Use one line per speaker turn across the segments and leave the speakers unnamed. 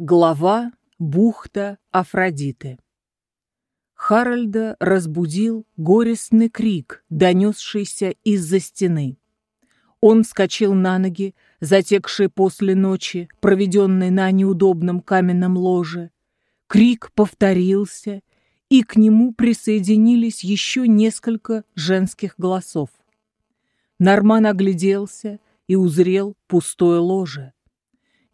Глава «Бухта Афродиты». Харальда разбудил горестный крик, донесшийся из-за стены. Он вскочил на ноги, затекшие после ночи, проведенной на неудобном каменном ложе. Крик повторился, и к нему присоединились еще несколько женских голосов. Норман огляделся и узрел пустое ложе.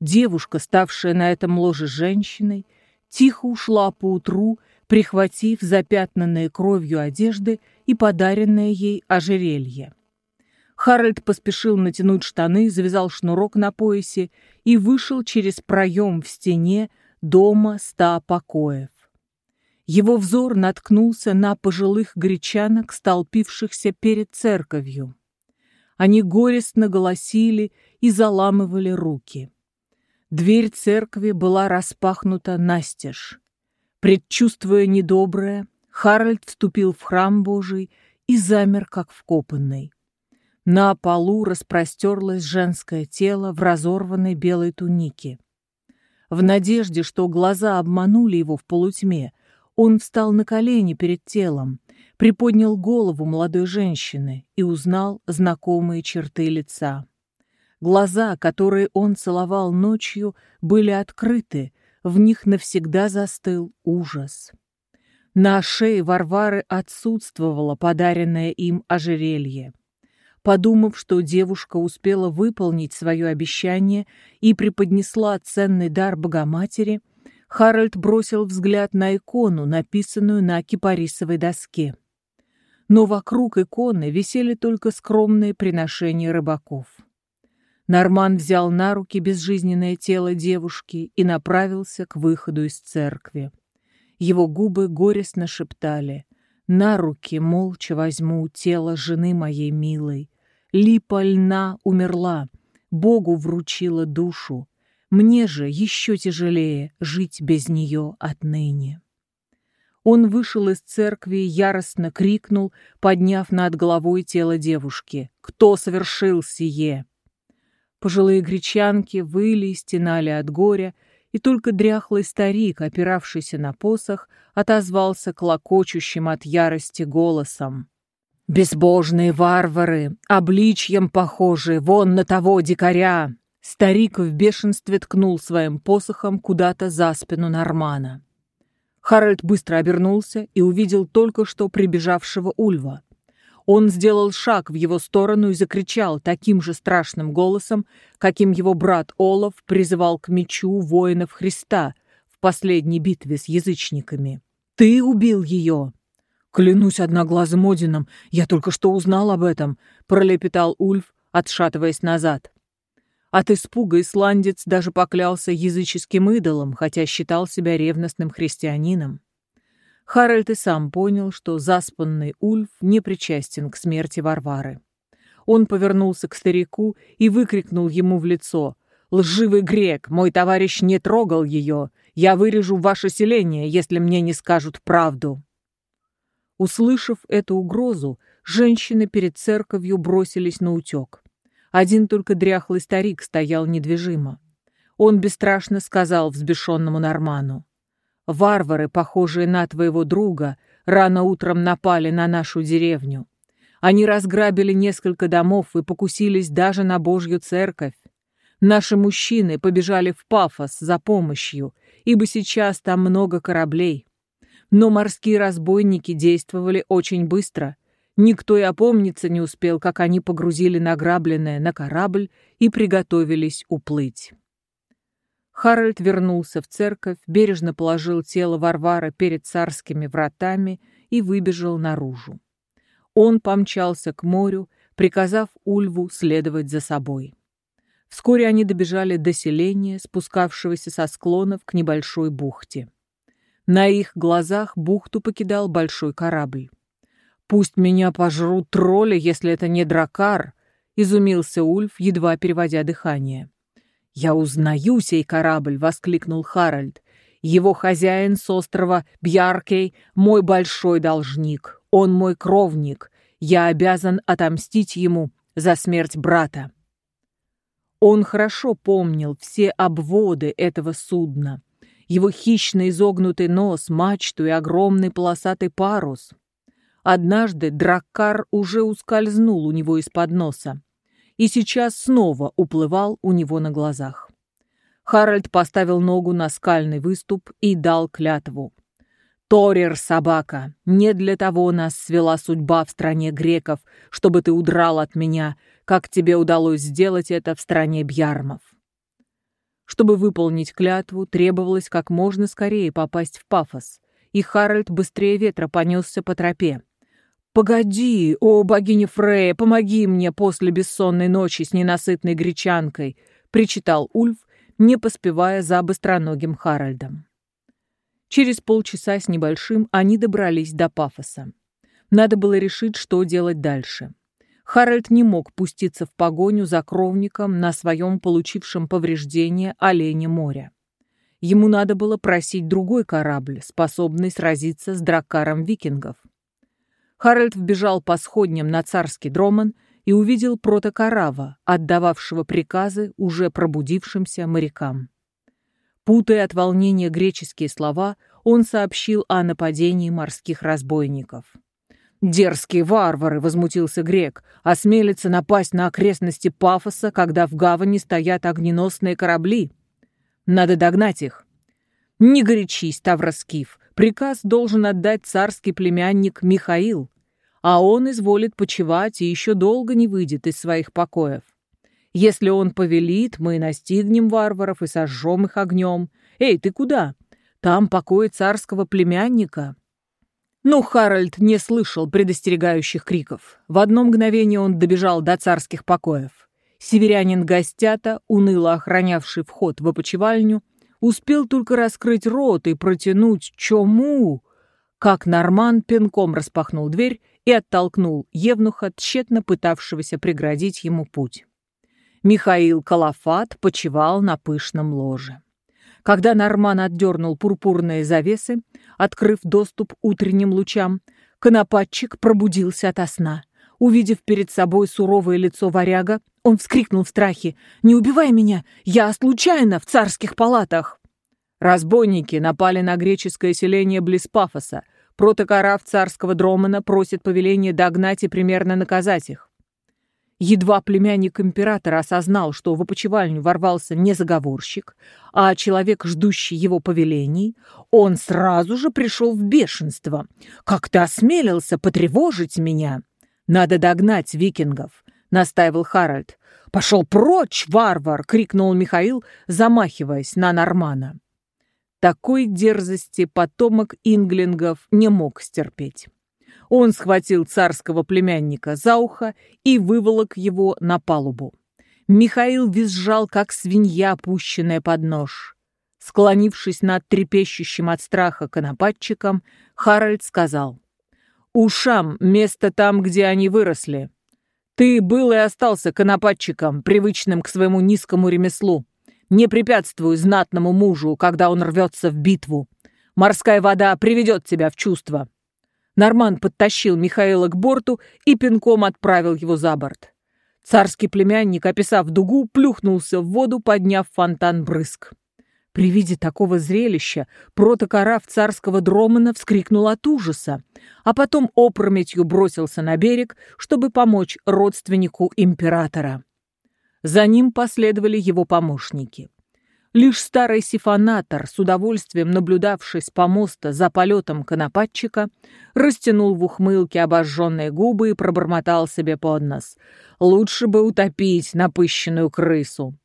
Девушка, ставшая на этом ложе женщиной, тихо ушла поутру, прихватив запятнанные кровью одежды и подаренное ей ожерелье. Харальд поспешил натянуть штаны, завязал шнурок на поясе и вышел через проем в стене дома ста покоев. Его взор наткнулся на пожилых гречанок, столпившихся перед церковью. Они горестно голосили и заламывали руки. Дверь церкви была распахнута настежь. Предчувствуя недоброе, Харальд вступил в храм Божий и замер, как вкопанный. На полу распростерлось женское тело в разорванной белой тунике. В надежде, что глаза обманули его в полутьме, он встал на колени перед телом, приподнял голову молодой женщины и узнал знакомые черты лица. Глаза, которые он целовал ночью, были открыты, в них навсегда застыл ужас. На шее Варвары отсутствовало подаренное им ожерелье. Подумав, что девушка успела выполнить свое обещание и преподнесла ценный дар Богоматери, Харальд бросил взгляд на икону, написанную на кипарисовой доске. Но вокруг иконы висели только скромные приношения рыбаков. Норман взял на руки безжизненное тело девушки и направился к выходу из церкви. Его губы горестно шептали «На руки молча возьму тело жены моей милой. Липа льна умерла, Богу вручила душу. Мне же еще тяжелее жить без нее отныне». Он вышел из церкви яростно крикнул, подняв над головой тело девушки. «Кто совершил сие?» Пожилые гречанки выли и стенали от горя, и только дряхлый старик, опиравшийся на посох, отозвался клокочущим от ярости голосом. «Безбожные варвары, обличьем похожи, вон на того дикаря!» Старик в бешенстве ткнул своим посохом куда-то за спину Нормана. Харальд быстро обернулся и увидел только что прибежавшего Ульва. Он сделал шаг в его сторону и закричал таким же страшным голосом, каким его брат Олаф призывал к мечу воинов Христа в последней битве с язычниками. «Ты убил ее!» «Клянусь одноглазым Одином, я только что узнал об этом», — пролепетал Ульф, отшатываясь назад. От испуга исландец даже поклялся языческим идолом, хотя считал себя ревностным христианином. Харальд и сам понял, что заспанный Ульф не причастен к смерти Варвары. Он повернулся к старику и выкрикнул ему в лицо «Лживый грек, мой товарищ не трогал ее! Я вырежу ваше селение, если мне не скажут правду!» Услышав эту угрозу, женщины перед церковью бросились на утек. Один только дряхлый старик стоял недвижимо. Он бесстрашно сказал взбешенному Норману Варвары, похожие на твоего друга, рано утром напали на нашу деревню. Они разграбили несколько домов и покусились даже на Божью церковь. Наши мужчины побежали в Пафос за помощью, ибо сейчас там много кораблей. Но морские разбойники действовали очень быстро. Никто и опомниться не успел, как они погрузили награбленное на корабль и приготовились уплыть. Харальд вернулся в церковь, бережно положил тело Варвары перед царскими вратами и выбежал наружу. Он помчался к морю, приказав Ульву следовать за собой. Вскоре они добежали до селения, спускавшегося со склонов к небольшой бухте. На их глазах бухту покидал большой корабль. «Пусть меня пожрут тролли, если это не дракар», — изумился Ульф, едва переводя дыхание. «Я узнаю сей корабль!» — воскликнул Харальд. «Его хозяин с острова Бьяркей — мой большой должник. Он мой кровник. Я обязан отомстить ему за смерть брата». Он хорошо помнил все обводы этого судна, его хищно изогнутый нос, мачту и огромный полосатый парус. Однажды драккар уже ускользнул у него из-под носа и сейчас снова уплывал у него на глазах. Харальд поставил ногу на скальный выступ и дал клятву. «Торер, собака, не для того нас свела судьба в стране греков, чтобы ты удрал от меня, как тебе удалось сделать это в стране бьярмов». Чтобы выполнить клятву, требовалось как можно скорее попасть в Пафос, и Харальд быстрее ветра понесся по тропе. «Погоди, о богиня Фрея, помоги мне после бессонной ночи с ненасытной гречанкой!» — причитал Ульф, не поспевая за быстроногим Харальдом. Через полчаса с небольшим они добрались до Пафоса. Надо было решить, что делать дальше. Харальд не мог пуститься в погоню за кровником на своем получившем повреждение олене моря. Ему надо было просить другой корабль, способный сразиться с дракаром викингов. Харальд вбежал по сходням на царский дроман и увидел протокарава, отдававшего приказы уже пробудившимся морякам. Путая от волнения греческие слова, он сообщил о нападении морских разбойников. «Дерзкие варвары!» — возмутился грек. «Осмелится напасть на окрестности Пафоса, когда в гавани стоят огненосные корабли. Надо догнать их». «Не горячись, Тавроскиф. Приказ должен отдать царский племянник Михаил а он изволит почевать и еще долго не выйдет из своих покоев. Если он повелит, мы настигнем варваров и сожжем их огнем. Эй, ты куда? Там покой царского племянника». Но Харальд не слышал предостерегающих криков. В одно мгновение он добежал до царских покоев. Северянин Гостята, уныло охранявший вход в опочивальню, успел только раскрыть рот и протянуть «Чому?», как Норман пинком распахнул дверь и оттолкнул Евнуха, тщетно пытавшегося преградить ему путь. Михаил Калафат почевал на пышном ложе. Когда Норман отдернул пурпурные завесы, открыв доступ утренним лучам, конопатчик пробудился ото сна. Увидев перед собой суровое лицо варяга, он вскрикнул в страхе «Не убивай меня! Я случайно в царских палатах!» Разбойники напали на греческое селение близ Пафоса, Протокораф царского Дромана просит повеления догнать и примерно наказать их. Едва племянник императора осознал, что в опочивальню ворвался не заговорщик, а человек, ждущий его повелений, он сразу же пришел в бешенство. «Как ты осмелился потревожить меня?» «Надо догнать викингов», — настаивал Харальд. «Пошел прочь, варвар!» — крикнул Михаил, замахиваясь на Нормана. Такой дерзости потомок инглингов не мог стерпеть. Он схватил царского племянника за ухо и выволок его на палубу. Михаил визжал, как свинья, опущенная под нож. Склонившись над трепещущим от страха конопатчиком, Харальд сказал, «Ушам место там, где они выросли. Ты был и остался конопатчиком, привычным к своему низкому ремеслу. Не препятствуй знатному мужу, когда он рвется в битву. Морская вода приведет тебя в чувство». Норман подтащил Михаила к борту и пинком отправил его за борт. Царский племянник, описав дугу, плюхнулся в воду, подняв фонтан брызг. При виде такого зрелища протокораф царского дромана вскрикнул от ужаса, а потом опрометью бросился на берег, чтобы помочь родственнику императора. За ним последовали его помощники. Лишь старый сифонатор, с удовольствием наблюдавший с помоста за полетом конопатчика, растянул в ухмылке обожженные губы и пробормотал себе под нос. «Лучше бы утопить напыщенную крысу».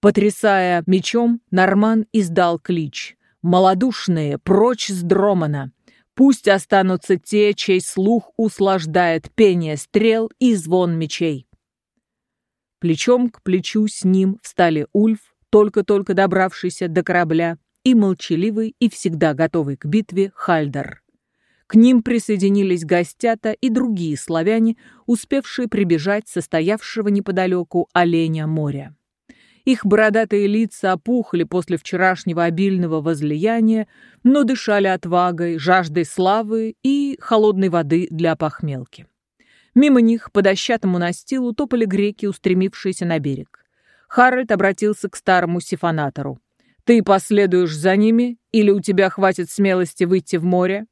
Потрясая мечом, Норман издал клич. «Молодушные, прочь с Дромана! Пусть останутся те, чей слух услаждает пение стрел и звон мечей!» Плечом к плечу с ним встали Ульф, только-только добравшийся до корабля, и молчаливый и всегда готовый к битве Хальдар. К ним присоединились гостята и другие славяне, успевшие прибежать состоявшего неподалеку оленя моря. Их бородатые лица опухли после вчерашнего обильного возлияния, но дышали отвагой, жаждой славы и холодной воды для похмелки. Мимо них по дощатому настилу топали греки, устремившиеся на берег. Харальд обратился к старому сифонатору. «Ты последуешь за ними, или у тебя хватит смелости выйти в море?»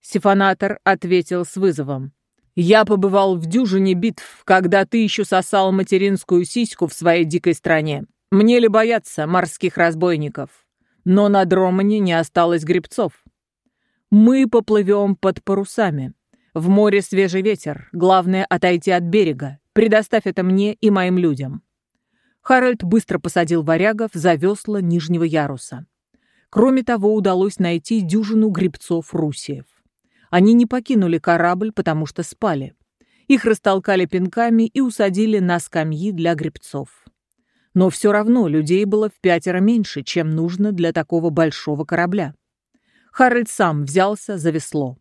Сифонатор ответил с вызовом. «Я побывал в дюжине битв, когда ты еще сосал материнскую сиську в своей дикой стране. Мне ли бояться морских разбойников? Но на Дромане не осталось грибцов. Мы поплывем под парусами. В море свежий ветер, главное отойти от берега. Предоставь это мне и моим людям. Харальд быстро посадил варягов за весла нижнего яруса. Кроме того, удалось найти дюжину грибцов-русиев. Они не покинули корабль, потому что спали. Их растолкали пинками и усадили на скамьи для грибцов. Но все равно людей было в пятеро меньше, чем нужно для такого большого корабля. Харальд сам взялся за весло.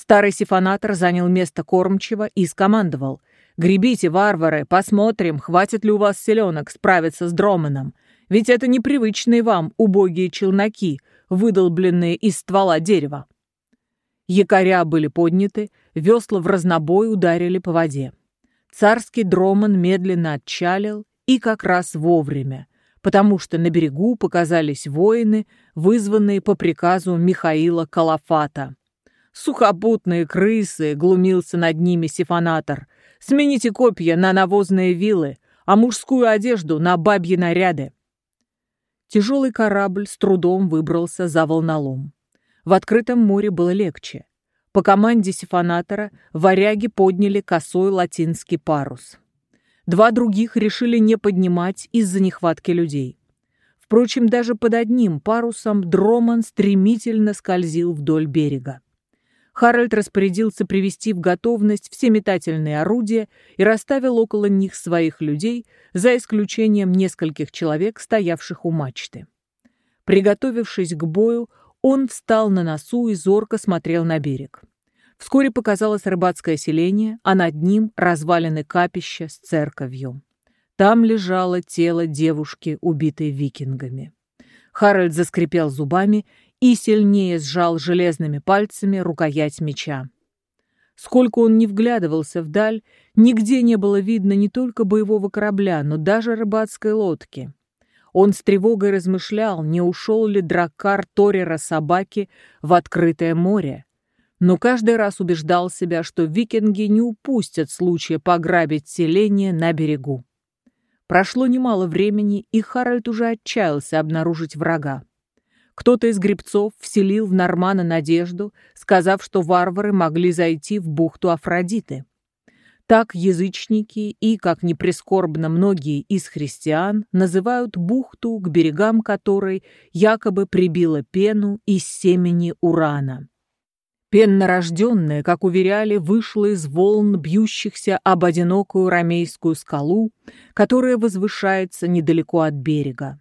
Старый сифонатор занял место кормчего и скомандовал Гребите, варвары, посмотрим, хватит ли у вас селенок справиться с Дроманом. Ведь это непривычные вам убогие челноки, выдолбленные из ствола дерева. Якоря были подняты, весла в разнобой ударили по воде. Царский Дроман медленно отчалил и как раз вовремя, потому что на берегу показались воины, вызванные по приказу Михаила Калафата. Сухопутные крысы, глумился над ними сифонатор, Смените копья на навозные вилы, а мужскую одежду на бабьи наряды. Тяжелый корабль с трудом выбрался за волнолом. В открытом море было легче. По команде сифонатора варяги подняли косой латинский парус. Два других решили не поднимать из-за нехватки людей. Впрочем, даже под одним парусом Дроман стремительно скользил вдоль берега. Харальд распорядился привести в готовность все метательные орудия и расставил около них своих людей, за исключением нескольких человек, стоявших у мачты. Приготовившись к бою, он встал на носу и зорко смотрел на берег. Вскоре показалось рыбацкое селение, а над ним развалины капища с церковью. Там лежало тело девушки, убитой викингами. Харальд заскрипел зубами и сильнее сжал железными пальцами рукоять меча. Сколько он не вглядывался вдаль, нигде не было видно не только боевого корабля, но даже рыбацкой лодки. Он с тревогой размышлял, не ушел ли драккар Торера собаки в открытое море. Но каждый раз убеждал себя, что викинги не упустят случая пограбить селение на берегу. Прошло немало времени, и Харальд уже отчаялся обнаружить врага. Кто-то из гребцов вселил в Нормана надежду, сказав, что варвары могли зайти в бухту Афродиты. Так язычники и, как ни прискорбно, многие из христиан называют бухту, к берегам которой якобы прибило пену из семени урана. Пеннорожденная, как уверяли, вышла из волн, бьющихся об одинокую ромейскую скалу, которая возвышается недалеко от берега.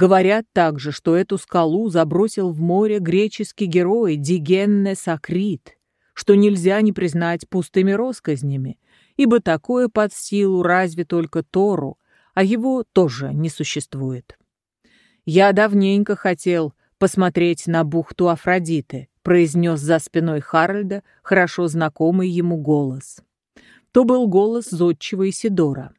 Говорят также, что эту скалу забросил в море греческий герой Дигенне Сакрит, что нельзя не признать пустыми россказнями, ибо такое под силу разве только Тору, а его тоже не существует. «Я давненько хотел посмотреть на бухту Афродиты», произнес за спиной Харальда хорошо знакомый ему голос. То был голос зодчего Исидора.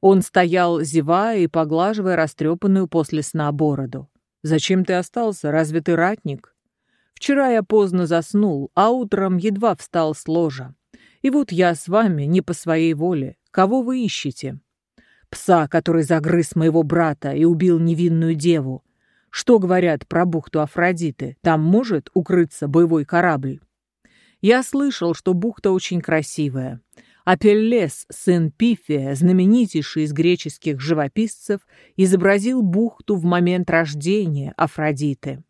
Он стоял, зевая и поглаживая растрепанную после сна бороду. «Зачем ты остался? Разве ты ратник?» «Вчера я поздно заснул, а утром едва встал с ложа. И вот я с вами не по своей воле. Кого вы ищете?» «Пса, который загрыз моего брата и убил невинную деву. Что говорят про бухту Афродиты? Там может укрыться боевой корабль?» «Я слышал, что бухта очень красивая. Апеллес, сын Пифия, знаменитейший из греческих живописцев, изобразил бухту в момент рождения Афродиты.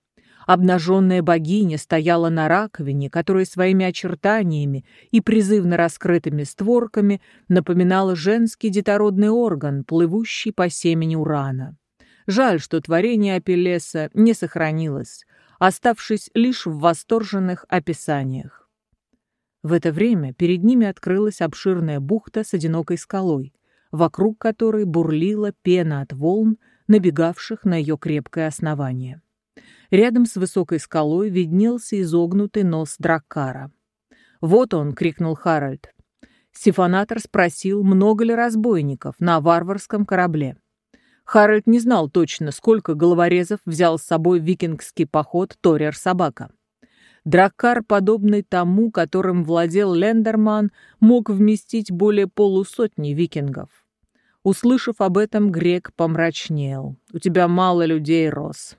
Обнаженная богиня стояла на раковине, которая своими очертаниями и призывно раскрытыми створками напоминала женский детородный орган, плывущий по семени Урана. Жаль, что творение Апеллеса не сохранилось, оставшись лишь в восторженных описаниях. В это время перед ними открылась обширная бухта с одинокой скалой, вокруг которой бурлила пена от волн, набегавших на ее крепкое основание. Рядом с высокой скалой виднелся изогнутый нос драккара. «Вот он!» — крикнул Харальд. Сифонатор спросил, много ли разбойников на варварском корабле. Харальд не знал точно, сколько головорезов взял с собой викингский поход Торер-собака. Драккар, подобный тому, которым владел Лендерман, мог вместить более полусотни викингов. Услышав об этом, грек помрачнел. «У тебя мало людей, Рос».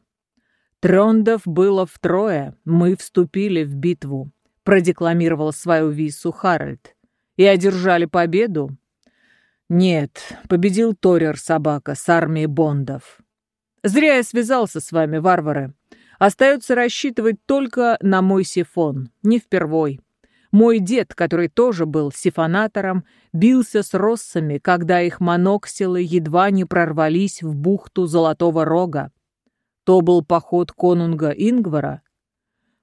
«Трондов было втрое, мы вступили в битву», — продекламировал свою вису Харальд. «И одержали победу?» «Нет, победил Торер собака с армией бондов». «Зря я связался с вами, варвары. Остается рассчитывать только на мой сифон, не впервой. Мой дед, который тоже был сифонатором, бился с россами, когда их моноксилы едва не прорвались в бухту Золотого Рога. То был поход конунга Ингвара.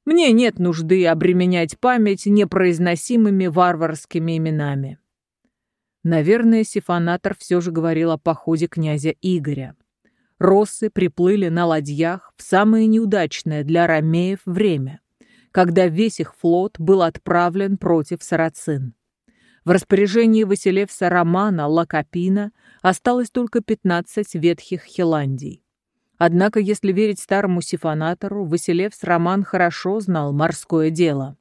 Мне нет нужды обременять память непроизносимыми варварскими именами. Наверное, сифонатор все же говорил о походе князя Игоря. Россы приплыли на ладьях в самое неудачное для ромеев время, когда весь их флот был отправлен против сарацин. В распоряжении Василевса Романа Лакопина осталось только 15 ветхих хиландий. Однако, если верить старому сифонатору, Василевс Роман хорошо знал морское дело.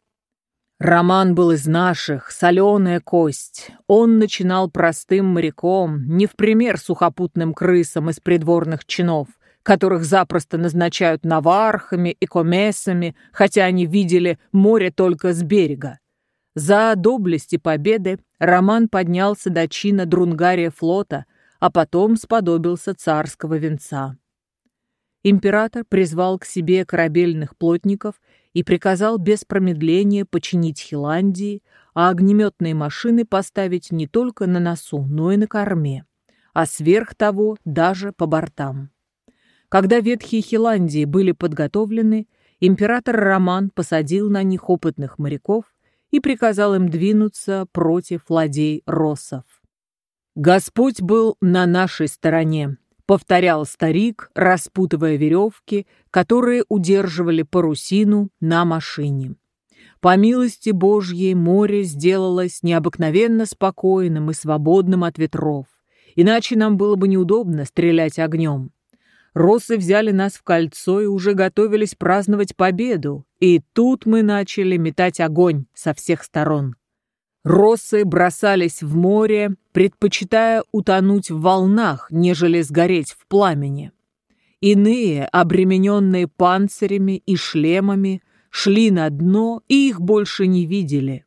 Роман был из наших, соленая кость. Он начинал простым моряком, не в пример сухопутным крысам из придворных чинов, которых запросто назначают навархами и комесами, хотя они видели море только с берега. За доблесть и победы Роман поднялся до чина Друнгария флота, а потом сподобился царского венца. Император призвал к себе корабельных плотников и приказал без промедления починить Хиландии, а огнеметные машины поставить не только на носу, но и на корме, а сверх того даже по бортам. Когда ветхие Хиландии были подготовлены, император Роман посадил на них опытных моряков и приказал им двинуться против ладей россов. Господь был на нашей стороне, — повторял старик, распутывая веревки, которые удерживали парусину на машине. По милости Божьей море сделалось необыкновенно спокойным и свободным от ветров, иначе нам было бы неудобно стрелять огнем. Росы взяли нас в кольцо и уже готовились праздновать победу, и тут мы начали метать огонь со всех сторон. Росы бросались в море, предпочитая утонуть в волнах, нежели сгореть в пламени. Иные, обремененные панцирями и шлемами, шли на дно и их больше не видели.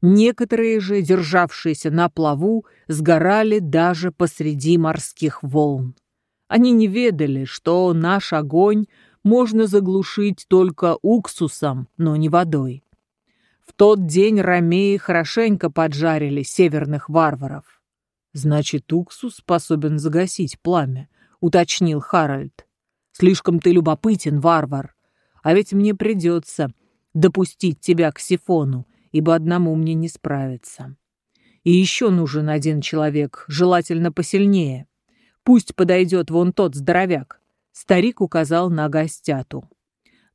Некоторые же, державшиеся на плаву, сгорали даже посреди морских волн. Они не ведали, что наш огонь можно заглушить только уксусом, но не водой. В тот день ромеи хорошенько поджарили северных варваров. «Значит, уксус способен загасить пламя», — уточнил Харальд. «Слишком ты любопытен, варвар. А ведь мне придется допустить тебя к Сифону, ибо одному мне не справиться. И еще нужен один человек, желательно посильнее. Пусть подойдет вон тот здоровяк». Старик указал на гостяту.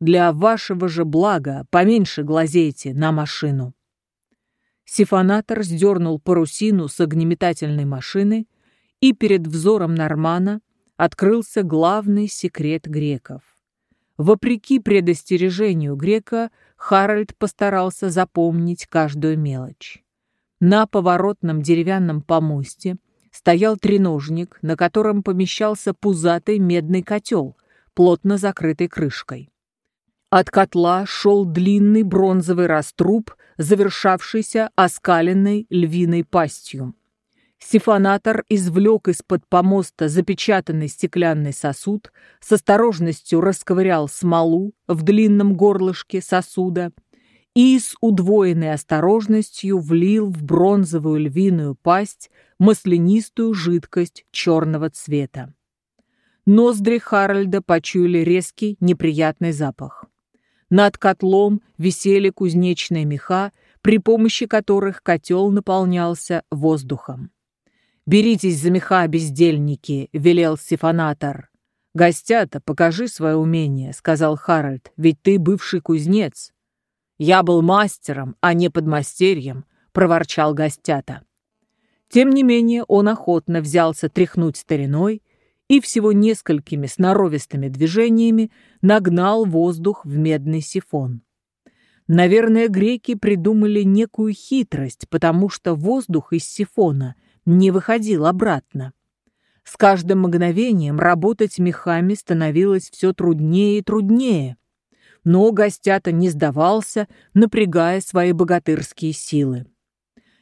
Для вашего же блага поменьше глазейте на машину». Сифонатор сдернул парусину с огнеметательной машины, и перед взором Нормана открылся главный секрет греков. Вопреки предостережению грека, Харальд постарался запомнить каждую мелочь. На поворотном деревянном помосте стоял треножник, на котором помещался пузатый медный котел, плотно закрытый крышкой. От котла шел длинный бронзовый раструб, завершавшийся оскаленной львиной пастью. Сифонатор извлек из-под помоста запечатанный стеклянный сосуд, с осторожностью расковырял смолу в длинном горлышке сосуда и с удвоенной осторожностью влил в бронзовую львиную пасть маслянистую жидкость черного цвета. Ноздри Харальда почуяли резкий неприятный запах. Над котлом висели кузнечные меха, при помощи которых котел наполнялся воздухом. «Беритесь за меха, бездельники!» — велел сифонатор. «Гостята, покажи свое умение», — сказал Харальд, — «ведь ты бывший кузнец». «Я был мастером, а не подмастерьем», — проворчал гостята. Тем не менее он охотно взялся тряхнуть стариной и всего несколькими сноровистыми движениями нагнал воздух в медный сифон. Наверное, греки придумали некую хитрость, потому что воздух из сифона не выходил обратно. С каждым мгновением работать мехами становилось все труднее и труднее. Но гостята не сдавался, напрягая свои богатырские силы.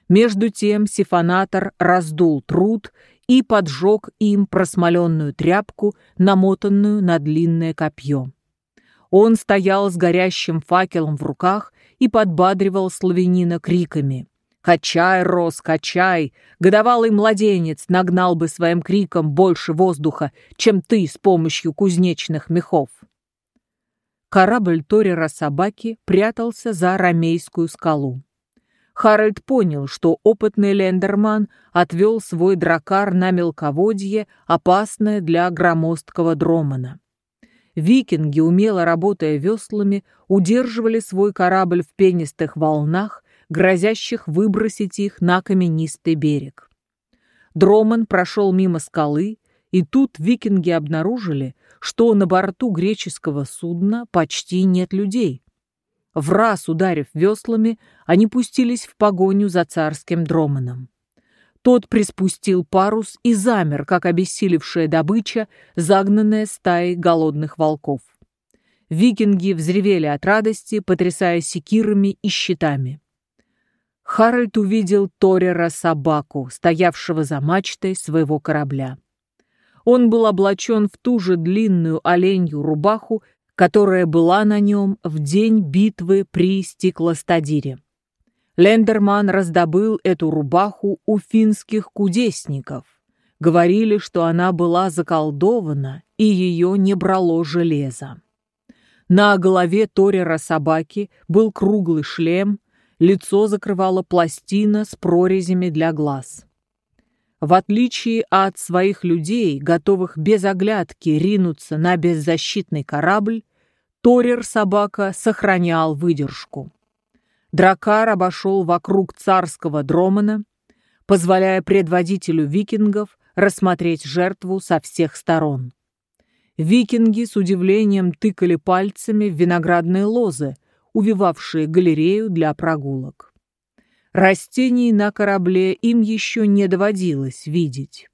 Между тем сифонатор раздул труд и поджег им просмоленную тряпку, намотанную на длинное копье. Он стоял с горящим факелом в руках и подбадривал славянина криками. «Качай, Рос, качай! Годовалый младенец нагнал бы своим криком больше воздуха, чем ты с помощью кузнечных мехов!» Корабль Торера собаки прятался за Ромейскую скалу. Харальд понял, что опытный лендерман отвел свой дракар на мелководье, опасное для громоздкого дромана. Викинги, умело работая веслами, удерживали свой корабль в пенистых волнах, грозящих выбросить их на каменистый берег. Дроман прошел мимо скалы, и тут викинги обнаружили, что на борту греческого судна почти нет людей. В раз ударив веслами, они пустились в погоню за царским дроманом. Тот приспустил парус и замер, как обессилевшая добыча, загнанная стаей голодных волков. Викинги взревели от радости, потрясая секирами и щитами. Харальд увидел Торера собаку, стоявшего за мачтой своего корабля. Он был облачен в ту же длинную оленью рубаху, которая была на нем в день битвы при Стеклостадире. Лендерман раздобыл эту рубаху у финских кудесников. Говорили, что она была заколдована, и ее не брало железо. На голове Торера собаки был круглый шлем, лицо закрывала пластина с прорезями для глаз. В отличие от своих людей, готовых без оглядки ринуться на беззащитный корабль, Торер-собака сохранял выдержку. Дракар обошел вокруг царского дромана, позволяя предводителю викингов рассмотреть жертву со всех сторон. Викинги с удивлением тыкали пальцами в виноградные лозы, увивавшие галерею для прогулок. Растений на корабле им еще не доводилось видеть.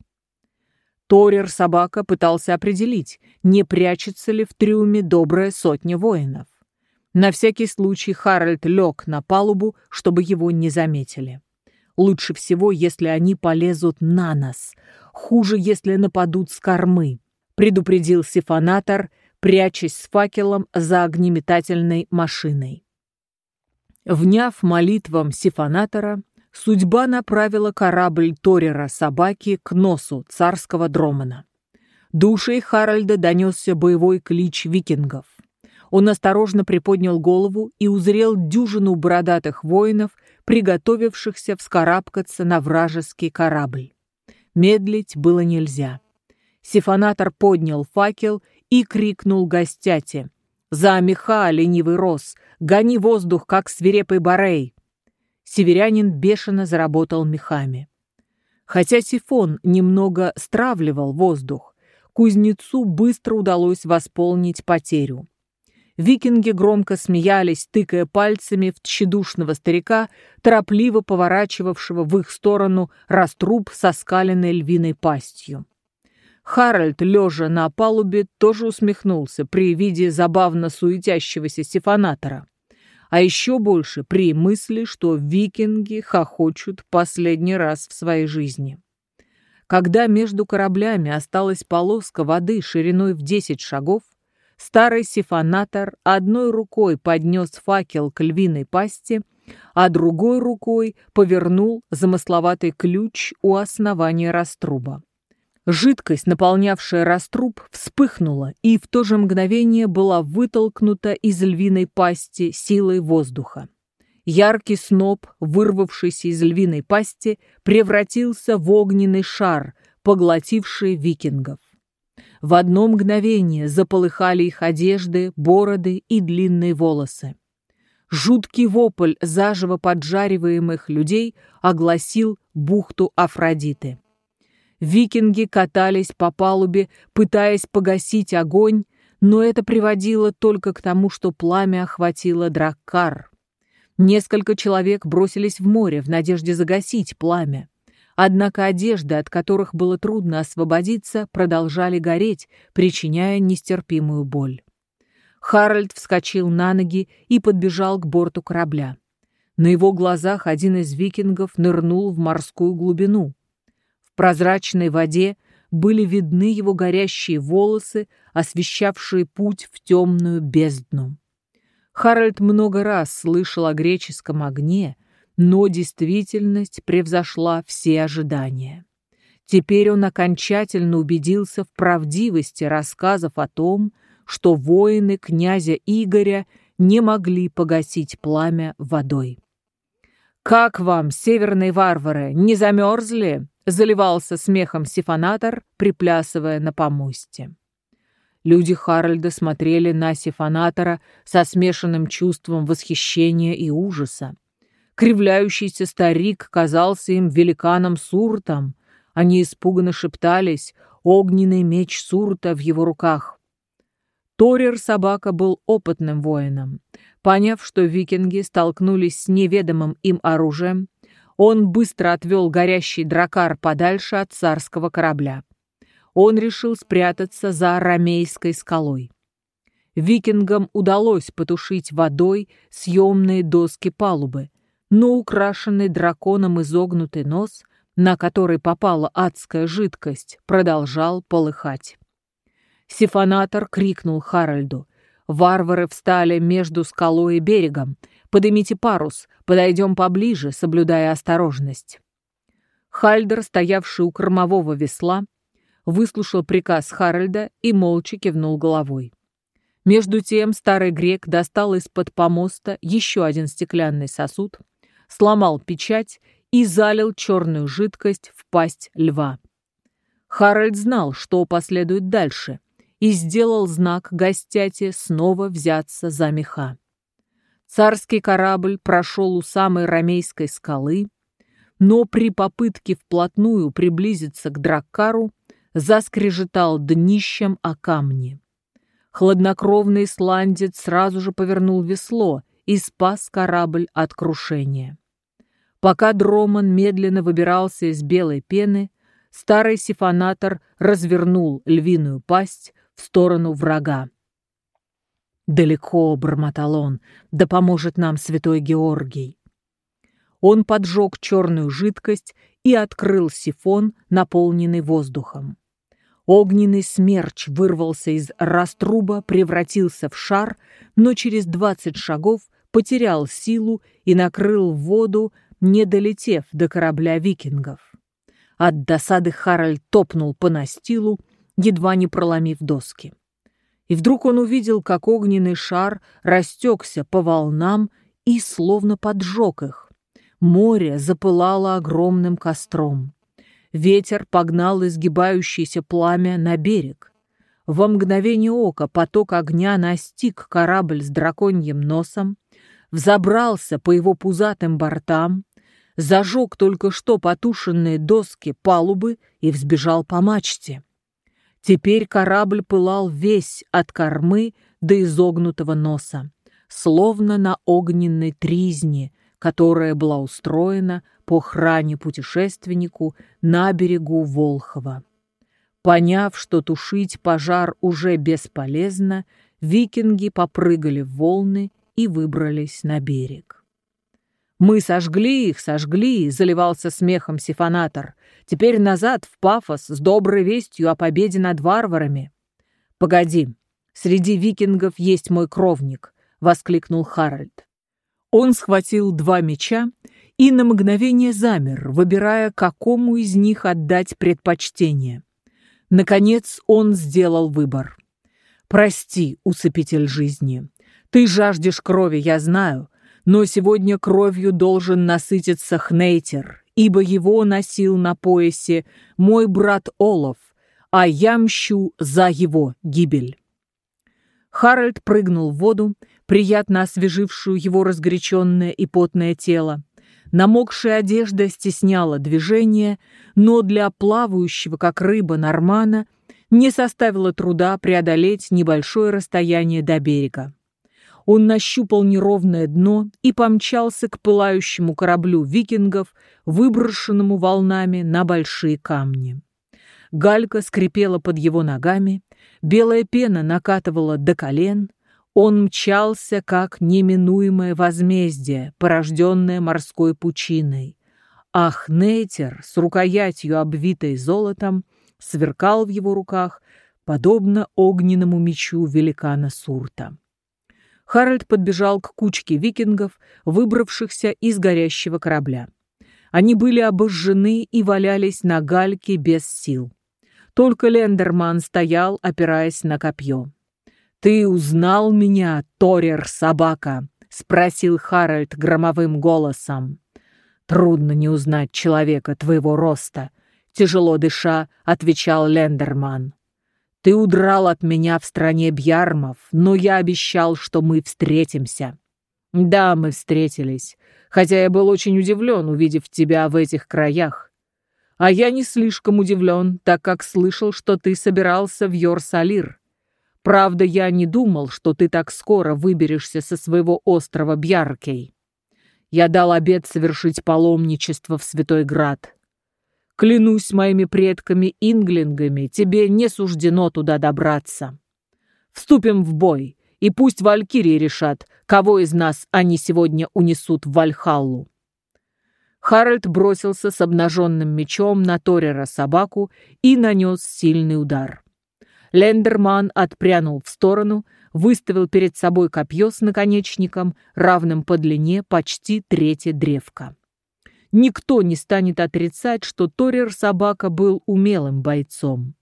Торер-собака пытался определить, не прячется ли в трюме добрая сотня воинов. На всякий случай Харальд лег на палубу, чтобы его не заметили. Лучше всего, если они полезут на нас. Хуже, если нападут с кормы, предупредил сифонатор, прячась с факелом за огнеметательной машиной. Вняв молитвам сифонатора, судьба направила корабль Торера собаки к носу царского дромана. Душей Харальда донесся боевой клич викингов. Он осторожно приподнял голову и узрел дюжину бородатых воинов, приготовившихся вскарабкаться на вражеский корабль. Медлить было нельзя. Сифонатор поднял факел и крикнул гостяте — за меха, ленивый рос, гони воздух, как свирепый барей. Северянин бешено заработал мехами. Хотя сифон немного стравливал воздух, кузнецу быстро удалось восполнить потерю. Викинги громко смеялись, тыкая пальцами в тщедушного старика, торопливо поворачивавшего в их сторону раструб со скаленной львиной пастью. Харальд, лежа на палубе, тоже усмехнулся при виде забавно суетящегося сифонатора. А еще больше при мысли, что викинги хохочут последний раз в своей жизни. Когда между кораблями осталась полоска воды шириной в десять шагов, старый сифонатор одной рукой поднес факел к львиной пасти, а другой рукой повернул замысловатый ключ у основания раструба. Жидкость, наполнявшая раструб, вспыхнула и в то же мгновение была вытолкнута из львиной пасти силой воздуха. Яркий сноп, вырвавшийся из львиной пасти, превратился в огненный шар, поглотивший викингов. В одно мгновение заполыхали их одежды, бороды и длинные волосы. Жуткий вопль заживо поджариваемых людей огласил бухту Афродиты. Викинги катались по палубе, пытаясь погасить огонь, но это приводило только к тому, что пламя охватило Драккар. Несколько человек бросились в море в надежде загасить пламя. Однако одежды, от которых было трудно освободиться, продолжали гореть, причиняя нестерпимую боль. Харальд вскочил на ноги и подбежал к борту корабля. На его глазах один из викингов нырнул в морскую глубину. Прозрачной воде были видны его горящие волосы, освещавшие путь в темную бездну. Харальд много раз слышал о греческом огне, но действительность превзошла все ожидания. Теперь он окончательно убедился в правдивости рассказов о том, что воины князя Игоря не могли погасить пламя водой. «Как вам, северные варвары, не замерзли?» — заливался смехом сифонатор, приплясывая на помосте. Люди Харальда смотрели на сифонатора со смешанным чувством восхищения и ужаса. Кривляющийся старик казался им великаном Суртом. Они испуганно шептались «Огненный меч Сурта в его руках». Торер-собака был опытным воином. Поняв, что викинги столкнулись с неведомым им оружием, он быстро отвел горящий дракар подальше от царского корабля. Он решил спрятаться за Рамейской скалой. Викингам удалось потушить водой съемные доски палубы, но украшенный драконом изогнутый нос, на который попала адская жидкость, продолжал полыхать. Сифонатор крикнул Харальду. Варвары встали между скалой и берегом. «Подымите парус, подойдем поближе, соблюдая осторожность». Хальдер, стоявший у кормового весла, выслушал приказ Харальда и молча кивнул головой. Между тем старый грек достал из-под помоста еще один стеклянный сосуд, сломал печать и залил черную жидкость в пасть льва. Харальд знал, что последует дальше, и сделал знак гостяте снова взяться за меха. Царский корабль прошел у самой Ромейской скалы, но при попытке вплотную приблизиться к Драккару заскрежетал днищем о камни. Хладнокровный исландец сразу же повернул весло и спас корабль от крушения. Пока Дроман медленно выбирался из белой пены, старый сифонатор развернул львиную пасть, в сторону врага. «Далеко», — бормотал он, — «да поможет нам святой Георгий». Он поджег черную жидкость и открыл сифон, наполненный воздухом. Огненный смерч вырвался из раструба, превратился в шар, но через двадцать шагов потерял силу и накрыл воду, не долетев до корабля викингов. От досады Харальд топнул по настилу, едва не проломив доски. И вдруг он увидел, как огненный шар растекся по волнам и словно поджег их. Море запылало огромным костром. Ветер погнал изгибающееся пламя на берег. Во мгновение ока поток огня настиг корабль с драконьим носом, взобрался по его пузатым бортам, зажег только что потушенные доски палубы и взбежал по мачте. Теперь корабль пылал весь от кормы до изогнутого носа, словно на огненной тризне, которая была устроена по хране путешественнику на берегу Волхова. Поняв, что тушить пожар уже бесполезно, викинги попрыгали в волны и выбрались на берег. «Мы сожгли их, сожгли!» — заливался смехом сифонатор. «Теперь назад, в Пафос, с доброй вестью о победе над варварами!» «Погоди, среди викингов есть мой кровник!» — воскликнул Харальд. Он схватил два меча и на мгновение замер, выбирая, какому из них отдать предпочтение. Наконец он сделал выбор. «Прости, усыпитель жизни. Ты жаждешь крови, я знаю, но сегодня кровью должен насытиться Хнейтер, ибо его носил на поясе мой брат Олов, а я мщу за его гибель. Харальд прыгнул в воду, приятно освежившую его разгоряченное и потное тело. Намокшая одежда стесняла движение, но для плавающего, как рыба, Нормана не составило труда преодолеть небольшое расстояние до берега. Он нащупал неровное дно и помчался к пылающему кораблю викингов, выброшенному волнами на большие камни. Галька скрипела под его ногами, белая пена накатывала до колен, он мчался, как неминуемое возмездие, порожденное морской пучиной. Ах, Нейтер с рукоятью, обвитой золотом, сверкал в его руках, подобно огненному мечу великана Сурта. Харальд подбежал к кучке викингов, выбравшихся из горящего корабля. Они были обожжены и валялись на гальке без сил. Только Лендерман стоял, опираясь на копье. «Ты узнал меня, Торер-собака?» — спросил Харальд громовым голосом. «Трудно не узнать человека твоего роста», — тяжело дыша отвечал Лендерман. Ты удрал от меня в стране Бьярмов, но я обещал, что мы встретимся. Да, мы встретились, хотя я был очень удивлен, увидев тебя в этих краях. А я не слишком удивлен, так как слышал, что ты собирался в Йорсалир. Правда, я не думал, что ты так скоро выберешься со своего острова Бьяркей. Я дал обет совершить паломничество в Святой Град. Клянусь моими предками-инглингами, тебе не суждено туда добраться. Вступим в бой, и пусть валькирии решат, кого из нас они сегодня унесут в Вальхаллу. Харальд бросился с обнаженным мечом на Торера собаку и нанес сильный удар. Лендерман отпрянул в сторону, выставил перед собой копье с наконечником, равным по длине почти трети древка. Никто не станет отрицать, что Торер-собака был умелым бойцом.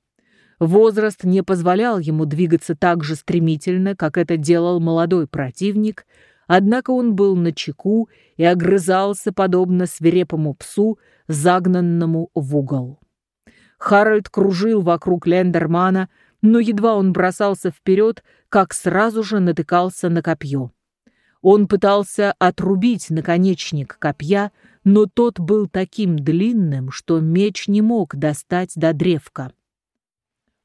Возраст не позволял ему двигаться так же стремительно, как это делал молодой противник, однако он был на чеку и огрызался, подобно свирепому псу, загнанному в угол. Харальд кружил вокруг Лендермана, но едва он бросался вперед, как сразу же натыкался на копье. Он пытался отрубить наконечник копья, но тот был таким длинным, что меч не мог достать до древка.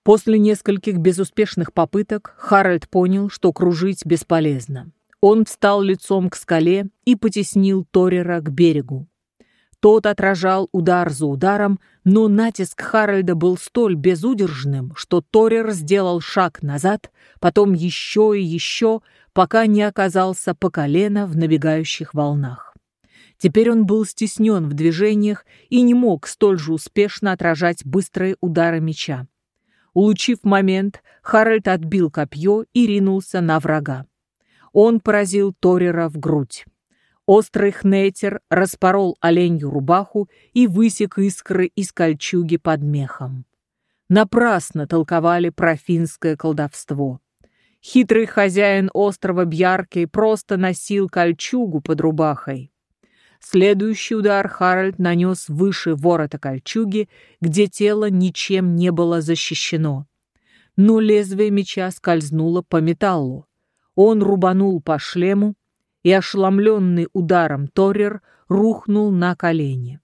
После нескольких безуспешных попыток Харальд понял, что кружить бесполезно. Он встал лицом к скале и потеснил Торера к берегу. Тот отражал удар за ударом, но натиск Харальда был столь безудержным, что Торер сделал шаг назад, потом еще и еще, пока не оказался по колено в набегающих волнах. Теперь он был стеснен в движениях и не мог столь же успешно отражать быстрые удары меча. Улучив момент, Харальд отбил копье и ринулся на врага. Он поразил Торера в грудь. Острый хнетер распорол оленью рубаху и высек искры из кольчуги под мехом. Напрасно толковали про финское колдовство. Хитрый хозяин острова Бьярки просто носил кольчугу под рубахой. Следующий удар Харальд нанес выше ворота кольчуги, где тело ничем не было защищено. Но лезвие меча скользнуло по металлу. Он рубанул по шлему, и ошеломленный ударом Торрер рухнул на колени.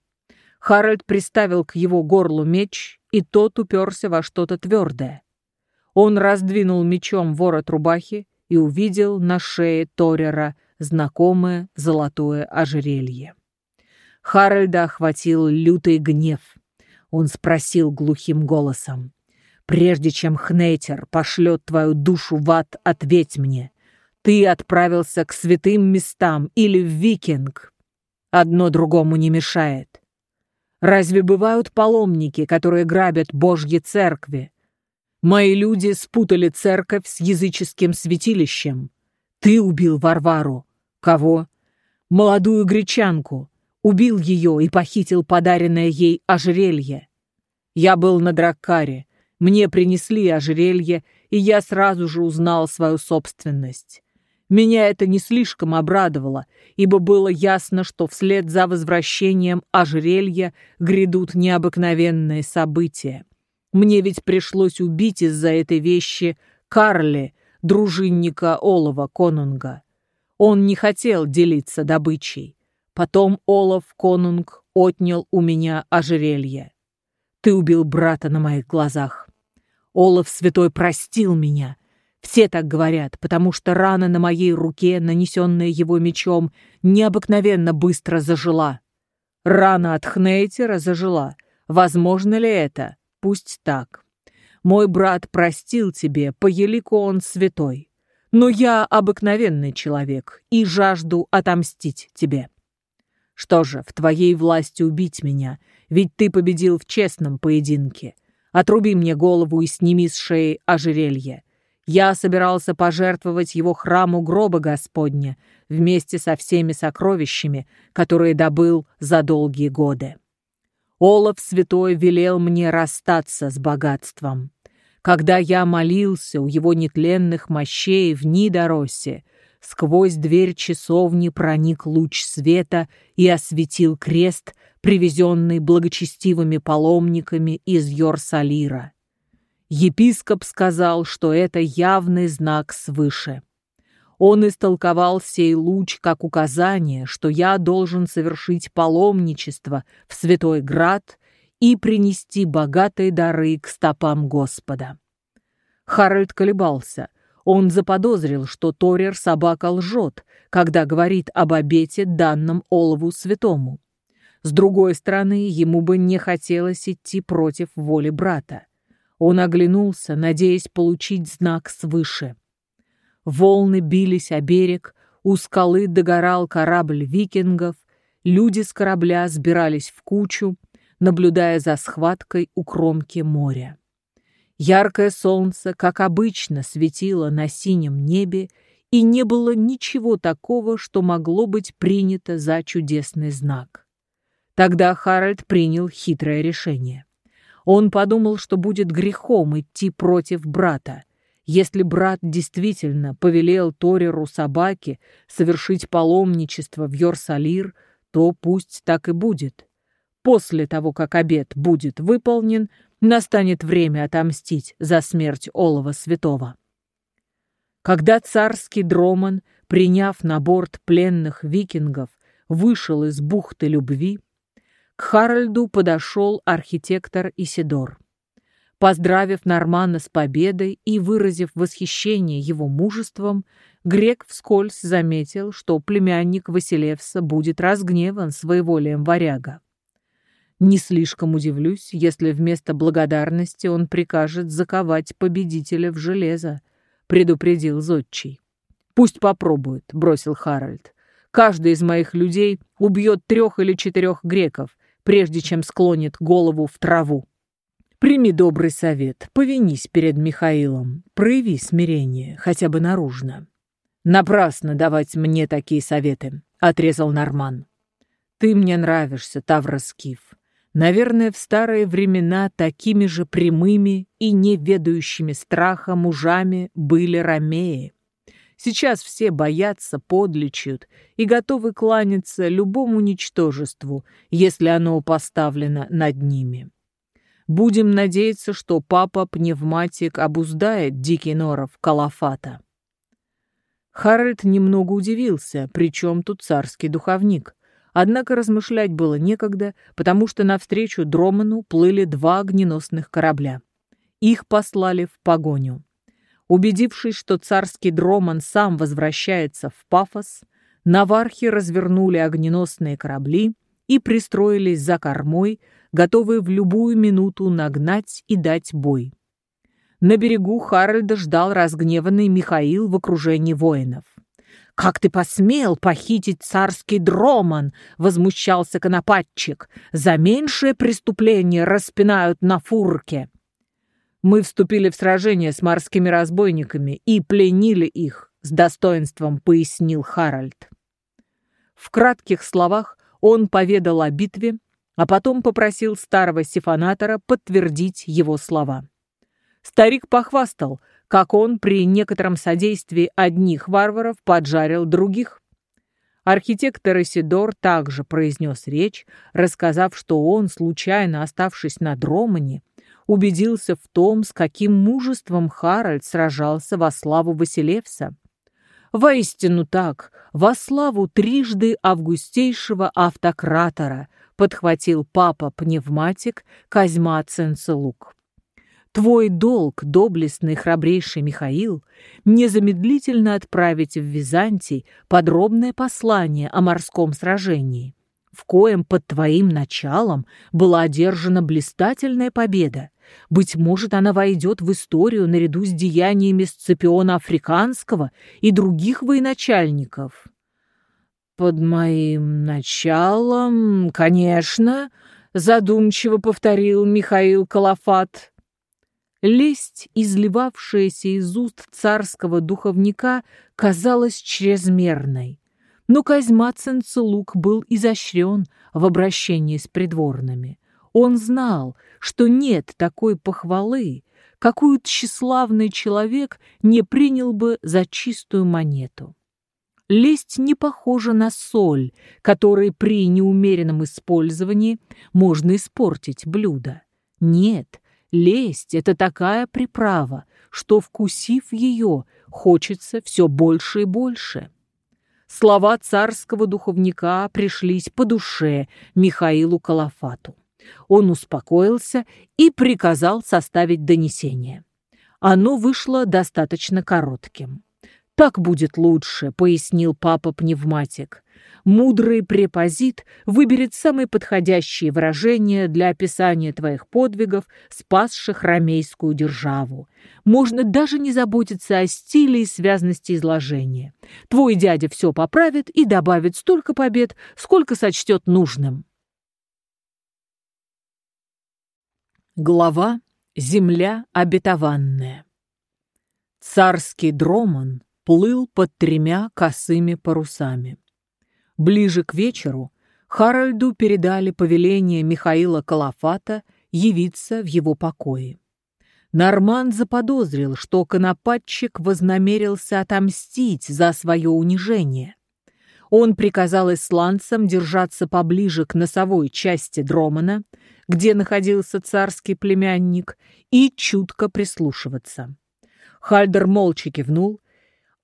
Харальд приставил к его горлу меч, и тот уперся во что-то твердое. Он раздвинул мечом ворот рубахи и увидел на шее Торрера знакомое золотое ожерелье. Харальда охватил лютый гнев. Он спросил глухим голосом. «Прежде чем Хнейтер пошлет твою душу в ад, ответь мне. Ты отправился к святым местам или в викинг? Одно другому не мешает. Разве бывают паломники, которые грабят божьи церкви? Мои люди спутали церковь с языческим святилищем. Ты убил Варвару. Кого? Молодую гречанку. Убил ее и похитил подаренное ей ожерелье. Я был на Драккаре. Мне принесли ожерелье, и я сразу же узнал свою собственность. Меня это не слишком обрадовало, ибо было ясно, что вслед за возвращением ожерелья грядут необыкновенные события. Мне ведь пришлось убить из-за этой вещи Карли, дружинника Олова Конунга. Он не хотел делиться добычей. Потом Олаф Конунг отнял у меня ожерелье. Ты убил брата на моих глазах. Олаф Святой простил меня. Все так говорят, потому что рана на моей руке, нанесенная его мечом, необыкновенно быстро зажила. Рана от Хнейтера зажила. Возможно ли это? Пусть так. Мой брат простил тебе, по елику он святой. Но я обыкновенный человек и жажду отомстить тебе. Что же, в твоей власти убить меня, ведь ты победил в честном поединке. Отруби мне голову и сними с шеи ожерелье. Я собирался пожертвовать его храму гроба Господня вместе со всеми сокровищами, которые добыл за долгие годы. Олаф Святой велел мне расстаться с богатством. Когда я молился у его нетленных мощей в Нидоросе, сквозь дверь часовни проник луч света и осветил крест, привезенный благочестивыми паломниками из Йорсалира. Епископ сказал, что это явный знак свыше. Он истолковал сей луч как указание, что я должен совершить паломничество в Святой Град и принести богатые дары к стопам Господа. Харальд колебался. Он заподозрил, что Торер собака лжет, когда говорит об обете, данном Олову Святому. С другой стороны, ему бы не хотелось идти против воли брата. Он оглянулся, надеясь получить знак свыше. Волны бились о берег, у скалы догорал корабль викингов, люди с корабля сбирались в кучу, наблюдая за схваткой у кромки моря. Яркое солнце, как обычно, светило на синем небе, и не было ничего такого, что могло быть принято за чудесный знак. Тогда Харальд принял хитрое решение. Он подумал, что будет грехом идти против брата. Если брат действительно повелел Тореру собаке совершить паломничество в Йорсалир, то пусть так и будет. После того, как обед будет выполнен, настанет время отомстить за смерть Олова Святого. Когда царский Дроман, приняв на борт пленных викингов, вышел из бухты любви, к Харальду подошел архитектор Исидор. Поздравив Нормана с победой и выразив восхищение его мужеством, грек вскользь заметил, что племянник Василевса будет разгневан своеволием варяга. Не слишком удивлюсь, если вместо благодарности он прикажет заковать победителя в железо, предупредил Зодчий. Пусть попробует, бросил Харальд. Каждый из моих людей убьет трех или четырех греков, прежде чем склонит голову в траву. Прими добрый совет, повинись перед Михаилом, прояви смирение, хотя бы наружно. Напрасно давать мне такие советы, отрезал Норман. Ты мне нравишься, Тавроскиф. Наверное, в старые времена такими же прямыми и неведающими страха мужами были ромеи. Сейчас все боятся, подлечат и готовы кланяться любому ничтожеству, если оно поставлено над ними. Будем надеяться, что папа-пневматик обуздает дикий норов Калафата. Харальд немного удивился, причем тут царский духовник. Однако размышлять было некогда, потому что навстречу Дроману плыли два огненосных корабля. Их послали в погоню. Убедившись, что царский Дроман сам возвращается в Пафос, навархи развернули огненосные корабли и пристроились за кормой, готовые в любую минуту нагнать и дать бой. На берегу Харальда ждал разгневанный Михаил в окружении воинов. «Как ты посмел похитить царский дроман?» — возмущался конопатчик. «За меньшее преступление распинают на фурке». Мы вступили в сражение с морскими разбойниками и пленили их, с достоинством пояснил Харальд. В кратких словах он поведал о битве, а потом попросил старого сифонатора подтвердить его слова. Старик похвастал, как он при некотором содействии одних варваров поджарил других. Архитектор Исидор также произнес речь, рассказав, что он, случайно оставшись на Дромане, убедился в том, с каким мужеством Харальд сражался во славу Василевса. Воистину так, во славу трижды августейшего автократора, подхватил папа-пневматик Козьма Ценцелук. Твой долг, доблестный храбрейший Михаил, незамедлительно отправить в Византий подробное послание о морском сражении, в коем под твоим началом была одержана блистательная победа. Быть может, она войдет в историю наряду с деяниями Сципиона Африканского и других военачальников. «Под моим началом, конечно», — задумчиво повторил Михаил Калафат. Лесть, изливавшаяся из уст царского духовника, казалась чрезмерной. Но Козьма Ценцелук был изощрен в обращении с придворными. Он знал, что нет такой похвалы, какую тщеславный человек не принял бы за чистую монету. Лесть не похожа на соль, которой при неумеренном использовании можно испортить блюдо. Нет, Лесть — это такая приправа, что, вкусив ее, хочется все больше и больше. Слова царского духовника пришлись по душе Михаилу Калафату. Он успокоился и приказал составить донесение. Оно вышло достаточно коротким. «Так будет лучше», — пояснил папа-пневматик мудрый препозит выберет самые подходящие выражения для описания твоих подвигов, спасших ромейскую державу. Можно даже не заботиться о стиле и связности изложения. Твой дядя все поправит и добавит столько побед, сколько сочтет нужным. Глава «Земля обетованная». Царский дроман плыл под тремя косыми парусами. Ближе к вечеру Харальду передали повеление Михаила Калафата явиться в его покое. Норман заподозрил, что конопатчик вознамерился отомстить за свое унижение. Он приказал исландцам держаться поближе к носовой части Дромана, где находился царский племянник, и чутко прислушиваться. Хальдер молча кивнул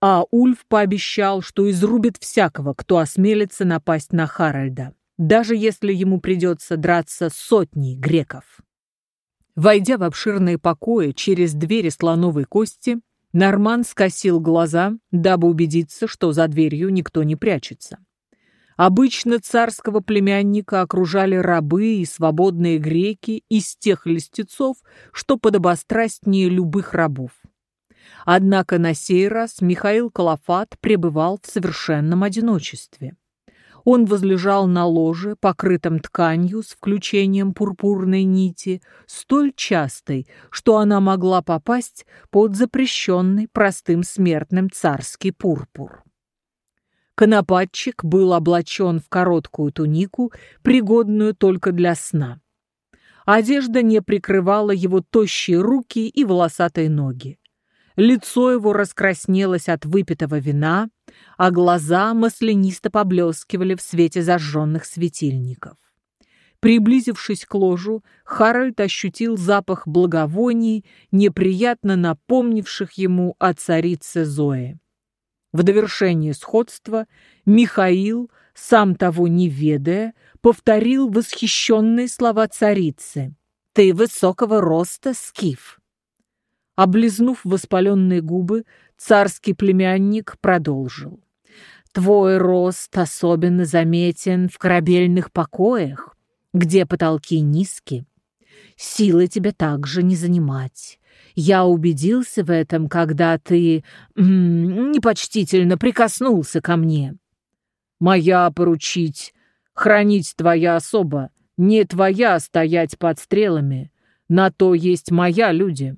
а Ульф пообещал, что изрубит всякого, кто осмелится напасть на Харальда, даже если ему придется драться сотней греков. Войдя в обширные покои через двери слоновой кости, Норман скосил глаза, дабы убедиться, что за дверью никто не прячется. Обычно царского племянника окружали рабы и свободные греки из тех листецов, что подобострастнее любых рабов. Однако на сей раз Михаил Калафат пребывал в совершенном одиночестве. Он возлежал на ложе, покрытом тканью с включением пурпурной нити, столь частой, что она могла попасть под запрещенный простым смертным царский пурпур. Конопатчик был облачен в короткую тунику, пригодную только для сна. Одежда не прикрывала его тощие руки и волосатые ноги. Лицо его раскраснелось от выпитого вина, а глаза маслянисто поблескивали в свете зажженных светильников. Приблизившись к ложу, Харальд ощутил запах благовоний, неприятно напомнивших ему о царице Зое. В довершение сходства Михаил, сам того не ведая, повторил восхищенные слова царицы. «Ты высокого роста, Скиф!» Облизнув воспаленные губы, царский племянник продолжил. «Твой рост особенно заметен в корабельных покоях, где потолки низкие. Силы тебе также не занимать. Я убедился в этом, когда ты м, непочтительно прикоснулся ко мне. Моя поручить, хранить твоя особа, не твоя стоять под стрелами. На то есть моя люди».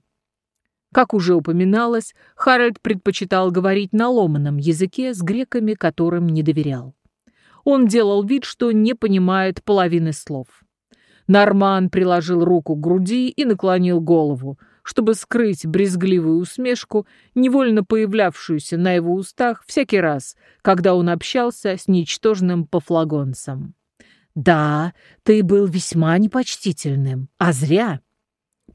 Как уже упоминалось, Харальд предпочитал говорить на ломаном языке с греками, которым не доверял. Он делал вид, что не понимает половины слов. Норман приложил руку к груди и наклонил голову, чтобы скрыть брезгливую усмешку, невольно появлявшуюся на его устах всякий раз, когда он общался с ничтожным пофлагонцем. «Да, ты был весьма непочтительным, а зря.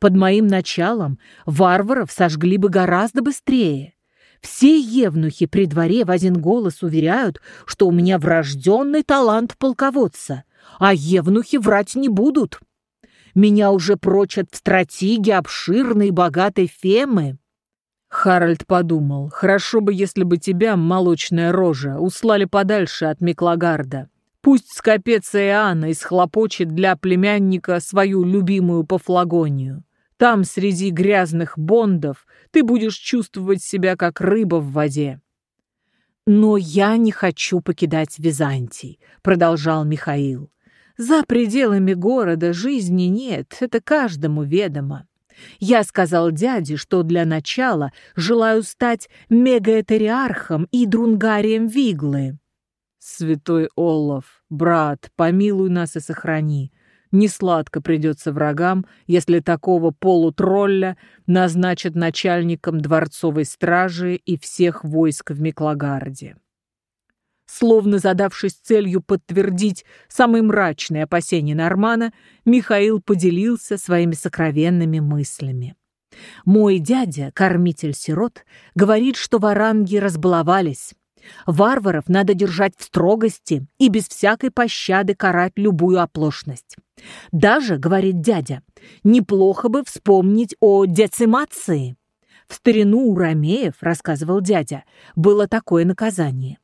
Под моим началом варваров сожгли бы гораздо быстрее. Все евнухи при дворе в один голос уверяют, что у меня врожденный талант полководца, а евнухи врать не будут. Меня уже прочат в стратеге обширной и богатой Фемы. Харальд подумал, хорошо бы, если бы тебя, молочная рожа, услали подальше от Миклагарда. Пусть скопец Иоанна исхлопочет для племянника свою любимую пофлагонию. Там, среди грязных бондов, ты будешь чувствовать себя как рыба в воде. «Но я не хочу покидать Византий», — продолжал Михаил. «За пределами города жизни нет, это каждому ведомо. Я сказал дяде, что для начала желаю стать мегаэтериархом и друнгарием Виглы. Святой Олаф, брат, помилуй нас и сохрани. Несладко придется врагам, если такого полутролля назначат начальником дворцовой стражи и всех войск в Миклагарде словно задавшись целью подтвердить самые мрачные опасения Нормана, Михаил поделился своими сокровенными мыслями. «Мой дядя, кормитель сирот, говорит, что варанги разбаловались. Варваров надо держать в строгости и без всякой пощады карать любую оплошность. Даже, говорит дядя, неплохо бы вспомнить о децимации. В старину у ромеев, рассказывал дядя, было такое наказание.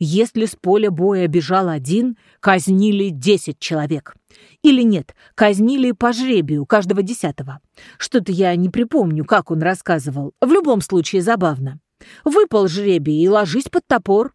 Если с поля боя бежал один, казнили десять человек. Или нет, казнили по жребию каждого десятого. Что-то я не припомню, как он рассказывал. В любом случае забавно. Выпал жребий и ложись под топор.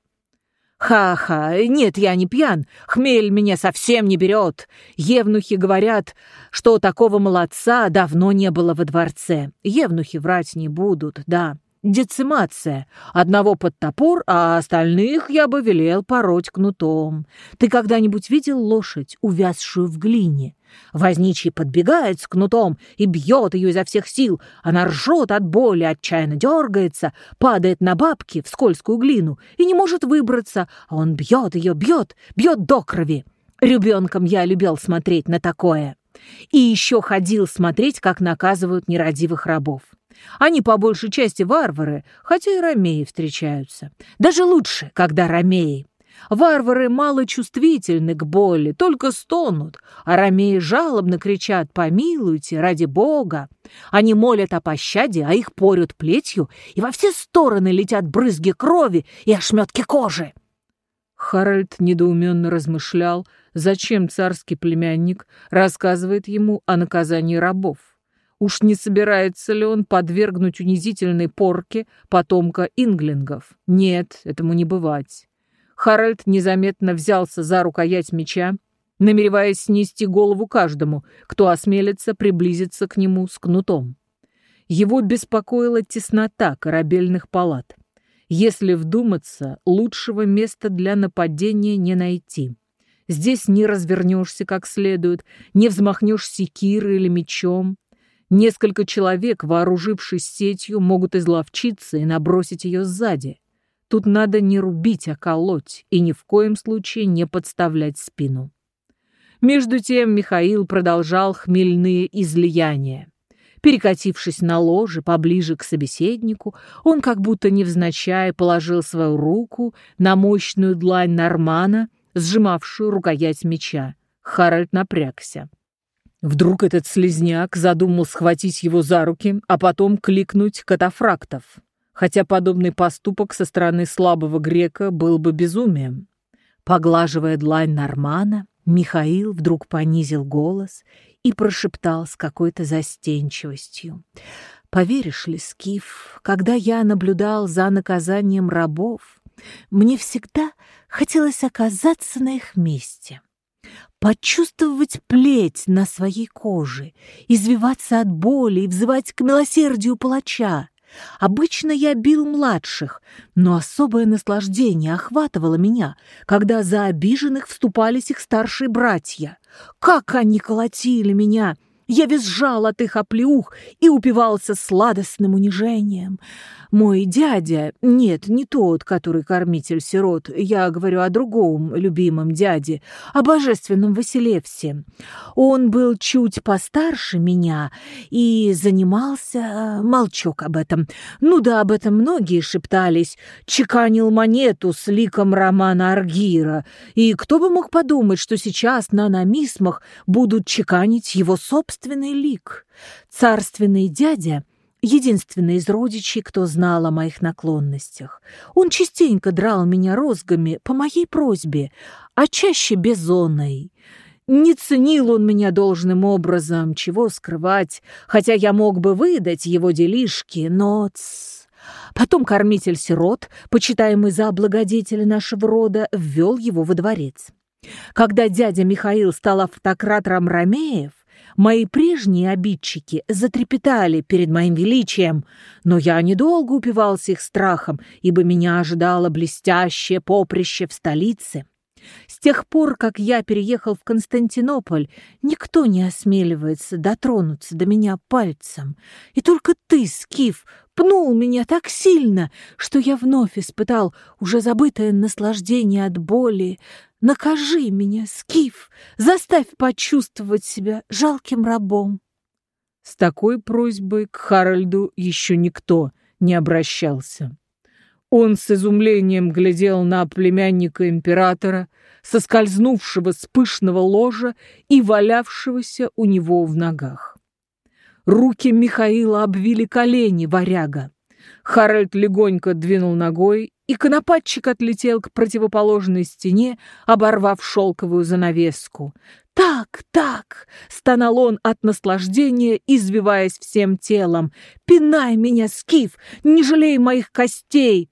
Ха-ха, нет, я не пьян, хмель меня совсем не берет. Евнухи говорят, что такого молодца давно не было во дворце. Евнухи врать не будут, да децимация. Одного под топор, а остальных я бы велел пороть кнутом. Ты когда-нибудь видел лошадь, увязшую в глине? Возничий подбегает с кнутом и бьет ее изо всех сил. Она ржет от боли, отчаянно дергается, падает на бабки в скользкую глину и не может выбраться, а он бьет ее, бьет, бьет до крови. Ребенком я любил смотреть на такое. И еще ходил смотреть, как наказывают нерадивых рабов. Они по большей части варвары, хотя и ромеи встречаются. Даже лучше, когда ромеи. Варвары мало чувствительны к боли, только стонут, а ромеи жалобно кричат «помилуйте, ради Бога». Они молят о пощаде, а их порют плетью, и во все стороны летят брызги крови и ошметки кожи. Харальд недоуменно размышлял, зачем царский племянник рассказывает ему о наказании рабов. Уж не собирается ли он подвергнуть унизительной порке потомка инглингов? Нет, этому не бывать. Харальд незаметно взялся за рукоять меча, намереваясь снести голову каждому, кто осмелится приблизиться к нему с кнутом. Его беспокоила теснота корабельных палат. Если вдуматься, лучшего места для нападения не найти. Здесь не развернешься как следует, не взмахнешь секирой или мечом, Несколько человек, вооружившись сетью, могут изловчиться и набросить ее сзади. Тут надо не рубить, а колоть, и ни в коем случае не подставлять спину. Между тем Михаил продолжал хмельные излияния. Перекатившись на ложе поближе к собеседнику, он как будто невзначай положил свою руку на мощную длань Нормана, сжимавшую рукоять меча. Харальд напрягся. Вдруг этот слезняк задумал схватить его за руки, а потом кликнуть катафрактов. Хотя подобный поступок со стороны слабого грека был бы безумием. Поглаживая длань Нормана, Михаил вдруг понизил голос и прошептал с какой-то застенчивостью. «Поверишь ли, Скиф, когда я наблюдал за наказанием рабов, мне всегда хотелось оказаться на их месте» почувствовать плеть на своей коже, извиваться от боли и взывать к милосердию палача. Обычно я бил младших, но особое наслаждение охватывало меня, когда за обиженных вступались их старшие братья. Как они колотили меня! Я визжал от их оплеух и упивался сладостным унижением. Мой дядя, нет, не тот, который кормитель сирот, я говорю о другом любимом дяде, о божественном Василевсе. Он был чуть постарше меня и занимался... Молчок об этом. Ну да, об этом многие шептались. Чеканил монету с ликом романа Аргира. И кто бы мог подумать, что сейчас на намисмах будут чеканить его собственный лик. Царственный дядя единственный из родичей, кто знал о моих наклонностях. Он частенько драл меня розгами по моей просьбе, а чаще бизоной. Не ценил он меня должным образом, чего скрывать, хотя я мог бы выдать его делишки, но... Потом кормитель-сирот, почитаемый за благодетеля нашего рода, ввел его во дворец. Когда дядя Михаил стал автократором Ромеев, Мои прежние обидчики затрепетали перед моим величием, но я недолго упивался их страхом, ибо меня ожидало блестящее поприще в столице. С тех пор, как я переехал в Константинополь, никто не осмеливается дотронуться до меня пальцем. И только ты, Скиф, пнул меня так сильно, что я вновь испытал уже забытое наслаждение от боли, Накажи меня, Скиф, заставь почувствовать себя жалким рабом.
С такой просьбой к Харальду еще никто не обращался. Он с изумлением глядел на племянника императора, соскользнувшего с пышного ложа и валявшегося у него в ногах. Руки Михаила обвили колени варяга. Харальд легонько двинул ногой, и конопатчик отлетел к противоположной стене, оборвав шелковую занавеску. «Так, так!» — стонал он от наслаждения, извиваясь всем телом. «Пинай меня, Скиф! Не жалей моих костей!»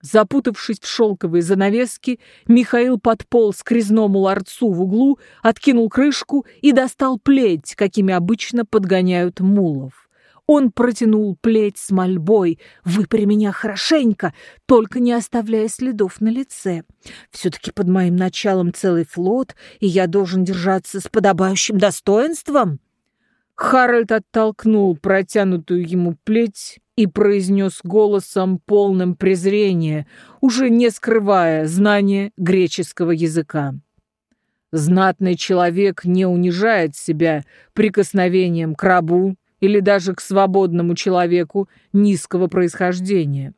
Запутавшись в шелковые занавески, Михаил подполз к резному ларцу в углу, откинул крышку и достал плеть, какими обычно подгоняют мулов. Он протянул плеть с мольбой. «Выпри меня хорошенько, только не оставляя следов на лице. Все-таки под моим началом целый флот, и я должен держаться с подобающим достоинством». Харальд оттолкнул протянутую ему плеть и произнес голосом, полным презрения, уже не скрывая знания греческого языка. Знатный человек не унижает себя прикосновением к рабу или даже к свободному человеку низкого происхождения.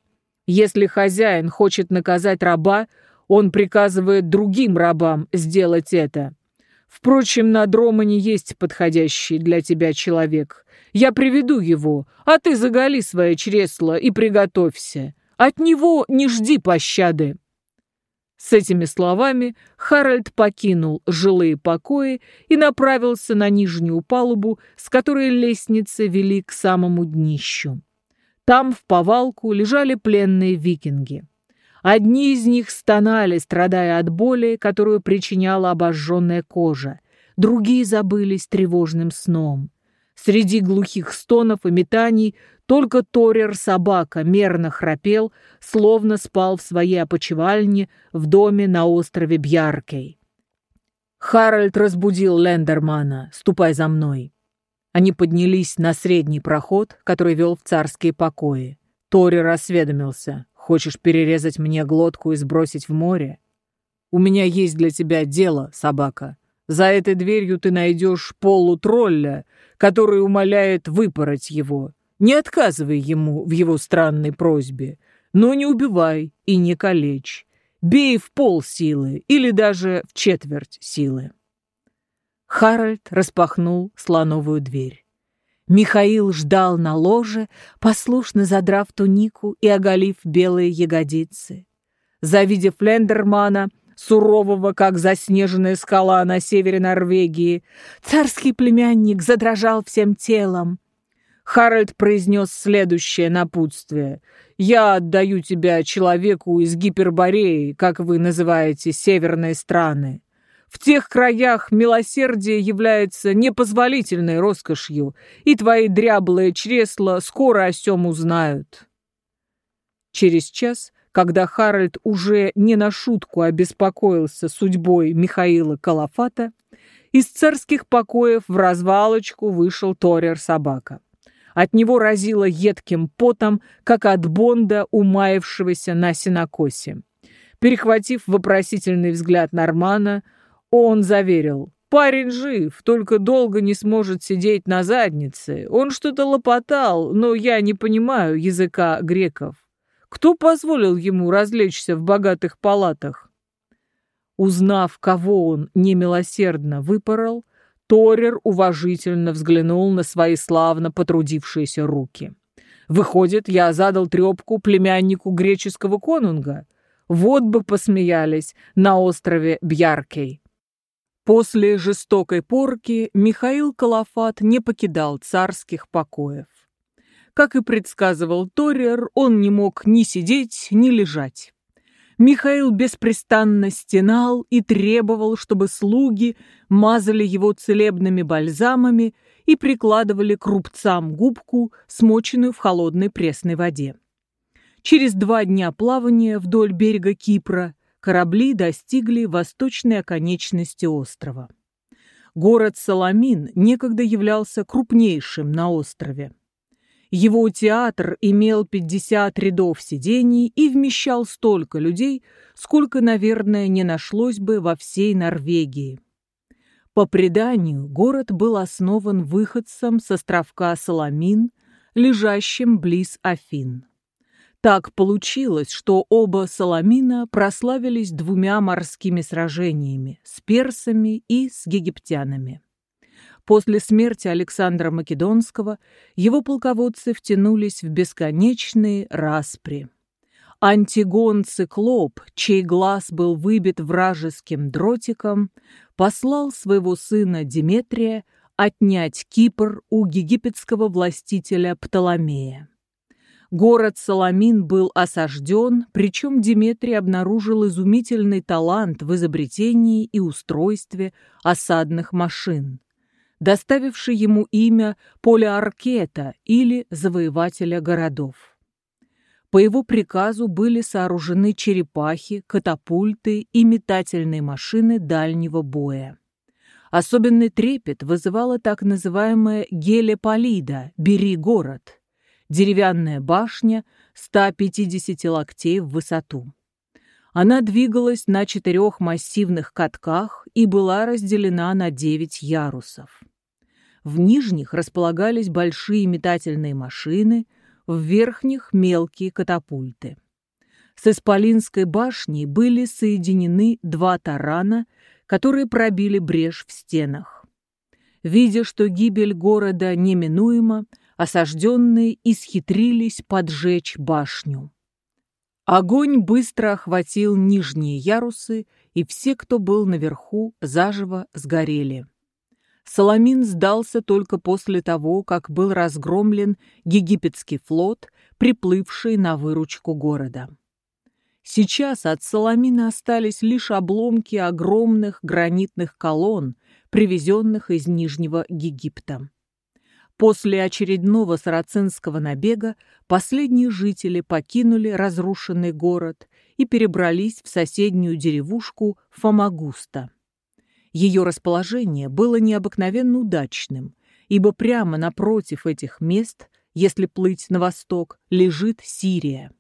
Если хозяин хочет наказать раба, он приказывает другим рабам сделать это. Впрочем, на Дромане есть подходящий для тебя человек. Я приведу его, а ты заголи свое чресло и приготовься. От него не жди пощады». С этими словами Харальд покинул жилые покои и направился на нижнюю палубу, с которой лестницы вели к самому днищу. Там в повалку лежали пленные викинги. Одни из них стонали, страдая от боли, которую причиняла обожженная кожа. Другие забылись тревожным сном. Среди глухих стонов и метаний только Торер-собака мерно храпел, словно спал в своей опочивальне в доме на острове Бьяркей. Харальд разбудил Лендермана, ступай за мной. Они поднялись на средний проход, который вел в царские покои. Торер осведомился. «Хочешь перерезать мне глотку и сбросить в море? У меня есть для тебя дело, собака. За этой дверью ты найдешь полутролля, который умоляет выпороть его. Не отказывай ему в его странной просьбе, но не убивай и не калечь. Бей в пол силы или даже в четверть силы. Харальд распахнул слоновую дверь. Михаил ждал на ложе, послушно задрав тунику и оголив белые ягодицы. Завидев Лендермана, сурового, как заснеженная скала на севере Норвегии, царский племянник задрожал всем телом. Харальд произнес следующее напутствие. «Я отдаю тебя человеку из Гипербореи, как вы называете северные страны. В тех краях милосердие является непозволительной роскошью, и твои дряблые чресла скоро о сем узнают». Через час когда Харальд уже не на шутку обеспокоился судьбой Михаила Калафата, Из царских покоев в развалочку вышел Торер-собака. От него разило едким потом, как от Бонда, умаявшегося на сенокосе. Перехватив вопросительный взгляд Нормана, он заверил. «Парень жив, только долго не сможет сидеть на заднице. Он что-то лопотал, но я не понимаю языка греков. Кто позволил ему развлечься в богатых палатах?» Узнав, кого он немилосердно выпорол, Торер уважительно взглянул на свои славно потрудившиеся руки. «Выходит, я задал трепку племяннику греческого конунга. Вот бы посмеялись на острове Бьяркей». После жестокой порки Михаил Калафат не покидал царских покоев. Как и предсказывал Торер, он не мог ни сидеть, ни лежать. Михаил беспрестанно стенал и требовал, чтобы слуги мазали его целебными бальзамами и прикладывали к рубцам губку, смоченную в холодной пресной воде. Через два дня плавания вдоль берега Кипра корабли достигли восточной оконечности острова. Город Саламин некогда являлся крупнейшим на острове. Его театр имел 50 рядов сидений и вмещал столько людей, сколько, наверное, не нашлось бы во всей Норвегии. По преданию, город был основан выходцем с островка Саламин, лежащим близ Афин. Так получилось, что оба Саламина прославились двумя морскими сражениями с персами и с египтянами. После смерти Александра Македонского его полководцы втянулись в бесконечные распри. Антигон Циклоп, чей глаз был выбит вражеским дротиком, послал своего сына Диметрия отнять Кипр у египетского властителя Птоломея. Город Саламин был осажден, причем Диметрий обнаружил изумительный талант в изобретении и устройстве осадных машин доставивший ему имя Полиаркета или завоевателя городов. По его приказу были сооружены черепахи, катапульты и метательные машины дальнего боя. Особенный трепет вызывала так называемая гелеполида «Бери город» – деревянная башня 150 локтей в высоту. Она двигалась на четырех массивных катках и была разделена на девять ярусов. В нижних располагались большие метательные машины, в верхних — мелкие катапульты. С Исполинской башней были соединены два тарана, которые пробили брешь в стенах. Видя, что гибель города неминуема, осажденные исхитрились поджечь башню. Огонь быстро охватил нижние ярусы, и все, кто был наверху, заживо сгорели. Соломин сдался только после того, как был разгромлен египетский флот, приплывший на выручку города. Сейчас от Соломина остались лишь обломки огромных гранитных колонн, привезенных из Нижнего Египта. После очередного сарацинского набега последние жители покинули разрушенный город и перебрались в соседнюю деревушку Фомагуста. Ее расположение было необыкновенно удачным, ибо прямо напротив этих мест, если плыть на восток, лежит Сирия.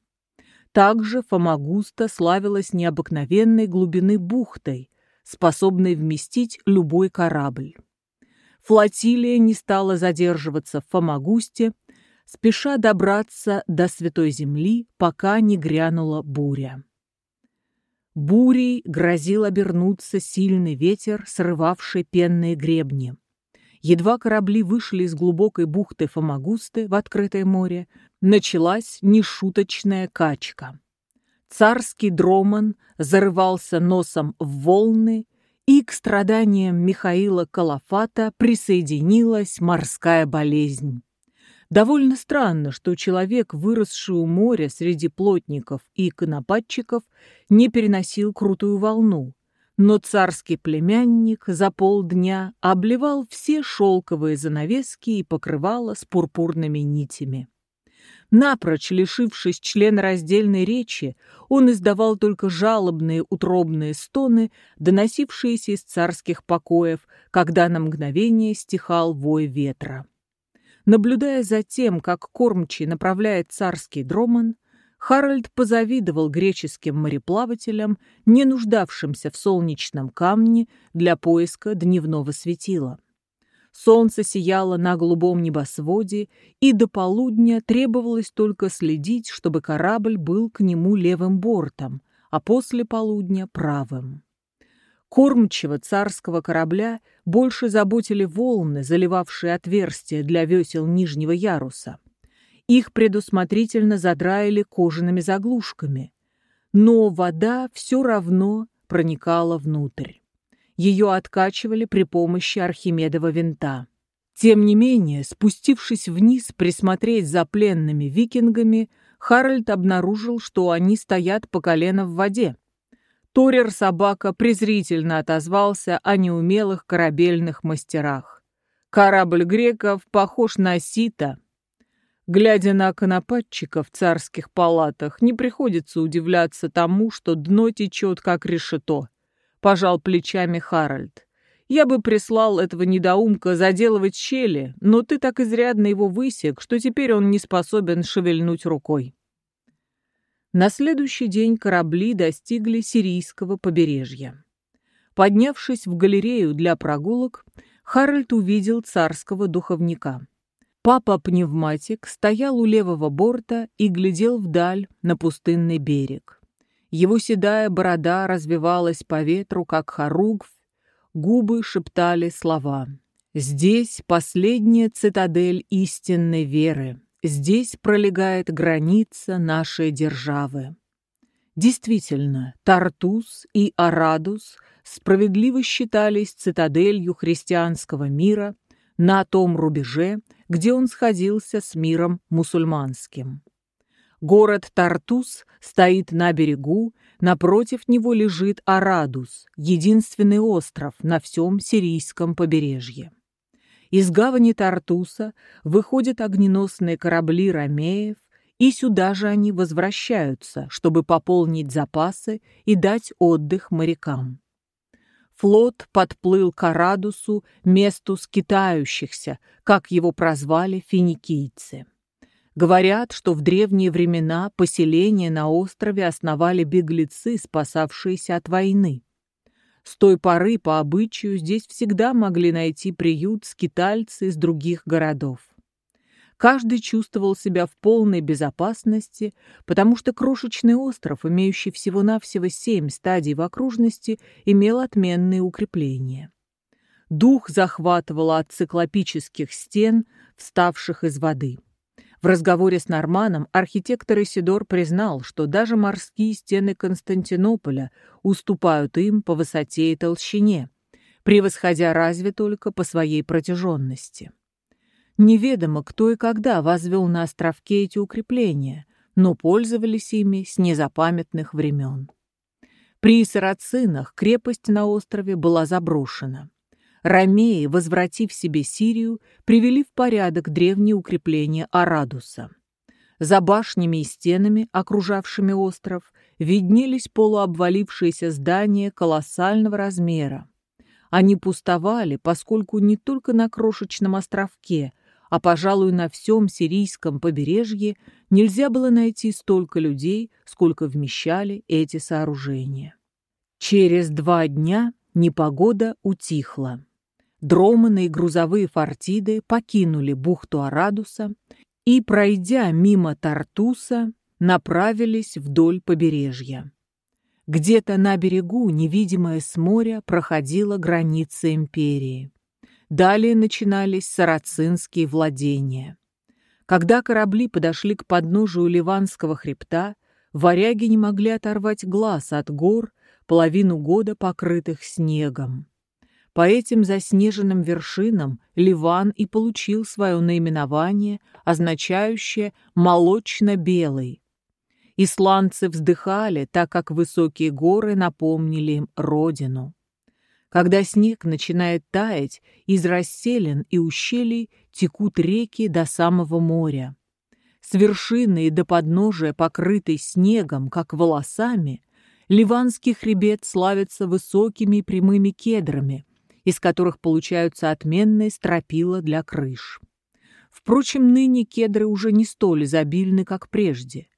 Также Фомагуста славилась необыкновенной глубины бухтой, способной вместить любой корабль. Флотилия не стала задерживаться в Фомагусте, спеша добраться до Святой Земли, пока не грянула буря. Бурей грозил обернуться сильный ветер, срывавший пенные гребни. Едва корабли вышли из глубокой бухты Фомагусты в открытое море, началась нешуточная качка. Царский дроман зарывался носом в волны, и к страданиям Михаила Калафата присоединилась морская болезнь. Довольно странно, что человек, выросший у моря среди плотников и конопатчиков, не переносил крутую волну. Но царский племянник за полдня обливал все шелковые занавески и покрывала с пурпурными нитями.
Напрочь лишившись членораздельной речи, он издавал только жалобные утробные стоны, доносившиеся из царских покоев, когда на мгновение стихал вой ветра. Наблюдая за тем, как кормчий направляет царский дроман, Харальд позавидовал греческим мореплавателям, не нуждавшимся в солнечном камне для поиска дневного светила. Солнце сияло на голубом небосводе, и до полудня требовалось только следить, чтобы корабль был к нему левым бортом, а после полудня — правым. Кормчего царского корабля больше заботили волны, заливавшие отверстия для весел нижнего яруса. Их предусмотрительно задраили кожаными заглушками. Но вода все равно проникала внутрь. Ее откачивали при помощи Архимедова винта. Тем не менее, спустившись вниз присмотреть за пленными викингами, Харальд обнаружил, что они стоят по колено в воде. Торер-собака презрительно отозвался о неумелых корабельных мастерах. Корабль греков похож на сито. Глядя на конопатчика в царских палатах, не приходится удивляться тому, что дно течет как решето пожал плечами Харальд. Я бы прислал этого недоумка заделывать щели, но ты так изрядно его высек, что теперь он не способен шевельнуть рукой. На следующий день корабли достигли сирийского побережья. Поднявшись в галерею для прогулок, Харальд увидел царского духовника. Папа-пневматик стоял у левого борта и глядел вдаль на пустынный берег. Его седая борода развивалась по ветру, как хоругвь, губы шептали слова. «Здесь последняя цитадель истинной веры. Здесь пролегает граница нашей державы». Действительно, Тартус и Арадус справедливо считались цитаделью христианского мира на том рубеже, где он сходился с миром мусульманским. Город Тартус стоит на берегу, напротив него лежит Арадус, единственный остров на всем сирийском побережье. Из гавани Тартуса выходят огненосные корабли ромеев, и сюда же они возвращаются, чтобы пополнить запасы и дать отдых морякам. Флот подплыл к Арадусу, месту скитающихся, как его прозвали финикийцы. Говорят, что в древние времена поселение на острове основали беглецы, спасавшиеся от войны. С той поры, по обычаю, здесь всегда могли найти приют скитальцы из других городов. Каждый чувствовал себя в полной безопасности, потому что крошечный остров, имеющий всего-навсего семь стадий в окружности, имел отменные укрепления. Дух захватывало от циклопических стен, вставших из воды. В разговоре с Норманом архитектор Исидор признал, что даже морские стены Константинополя уступают им по высоте и толщине, превосходя разве только по своей протяженности. Неведомо, кто и когда возвел на островке эти укрепления, но пользовались ими с незапамятных времен. При сарацинах крепость на острове была заброшена. Ромеи, возвратив себе Сирию, привели в порядок древние укрепления Арадуса. За башнями и стенами, окружавшими остров, виднелись полуобвалившиеся здания колоссального размера. Они пустовали, поскольку не только на крошечном островке, а, пожалуй, на всем сирийском побережье нельзя было найти столько людей, сколько вмещали эти сооружения. Через два дня непогода утихла. Дроманы и грузовые фортиды покинули бухту Арадуса и, пройдя мимо Тартуса, направились вдоль побережья. Где-то на берегу, невидимая с моря, проходила граница империи. Далее начинались сарацинские владения. Когда корабли подошли к подножию Ливанского хребта, варяги не могли оторвать глаз от гор, половину года покрытых снегом. По этим заснеженным вершинам Ливан и получил свое наименование, означающее «молочно-белый». Исландцы вздыхали, так как высокие горы напомнили им родину. Когда снег начинает таять, из расселин и ущелий текут реки до самого моря. с вершины и до подножия, покрытой снегом, как волосами, Ливанский хребет славится высокими прямыми кедрами, из которых получаются отменные стропила для крыш. Впрочем, ныне кедры уже не столь изобильны, как прежде.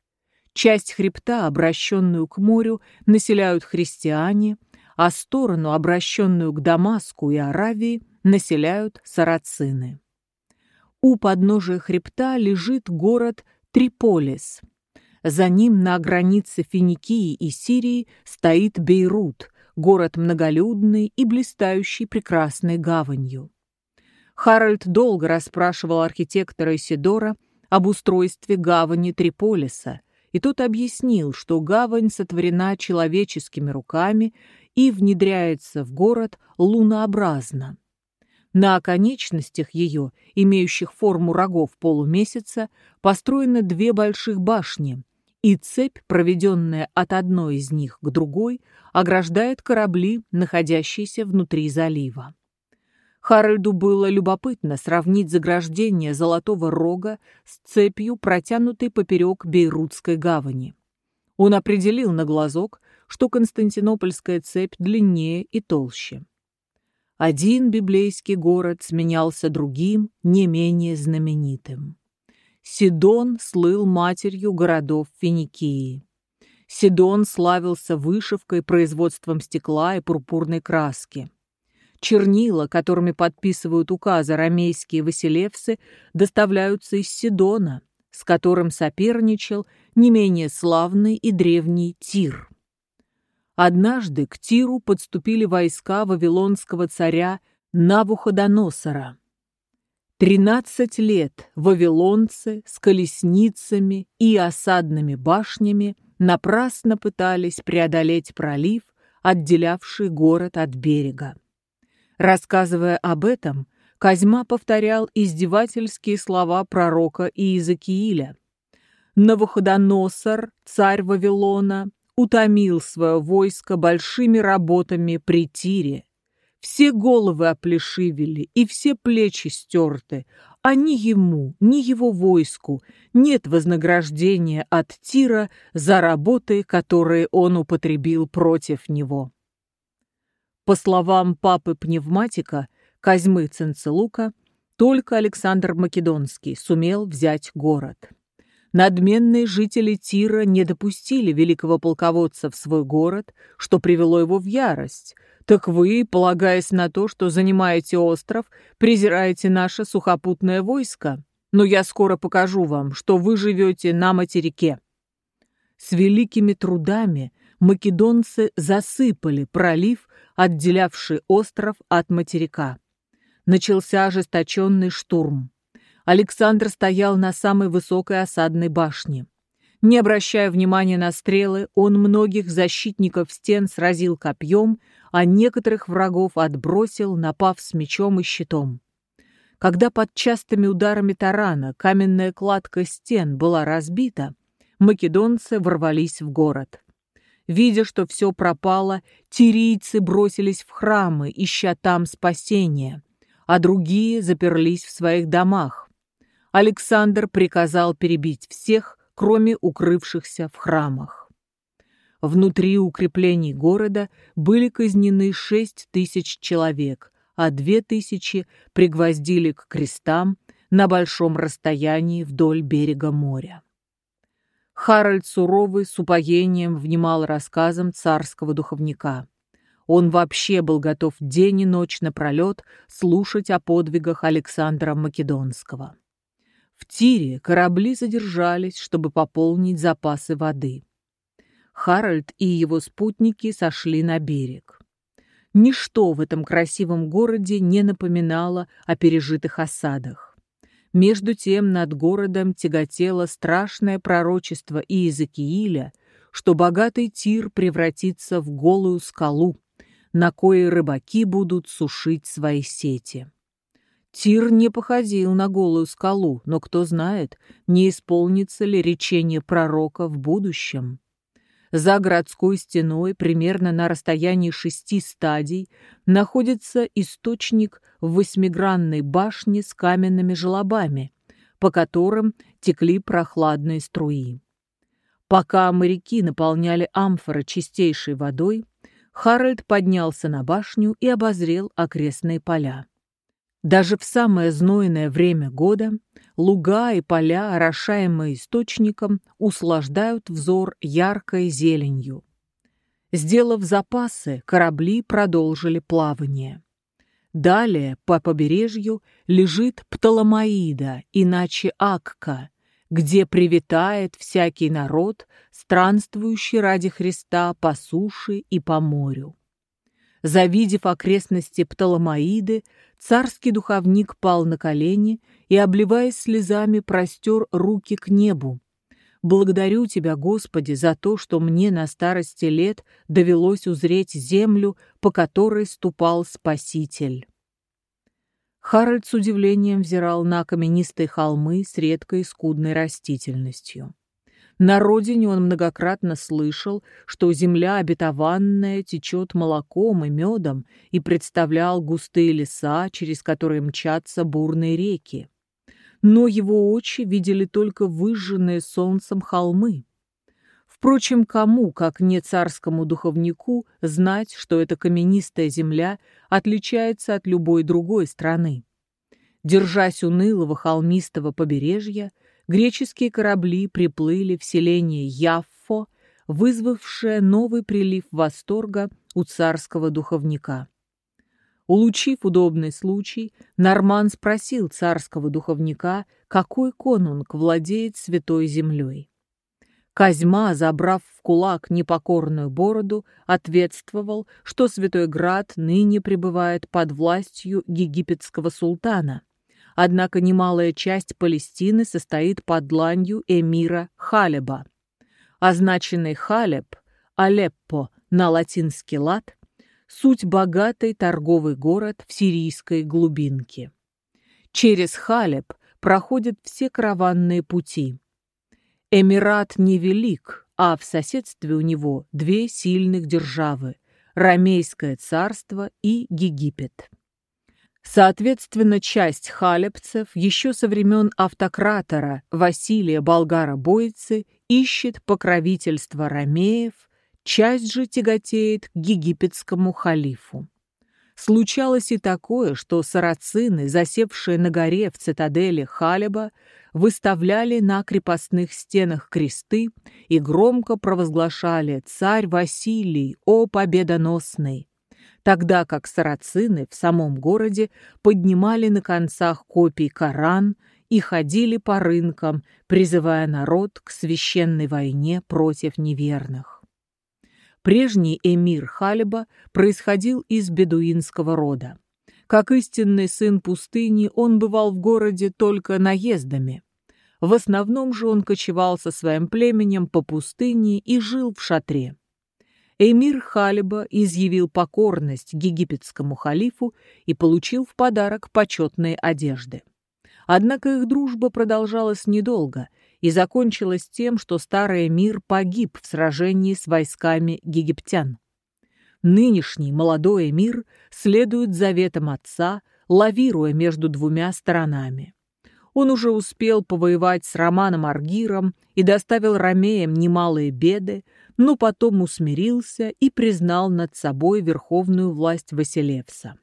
Часть хребта, обращенную к морю, населяют христиане, а сторону, обращенную к Дамаску и Аравии, населяют сарацины. У подножия хребта лежит город Триполис. За ним на границе Финикии и Сирии стоит Бейрут, город многолюдный и блистающий прекрасной гаванью. Харальд долго расспрашивал архитектора Исидора об устройстве гавани Триполиса, и тот объяснил, что гавань сотворена человеческими руками и внедряется в город лунообразно. На оконечностях ее, имеющих форму рогов полумесяца, построены две больших башни, и цепь, проведенная от одной из них к другой, ограждает корабли, находящиеся внутри залива. Харальду было любопытно сравнить заграждение Золотого Рога с цепью, протянутой поперек Бейрутской гавани. Он определил на глазок, что Константинопольская цепь длиннее и толще. Один библейский город сменялся другим, не менее знаменитым. Сидон слыл матерью городов Финикии. Сидон славился вышивкой, производством стекла и пурпурной краски. Чернила, которыми подписывают указы ромейские василевсы, доставляются из Сидона, с которым соперничал не менее славный и древний Тир. Однажды к Тиру подступили войска вавилонского царя Навуходоносора. Тринадцать лет вавилонцы с колесницами и осадными башнями напрасно пытались преодолеть пролив, отделявший город от берега. Рассказывая об этом, Козьма повторял издевательские слова пророка Иезекииля. «Навуходоносор, царь Вавилона, утомил свое войско большими работами при Тире. Все головы оплешивели и все плечи стерты, а ни ему, ни его войску нет вознаграждения от Тира за работы, которые он употребил против него. По словам папы Пневматика Козьмы Ценцелука, только Александр Македонский сумел взять город. Надменные жители Тира не допустили великого полководца в свой город, что привело его в ярость. Так вы, полагаясь на то, что занимаете остров, презираете наше сухопутное войско? Но я скоро покажу вам, что вы живете на материке. С великими трудами македонцы засыпали пролив, отделявший остров от материка. Начался ожесточенный штурм. Александр стоял на самой высокой осадной башне. Не обращая внимания на стрелы, он многих защитников стен сразил копьем, а некоторых врагов отбросил, напав с мечом и щитом. Когда под частыми ударами тарана каменная кладка стен была разбита, македонцы ворвались в город. Видя, что все пропало, тирийцы бросились в храмы, ища там спасения, а другие заперлись в своих домах. Александр приказал перебить всех, кроме укрывшихся в храмах. Внутри укреплений города были казнены шесть тысяч человек, а две тысячи пригвоздили к крестам на большом расстоянии вдоль берега моря. Харальд Суровый с упоением внимал рассказам царского духовника. Он вообще был готов день и ночь напролет слушать о подвигах Александра Македонского. В Тире корабли задержались, чтобы пополнить запасы воды. Харальд и его спутники сошли на берег. Ничто в этом красивом городе не напоминало о пережитых осадах. Между тем над городом тяготело страшное пророчество Иезекииля, что богатый Тир превратится в голую скалу, на коей рыбаки будут сушить свои сети. Тир не походил на голую скалу, но кто знает, не исполнится ли речение пророка в будущем. За городской стеной, примерно на расстоянии шести стадий, находится источник в восьмигранной башне с каменными желобами, по которым текли прохладные струи. Пока моряки наполняли амфоры чистейшей водой, Харальд поднялся на башню и обозрел окрестные поля. Даже в самое знойное время года луга и поля, орошаемые источником, услаждают взор яркой зеленью. Сделав запасы, корабли продолжили плавание. Далее по побережью лежит Птоломаида, иначе Акка, где привитает всякий народ, странствующий ради Христа по суше и по морю. Завидев окрестности Птоломаиды, царский духовник пал на колени и, обливаясь слезами, простер руки к небу. «Благодарю Тебя, Господи, за то, что мне на старости лет довелось узреть землю, по которой ступал Спаситель». Харальд с удивлением взирал на каменистые холмы с редкой скудной растительностью. На родине он многократно слышал, что земля обетованная течет молоком и медом и представлял густые леса, через которые мчатся бурные реки. Но его очи видели только выжженные солнцем холмы. Впрочем, кому, как не царскому духовнику, знать, что эта каменистая земля отличается от любой другой страны? Держась унылого холмистого побережья, греческие корабли приплыли в селение Яффо, вызвавшее новый прилив восторга у царского духовника. Улучив удобный случай, Норман спросил царского духовника, какой конунг владеет святой землей. Козьма, забрав в кулак непокорную бороду, ответствовал, что Святой Град ныне пребывает под властью египетского султана. Однако немалая часть Палестины состоит под ланью эмира Халеба. Означенный Халеб, Алеппо на латинский лад, суть богатый торговый город в сирийской глубинке. Через Халеб проходят все караванные пути – Эмират невелик, а в соседстве у него две сильных державы – Ромейское царство и Египет. Соответственно, часть халебцев еще со времен автократора Василия Болгара-Бойцы ищет покровительство ромеев, часть же тяготеет к египетскому халифу. Случалось и такое, что сарацины, засевшие на горе в цитадели Халеба, выставляли на крепостных стенах кресты и громко провозглашали «Царь Василий, о победоносный!», тогда как сарацины в самом городе поднимали на концах копий Коран и ходили по рынкам, призывая народ к священной войне против неверных. Прежний эмир Халиба происходил из бедуинского рода. Как истинный сын пустыни, он бывал в городе только наездами. В основном же он кочевал со своим племенем по пустыне и жил в шатре. Эмир Халиба изъявил покорность египетскому халифу и получил в подарок почетные одежды. Однако их дружба продолжалась недолго и закончилась тем, что старый эмир погиб в сражении с войсками египтян. Нынешний молодой эмир следует заветам отца, лавируя между двумя сторонами. Он уже успел повоевать с Романом Аргиром и доставил ромеям немалые беды, но потом усмирился и признал над собой верховную власть Василевса.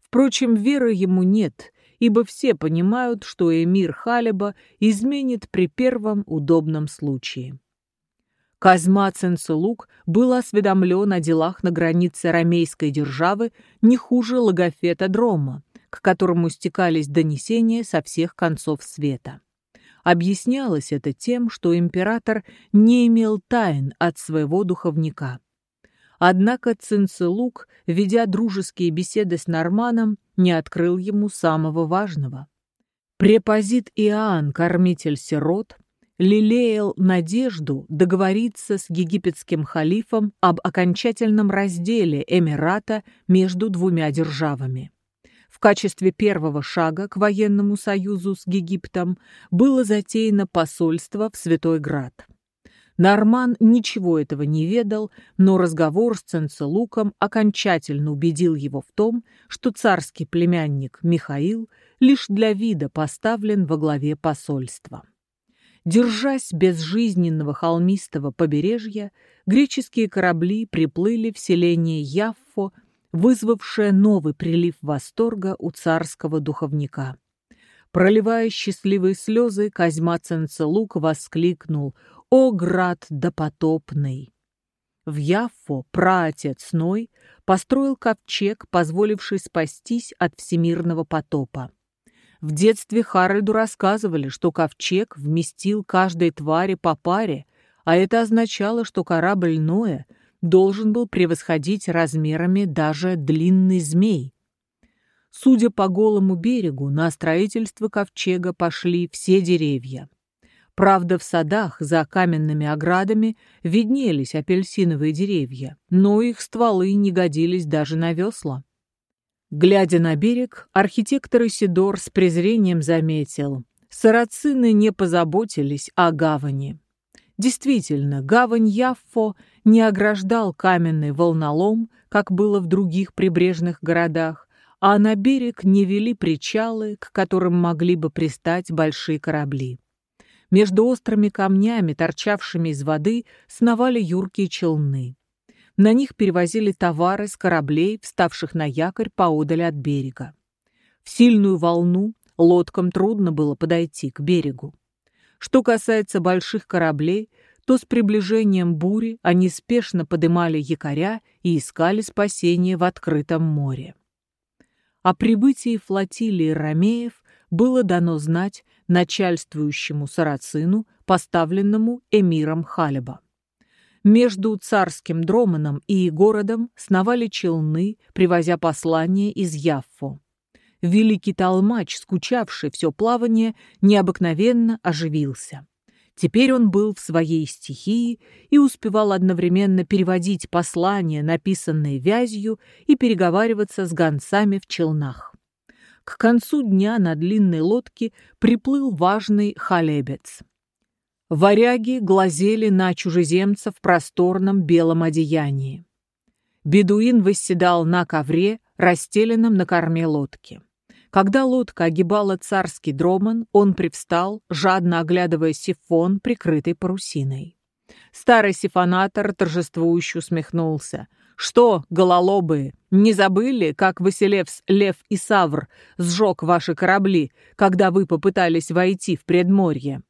Впрочем, веры ему нет, ибо все понимают, что эмир Халеба изменит при первом удобном случае. Казма Ценцелук был осведомлен о делах на границе ромейской державы не хуже Логофета Дрома, к которому стекались донесения со всех концов света. Объяснялось это тем, что император не имел тайн от своего духовника. Однако Цинцелук, ведя дружеские беседы с Норманом, не открыл ему самого важного. Препозит Иоанн, кормитель сирот, лелеял надежду договориться с египетским халифом об окончательном разделе Эмирата между двумя державами. В качестве первого шага к военному союзу с Египтом было затеяно посольство в Святой Град. Норман ничего этого не ведал, но разговор с Ценцелуком окончательно убедил его в том, что царский племянник Михаил лишь для вида поставлен во главе посольства. Держась безжизненного холмистого побережья, греческие корабли приплыли в селение Яффо, вызвавшее новый прилив восторга у царского духовника. Проливая счастливые слезы, Козьма Ценцелук воскликнул «О, град допотопный!» В Яффо праотец Ной построил ковчег, позволивший спастись от всемирного потопа. В детстве Харальду рассказывали, что ковчег вместил каждой твари по паре, а это означало, что корабль Ноя должен был превосходить размерами даже длинный змей. Судя по голому берегу, на строительство ковчега пошли все деревья. Правда, в садах за каменными оградами виднелись апельсиновые деревья, но их стволы не годились даже на весла. Глядя на берег, архитектор Исидор с презрением заметил, сарацины не позаботились о гавани. Действительно, гавань Яффо не ограждал каменный волнолом, как было в других прибрежных городах, а на берег не вели причалы, к которым могли бы пристать большие корабли. Между острыми камнями, торчавшими из воды, сновали юркие челны. На них перевозили товары с кораблей, вставших на якорь поодаль от берега. В сильную волну лодкам трудно было подойти к берегу. Что касается больших кораблей, то с приближением бури они спешно подымали якоря и искали спасения в открытом море. О прибытии флотилии ромеев было дано знать начальствующему сарацину, поставленному эмиром Халеба. Между царским Дроманом и городом сновали челны, привозя послания из Яффо. Великий толмач, скучавший все плавание, необыкновенно оживился. Теперь он был в своей стихии и успевал одновременно переводить послания, написанные вязью, и переговариваться с гонцами в челнах. К концу дня на длинной лодке приплыл важный халебец. Варяги глазели на чужеземца в просторном белом одеянии. Бедуин восседал на ковре, расстеленном на корме лодки. Когда лодка огибала царский дроман, он привстал, жадно оглядывая сифон, прикрытый парусиной. Старый сифонатор торжествующе усмехнулся. «Что, гололобые, не забыли, как Василевс, Лев и Савр сжег ваши корабли, когда вы попытались войти в предморье?»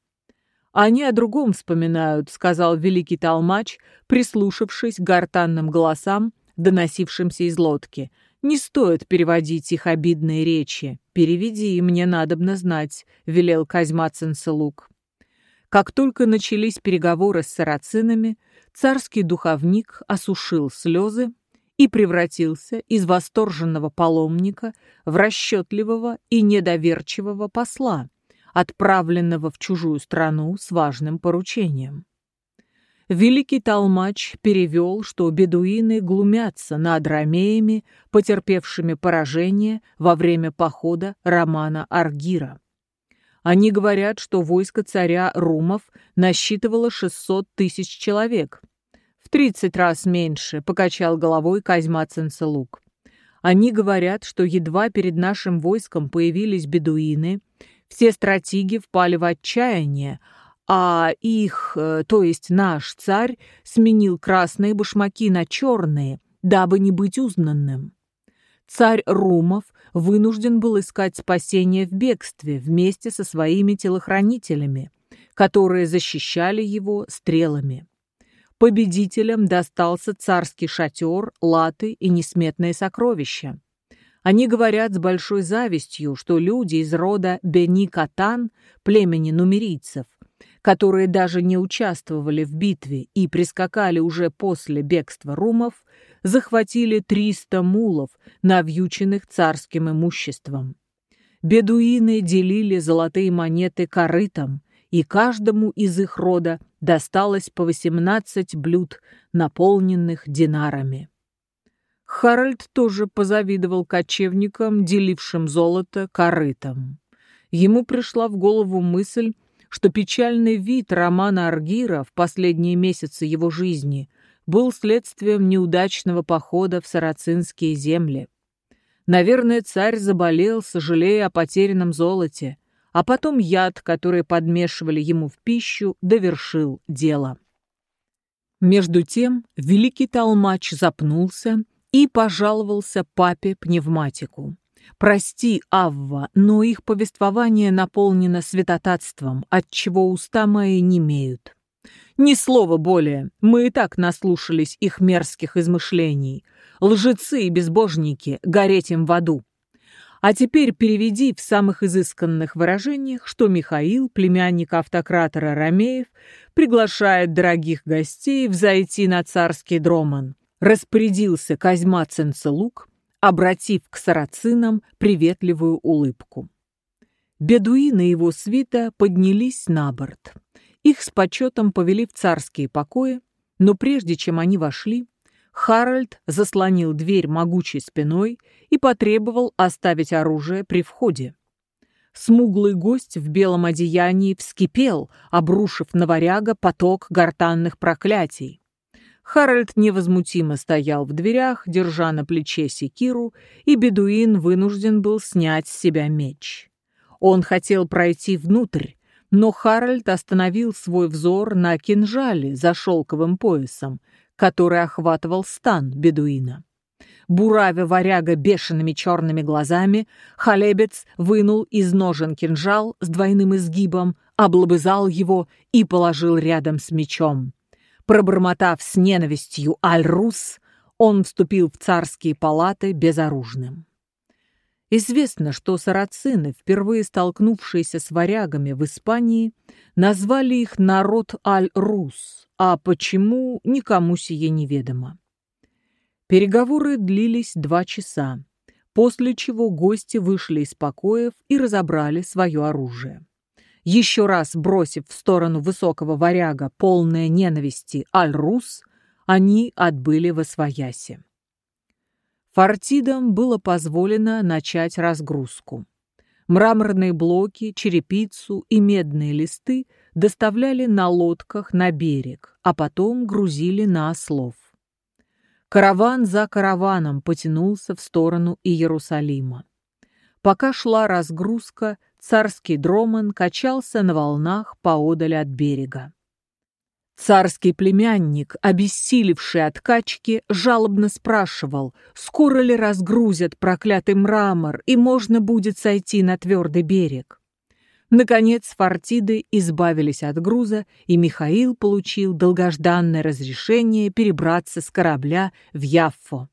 «Они о другом вспоминают», — сказал великий толмач, прислушавшись к гортанным голосам, доносившимся из лодки. «Не стоит переводить их обидные речи. Переведи, мне надобно знать», — велел Козьма Ценцелук. Как только начались переговоры с сарацинами, царский духовник осушил слезы и превратился из восторженного паломника в расчетливого и недоверчивого посла, отправленного в чужую страну с важным поручением. Великий толмач перевел, что бедуины глумятся над ромеями, потерпевшими поражение во время похода Романа Аргира. Они говорят, что войско царя Румов насчитывало 600 тысяч человек. В 30 раз меньше, покачал головой Козьма Ценцелук. Они говорят, что едва перед нашим войском появились бедуины, все стратеги впали в отчаяние, а их, э, то есть наш царь, сменил красные башмаки на черные, дабы не быть узнанным. Царь Румов вынужден был искать спасение в бегстве вместе со своими телохранителями, которые защищали его стрелами. Победителям достался царский шатер, латы и несметные сокровища. Они говорят с большой завистью, что люди из рода Бени-Катан, племени нумерийцев, которые даже не участвовали в битве и прискакали уже после бегства румов, захватили 300 мулов, навьюченных царским имуществом. Бедуины делили золотые монеты корытом, и каждому из их рода досталось по 18 блюд, наполненных динарами. Харальд тоже позавидовал кочевникам, делившим золото корытом. Ему пришла в голову мысль
что печальный вид Романа Аргира в последние месяцы его жизни был следствием неудачного похода в сарацинские земли. Наверное, царь заболел, сожалея о потерянном золоте, а потом яд, который подмешивали ему в пищу, довершил дело. Между тем великий толмач запнулся и пожаловался папе пневматику. Прости, Авва, но их повествование наполнено святотатством, от чего уста мои не имеют. Ни слова более, мы и так наслушались их мерзких измышлений. Лжецы и безбожники, гореть им в аду. А теперь переведи в самых изысканных выражениях, что Михаил, племянник автократора Ромеев, приглашает дорогих гостей взойти на царский дроман. Распорядился Козьма Ценцелук, обратив к сарацинам приветливую улыбку. Бедуины его свита поднялись на борт. Их с почетом повели в царские покои, но прежде чем они вошли, Харальд заслонил дверь могучей спиной и потребовал оставить оружие при входе. Смуглый гость в белом одеянии вскипел, обрушив на варяга поток гортанных проклятий. Харальд невозмутимо стоял в дверях, держа на плече секиру, и бедуин вынужден был снять с себя меч. Он хотел пройти внутрь, но Харальд остановил свой взор на кинжале за шелковым поясом, который охватывал стан бедуина. Буравя варяга бешеными черными глазами, халебец вынул из ножен кинжал с двойным изгибом, облобызал его и положил рядом с мечом. Пробормотав с ненавистью «Аль-Рус», он вступил в царские палаты безоружным. Известно, что сарацины, впервые столкнувшиеся с варягами в Испании, назвали их народ Аль-Рус, а почему, никому сие неведомо. Переговоры длились два часа, после чего гости вышли из покоев и разобрали свое оружие еще раз бросив в сторону высокого варяга полное ненависти Аль-Рус, они отбыли во свояси. Фортидам было позволено начать разгрузку. Мраморные блоки, черепицу и медные листы доставляли на лодках на берег, а потом грузили на ослов. Караван за караваном потянулся в сторону Иерусалима. Пока шла разгрузка, царский дроман качался на волнах поодаль от берега. Царский племянник, обессилевший от качки, жалобно спрашивал, скоро ли разгрузят проклятый мрамор и можно будет сойти на твердый берег. Наконец фортиды избавились от груза, и Михаил получил долгожданное разрешение перебраться с корабля в Яффо.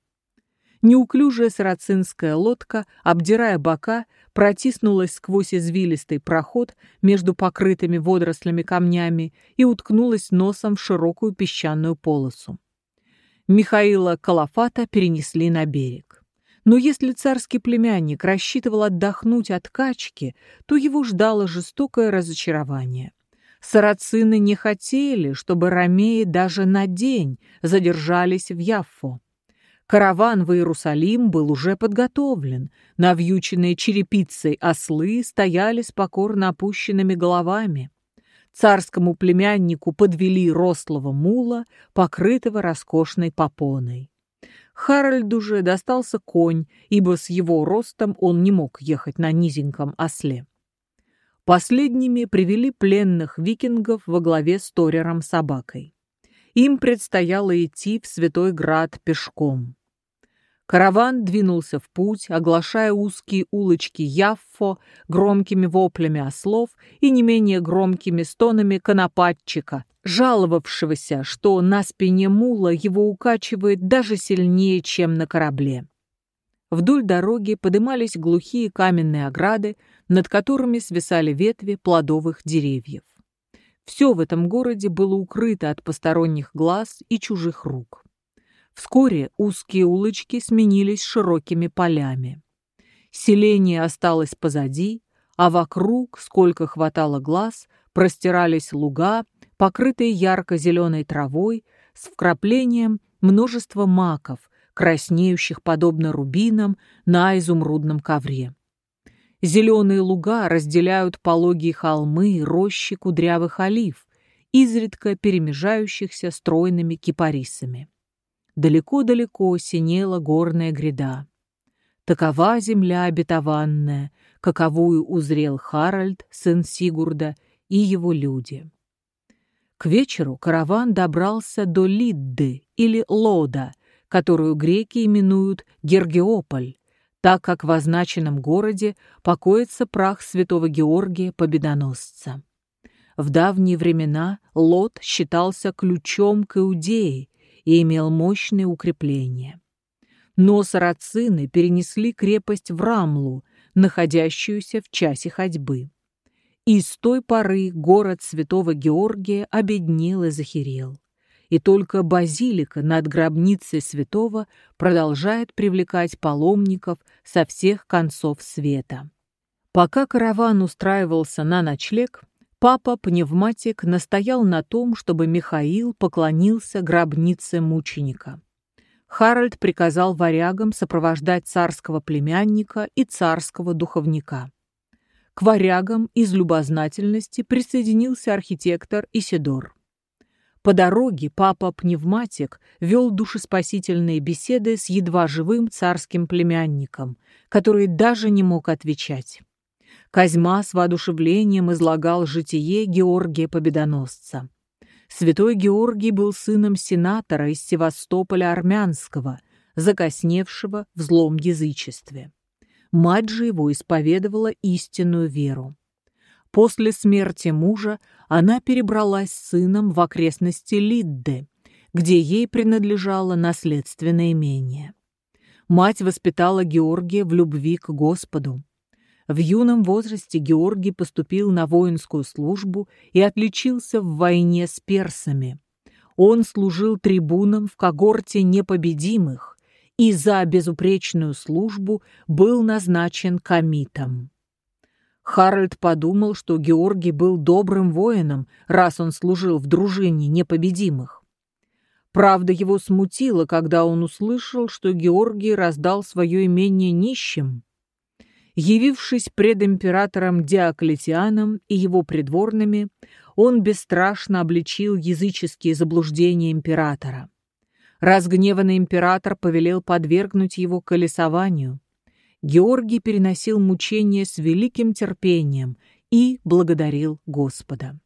Неуклюжая сарацинская лодка, обдирая бока, протиснулась сквозь извилистый проход между покрытыми водорослями камнями и уткнулась носом в широкую песчаную полосу. Михаила Калафата перенесли на берег. Но если царский племянник рассчитывал отдохнуть от качки, то его ждало жестокое разочарование. Сарацины не хотели, чтобы ромеи даже на день задержались в Яффо. Караван в Иерусалим был уже подготовлен. Навьюченные черепицей ослы стояли с покорно опущенными головами. Царскому племяннику подвели рослого мула, покрытого роскошной попоной. Харальду же достался конь, ибо с его ростом он не мог ехать на низеньком осле. Последними привели пленных викингов во главе с Торером собакой. Им предстояло идти в Святой Град пешком. Караван двинулся в путь, оглашая узкие улочки Яффо громкими воплями ослов и не менее громкими стонами конопатчика, жаловавшегося, что на спине мула его укачивает даже сильнее, чем на корабле. Вдоль дороги подымались глухие каменные ограды, над которыми свисали ветви плодовых деревьев. Все в этом городе было укрыто от посторонних глаз и чужих рук. Вскоре узкие улочки сменились широкими полями. Селение осталось позади, а вокруг, сколько хватало глаз, простирались луга, покрытые ярко-зеленой травой, с вкраплением множества маков, краснеющих подобно рубинам на изумрудном ковре.
Зеленые луга разделяют пологие холмы рощи кудрявых олив, изредка перемежающихся стройными кипарисами. Далеко-далеко синела горная гряда. Такова земля обетованная, каковую узрел Харальд, сын Сигурда, и его люди. К вечеру караван добрался до Лидды или Лода, которую греки именуют Гергиополь, так как в означенном городе покоится прах святого Георгия Победоносца. В давние времена Лот считался ключом к Иудее и имел мощные укрепления. Но сарацины перенесли крепость в Рамлу, находящуюся в часе ходьбы. И с той поры город святого Георгия обеднел и захерел. И только базилика над гробницей святого продолжает привлекать паломников со всех концов света. Пока караван устраивался на ночлег, папа-пневматик настоял на том, чтобы Михаил поклонился гробнице мученика. Харальд приказал варягам сопровождать царского племянника и царского духовника. К варягам из любознательности присоединился архитектор Исидор. По дороге папа-пневматик вел душеспасительные беседы с едва живым царским племянником, который даже не мог отвечать. Козьма с воодушевлением излагал житие Георгия Победоносца. Святой Георгий был сыном сенатора из Севастополя Армянского, закосневшего в злом язычестве. Мать же его исповедовала истинную веру. После смерти мужа она перебралась с сыном в окрестности Лидды, где ей принадлежало наследственное имение. Мать воспитала Георгия в любви к Господу. В юном возрасте Георгий поступил на воинскую службу и отличился в войне с персами. Он служил трибуном в когорте непобедимых, и за безупречную службу был назначен комитом. Харальд подумал, что Георгий был добрым воином, раз он служил в дружине непобедимых. Правда, его смутило, когда он услышал, что Георгий раздал свое имение нищим. Явившись пред императором Диоклетианом и его придворными, он бесстрашно обличил языческие заблуждения императора. Разгневанный император повелел подвергнуть его колесованию. Георгий переносил мучения с великим терпением и благодарил Господа.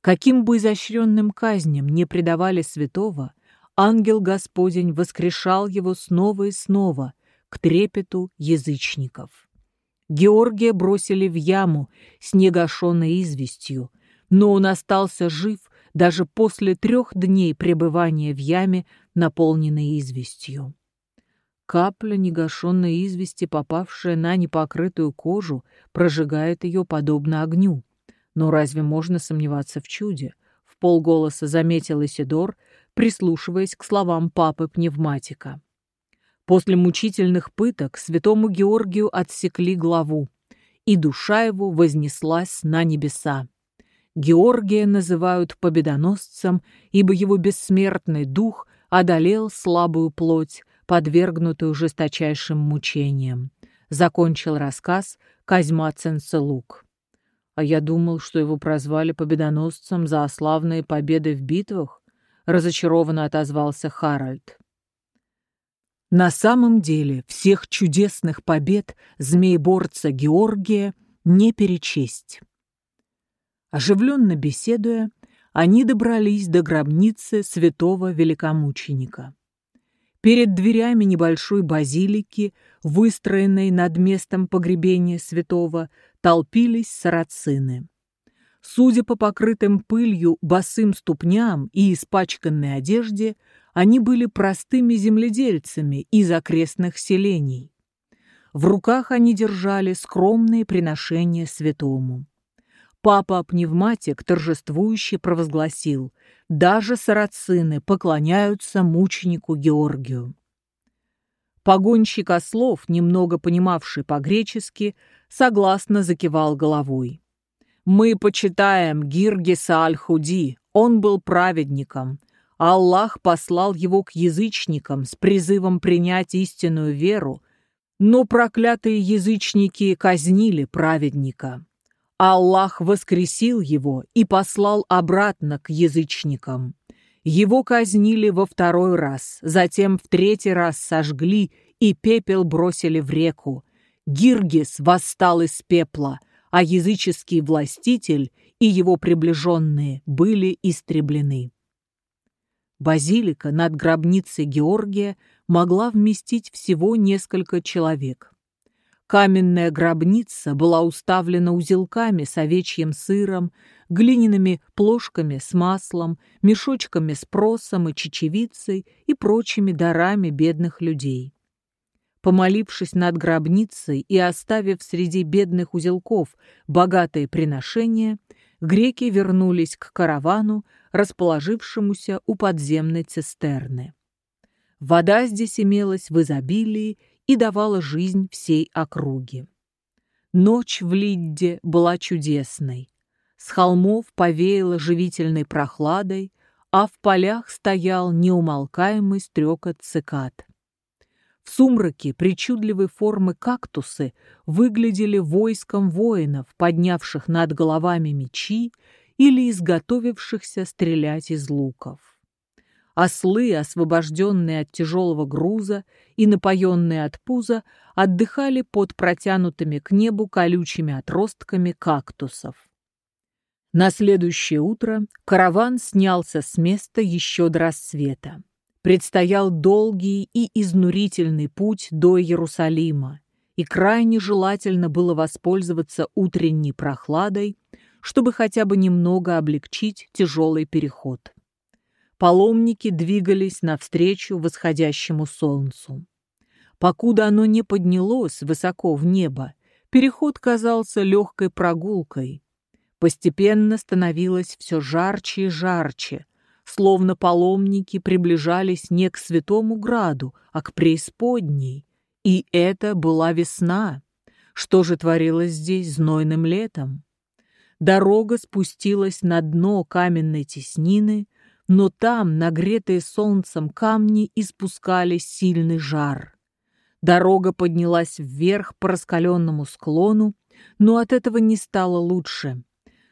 Каким бы изощренным казням не предавали святого, ангел Господень воскрешал его снова и снова к трепету язычников. Георгия бросили в яму с негашенной известью, но он остался жив даже после трех дней пребывания в яме, наполненной известью. Капля негашенной извести, попавшая на непокрытую кожу, прожигает ее подобно огню. Но разве можно сомневаться в чуде? В полголоса заметил Исидор, прислушиваясь к словам папы-пневматика. После мучительных пыток святому Георгию отсекли главу, и душа его вознеслась на небеса. Георгия называют победоносцем, ибо его бессмертный дух одолел слабую плоть, подвергнутую жесточайшим мучениям. Закончил рассказ Козьма Ценцелук. А я думал, что его прозвали победоносцем за славные победы в битвах, разочарованно отозвался Харальд. На самом деле всех чудесных побед змееборца Георгия не перечесть. Оживленно беседуя, они добрались до гробницы святого великомученика. Перед дверями небольшой базилики, выстроенной над местом погребения святого, толпились сарацины. Судя по покрытым пылью босым ступням и испачканной одежде, они были простыми земледельцами из окрестных селений. В руках они держали скромные приношения святому. Папа-пневматик торжествующе провозгласил, даже сарацины поклоняются мученику Георгию. Погонщик ослов, немного понимавший по-гречески, согласно закивал головой. «Мы почитаем Гиргиса Аль-Худи, он был праведником. Аллах послал его к язычникам с призывом принять истинную веру, Но проклятые язычники казнили праведника. Аллах воскресил его и послал обратно к язычникам. Его казнили во второй раз, затем в третий раз сожгли и пепел бросили в реку. Гиргис восстал из пепла, а языческий властитель и его приближенные были истреблены. Базилика над гробницей Георгия могла вместить всего несколько человек. Каменная гробница была уставлена узелками с овечьим сыром, глиняными плошками с маслом, мешочками с просом и чечевицей и прочими дарами бедных людей. Помолившись над гробницей и оставив среди бедных узелков богатые приношения, греки вернулись к каравану, расположившемуся у подземной цистерны. Вода здесь имелась в изобилии и давала жизнь всей округе. Ночь в Лидде была чудесной. С холмов повеяло живительной прохладой, а в полях стоял неумолкаемый стрекот цикад. В сумраке причудливой формы кактусы выглядели войском воинов, поднявших над головами мечи или изготовившихся стрелять из луков. Ослы, освобожденные от тяжелого груза и напоенные от пуза, отдыхали под протянутыми к небу колючими отростками кактусов. На следующее утро караван снялся с места еще до рассвета. Предстоял долгий и изнурительный путь до Иерусалима, и крайне желательно было воспользоваться утренней прохладой, чтобы хотя бы немного облегчить тяжелый переход. Паломники двигались навстречу восходящему солнцу. Покуда оно не поднялось высоко в небо, переход казался легкой прогулкой. Постепенно становилось все жарче и жарче, словно паломники приближались не к святому граду, а к преисподней. И это была весна. Что же творилось здесь знойным летом? Дорога спустилась на дно каменной теснины, но там, нагретые солнцем камни, испускали сильный жар. Дорога поднялась вверх по раскаленному склону, но от этого не стало лучше.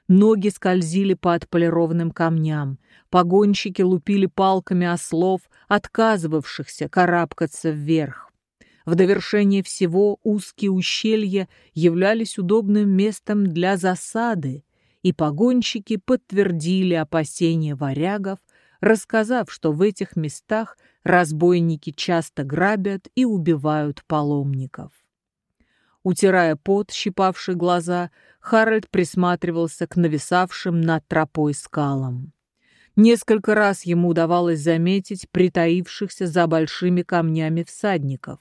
Ноги скользили по отполированным камням, погонщики лупили палками ослов, отказывавшихся карабкаться вверх. В довершение всего узкие ущелья являлись удобным местом для засады, и погонщики подтвердили опасения варягов, рассказав, что в этих местах разбойники часто грабят и убивают паломников. Утирая пот, щипавший глаза, Харальд присматривался к нависавшим над тропой скалам. Несколько раз ему удавалось заметить притаившихся за большими камнями всадников.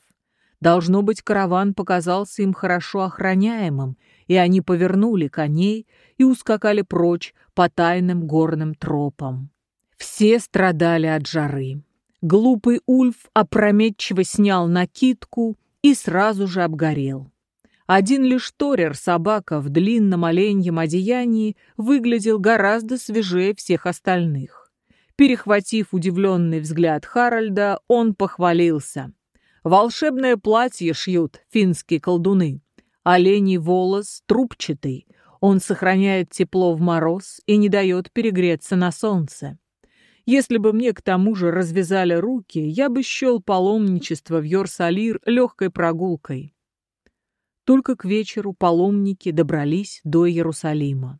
Должно быть, караван показался им хорошо охраняемым, и они повернули коней и ускакали прочь по тайным горным тропам. Все страдали от жары. Глупый Ульф опрометчиво снял накидку и сразу же обгорел. Один лишь Торер, собака в длинном оленьем одеянии, выглядел гораздо свежее всех остальных. Перехватив удивленный взгляд Харальда, он похвалился. Волшебное платье шьют финские колдуны. Оленей волос трубчатый. Он сохраняет тепло в мороз и не дает перегреться на солнце. Если бы мне к тому же развязали руки, я бы счел паломничество в Йорсалир легкой прогулкой. Только к вечеру паломники добрались до Иерусалима.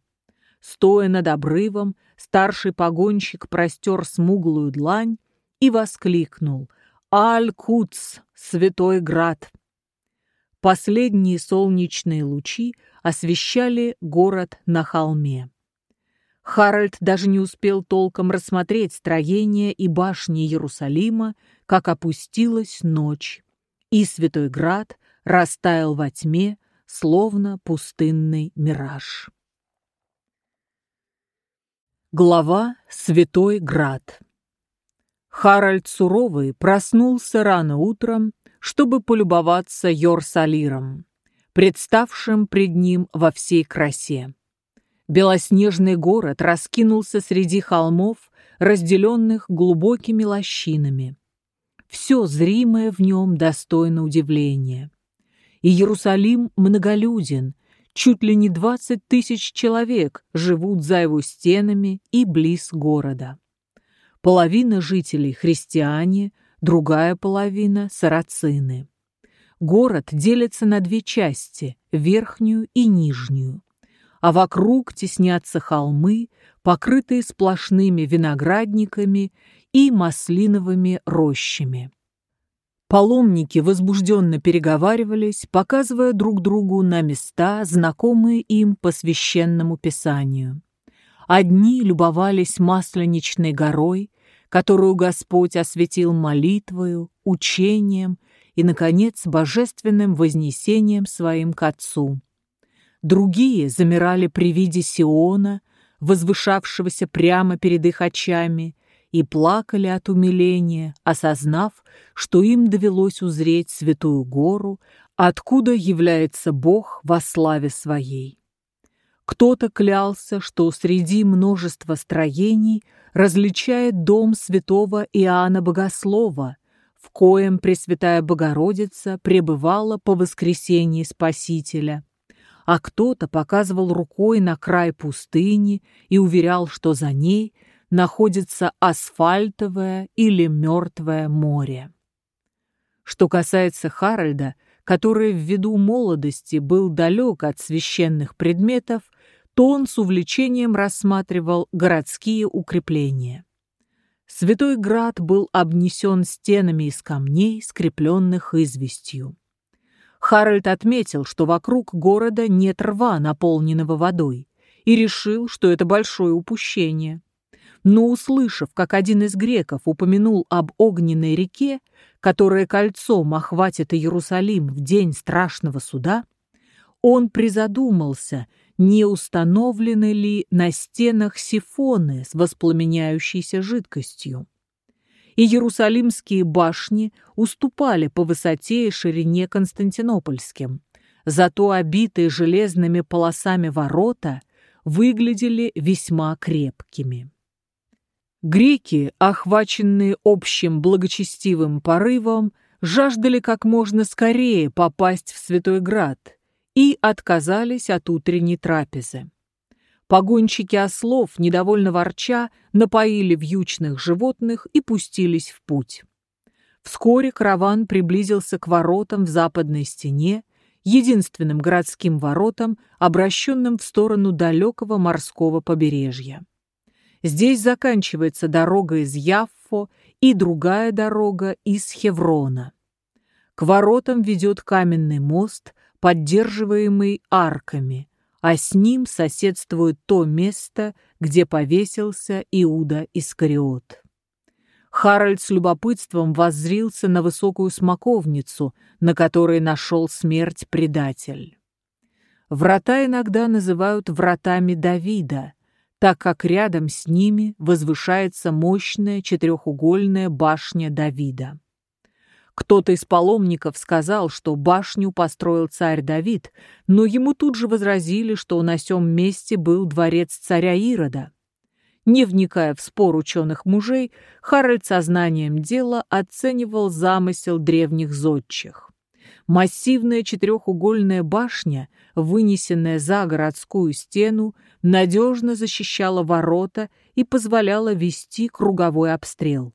Стоя над обрывом, старший погонщик простер смуглую длань и воскликнул — Аль-Куц, Святой Град. Последние солнечные лучи освещали город на холме. Харальд даже не успел толком рассмотреть строение и башни Иерусалима, как опустилась ночь, и Святой Град растаял во тьме, словно пустынный мираж. Глава «Святой Град» Харальд Суровый проснулся рано утром, чтобы полюбоваться Йорсалиром, представшим пред ним во всей красе. Белоснежный город раскинулся среди холмов, разделенных глубокими лощинами. Все зримое в нем достойно удивления. и Иерусалим многолюден, чуть ли не двадцать тысяч человек живут за его стенами и близ города. Половина жителей – христиане, другая половина – сарацины. Город делится на две части – верхнюю и нижнюю. А вокруг теснятся холмы, покрытые сплошными виноградниками и маслиновыми рощами. Паломники возбужденно переговаривались, показывая друг другу на места, знакомые им по священному писанию. Одни любовались Масленичной горой, которую Господь осветил молитвою, учением и, наконец, божественным вознесением своим к Отцу. Другие замирали при виде Сиона, возвышавшегося прямо перед их очами, и плакали от умиления, осознав, что им довелось узреть святую гору, откуда является Бог во славе своей. Кто-то клялся, что среди множества строений различает дом святого Иоанна Богослова, в коем Пресвятая Богородица пребывала по воскресении Спасителя, а кто-то показывал рукой на край пустыни и уверял, что за ней – находится асфальтовое или мертвое море. Что касается Харальда, который ввиду молодости был далек от священных предметов, то он с увлечением рассматривал городские укрепления. Святой Град был обнесен стенами из камней, скрепленных известью. Харальд отметил, что вокруг города нет рва, наполненного водой, и решил, что это большое упущение но услышав, как один из греков упомянул об огненной реке, которая кольцом охватит Иерусалим в день страшного суда, он призадумался, не установлены ли на стенах сифоны с воспламеняющейся жидкостью. И Иерусалимские башни уступали по высоте и ширине Константинопольским, зато обитые железными полосами ворота выглядели весьма крепкими. Греки, охваченные общим благочестивым порывом, жаждали как можно скорее попасть в Святой Град и отказались от утренней трапезы. Погонщики ослов, недовольно ворча, напоили вьючных животных и пустились в путь. Вскоре караван приблизился к воротам в западной стене, единственным городским воротам, обращенным в сторону далекого морского побережья. Здесь заканчивается дорога из Яффо и другая дорога из Хеврона. К воротам ведет каменный мост, поддерживаемый арками, а с ним соседствует то место, где повесился Иуда Искариот. Харальд с любопытством воззрился на высокую смоковницу, на которой нашел смерть предатель. Врата иногда называют вратами Давида, так как рядом с ними возвышается мощная четырехугольная башня Давида. Кто-то из паломников сказал, что башню построил царь Давид, но ему тут же возразили, что на сём месте был дворец царя Ирода. Не вникая в спор ученых мужей, Харальд сознанием дела оценивал замысел древних зодчих. Массивная четырехугольная башня, вынесенная за городскую стену, надежно защищала ворота и позволяла вести круговой обстрел.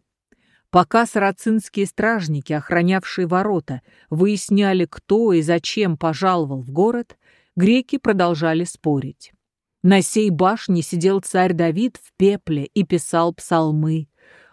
Пока сарацинские стражники, охранявшие ворота, выясняли, кто и зачем пожаловал в город, греки продолжали спорить. На сей башне сидел царь Давид в пепле и писал псалмы.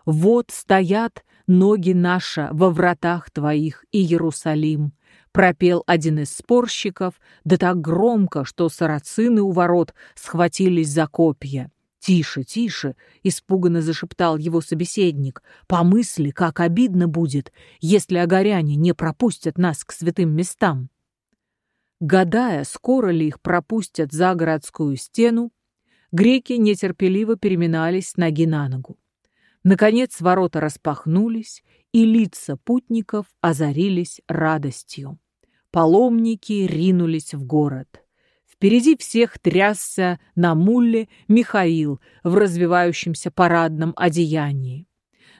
«Вот стоят ноги наши во вратах твоих, и Иерусалим пропел один из спорщиков, да так громко, что сарацины у ворот схватились за копья. «Тише, тише!» — испуганно зашептал его собеседник. «Помысли, как обидно будет, если огоряне не пропустят нас к святым местам!» Гадая, скоро ли их пропустят за городскую стену, греки нетерпеливо переминались ноги на ногу. Наконец ворота распахнулись, и лица путников озарились радостью. Паломники ринулись в город. Впереди всех трясся на мулле Михаил в развивающемся парадном одеянии.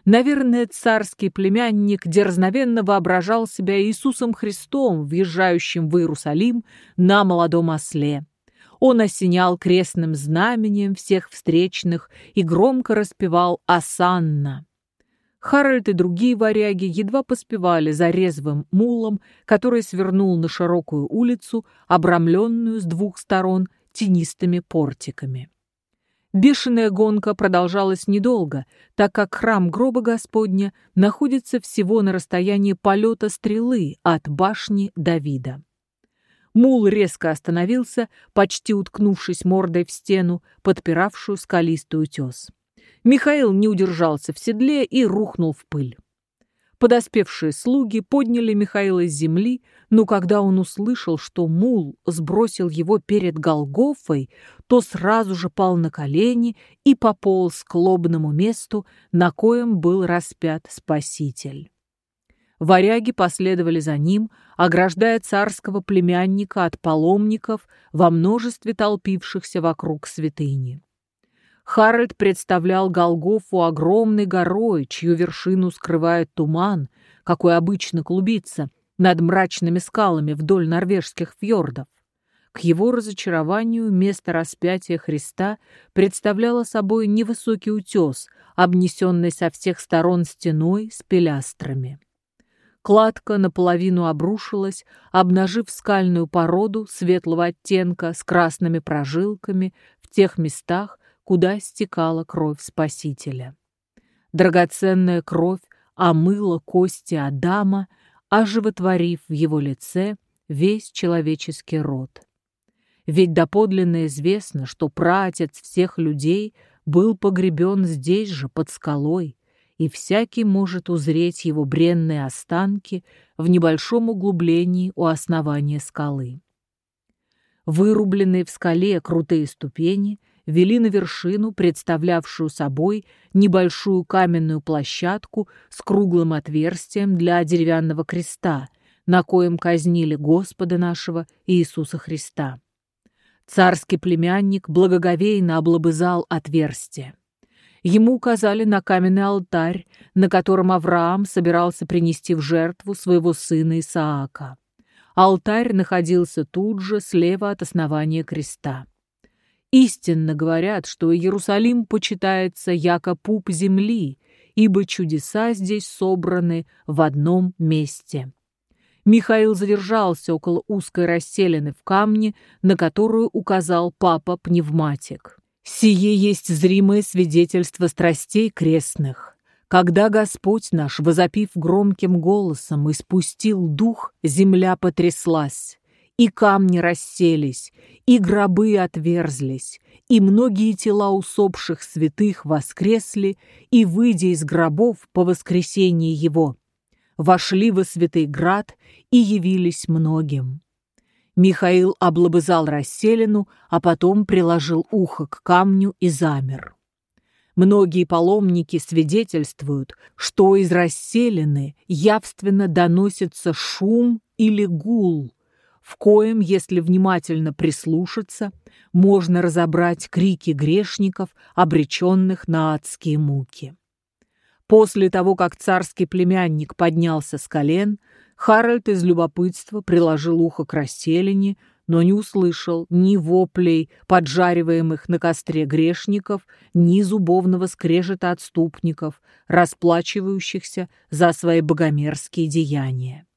Наверное, царский племянник дерзновенно воображал себя Иисусом Христом, въезжающим в Иерусалим на молодом осле. Он осенял крестным знаменем всех встречных и громко распевал «Асанна». Харальд и другие варяги едва поспевали за резвым мулом, который свернул на широкую улицу, обрамленную с двух сторон тенистыми портиками. Бешеная гонка продолжалась недолго, так как храм гроба Господня находится всего на расстоянии полета стрелы от башни Давида. Мул резко остановился, почти уткнувшись мордой в стену, подпиравшую скалистый утес. Михаил не удержался в седле и рухнул в пыль. Подоспевшие слуги подняли Михаила с земли, но когда он услышал, что мул сбросил его перед Голгофой, то сразу же пал на колени и пополз к лобному месту, на коем был распят Спаситель. Варяги последовали за ним, ограждая царского племянника от паломников во множестве толпившихся вокруг святыни. Харальд представлял Голгофу огромной горой, чью вершину скрывает туман, какой обычно клубится над мрачными скалами вдоль норвежских фьордов. К его разочарованию место распятия Христа представляло собой невысокий утес, обнесенный со всех сторон стеной с пилястрами. Кладка наполовину обрушилась, обнажив скальную породу светлого оттенка с красными прожилками в тех местах, куда стекала кровь Спасителя. Драгоценная кровь омыла кости Адама, оживотворив в его лице весь человеческий род. Ведь доподлинно известно, что праотец всех людей был погребен здесь же, под скалой, и всякий может узреть его бренные останки в небольшом углублении у основания скалы. Вырубленные в скале крутые ступени – вели на вершину, представлявшую собой небольшую каменную площадку с круглым отверстием для деревянного креста, на коем казнили Господа нашего Иисуса Христа. Царский племянник благоговейно облобызал отверстие. Ему указали на каменный алтарь, на котором Авраам собирался принести в жертву своего сына Исаака. Алтарь находился тут же, слева от основания креста. Истинно говорят, что Иерусалим почитается яко пуп земли, ибо чудеса здесь собраны в одном месте. Михаил задержался около узкой расселины в камне, на которую указал папа-пневматик. «Сие есть зримое свидетельство страстей крестных. Когда Господь наш, возопив громким голосом, испустил дух, земля потряслась и камни расселись, и гробы отверзлись, и многие тела усопших святых воскресли, и, выйдя из гробов по воскресении его, вошли во святый град и явились многим. Михаил облобызал расселину, а потом приложил ухо к камню и замер. Многие паломники свидетельствуют, что из расселины явственно доносится шум или гул, в коем, если внимательно прислушаться, можно разобрать крики грешников, обреченных на адские муки. После того, как царский племянник поднялся с колен, Харальд из любопытства приложил ухо к расселине, но не услышал ни воплей, поджариваемых на костре грешников, ни зубовного скрежета отступников, расплачивающихся за свои богомерзкие деяния.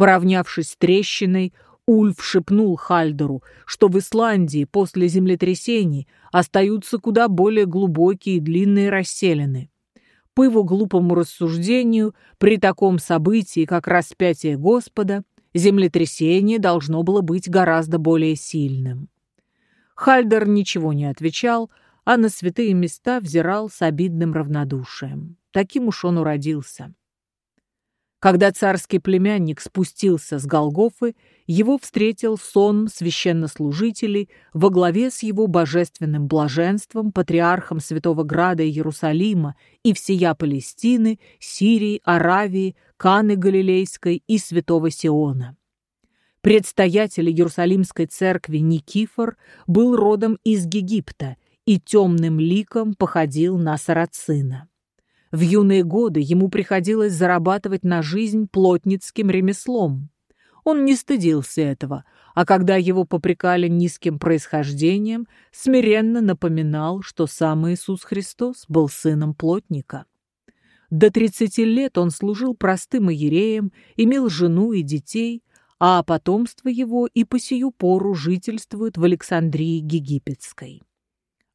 Поравнявшись с трещиной, Ульф шепнул Хальдеру, что в Исландии после землетрясений остаются куда более глубокие и длинные расселены. По его глупому рассуждению, при таком событии, как распятие Господа, землетрясение должно было быть гораздо более сильным. Хальдер ничего не отвечал, а на святые места взирал с обидным равнодушием. Таким уж он уродился. Когда царский племянник спустился с Голгофы, его встретил сон священнослужителей во главе с его божественным блаженством, патриархом Святого Града Иерусалима и всея Палестины, Сирии, Аравии, Каны Галилейской и Святого Сиона. Предстоятель Иерусалимской церкви Никифор был родом из Египта и темным ликом походил на сарацина.
В юные годы ему приходилось зарабатывать на жизнь плотницким ремеслом. Он не стыдился этого, а когда его попрекали низким происхождением, смиренно напоминал, что сам Иисус Христос был сыном плотника. До 30 лет он служил простым иереем, имел жену и детей, а потомство его и по сию пору жительствует в Александрии Египетской.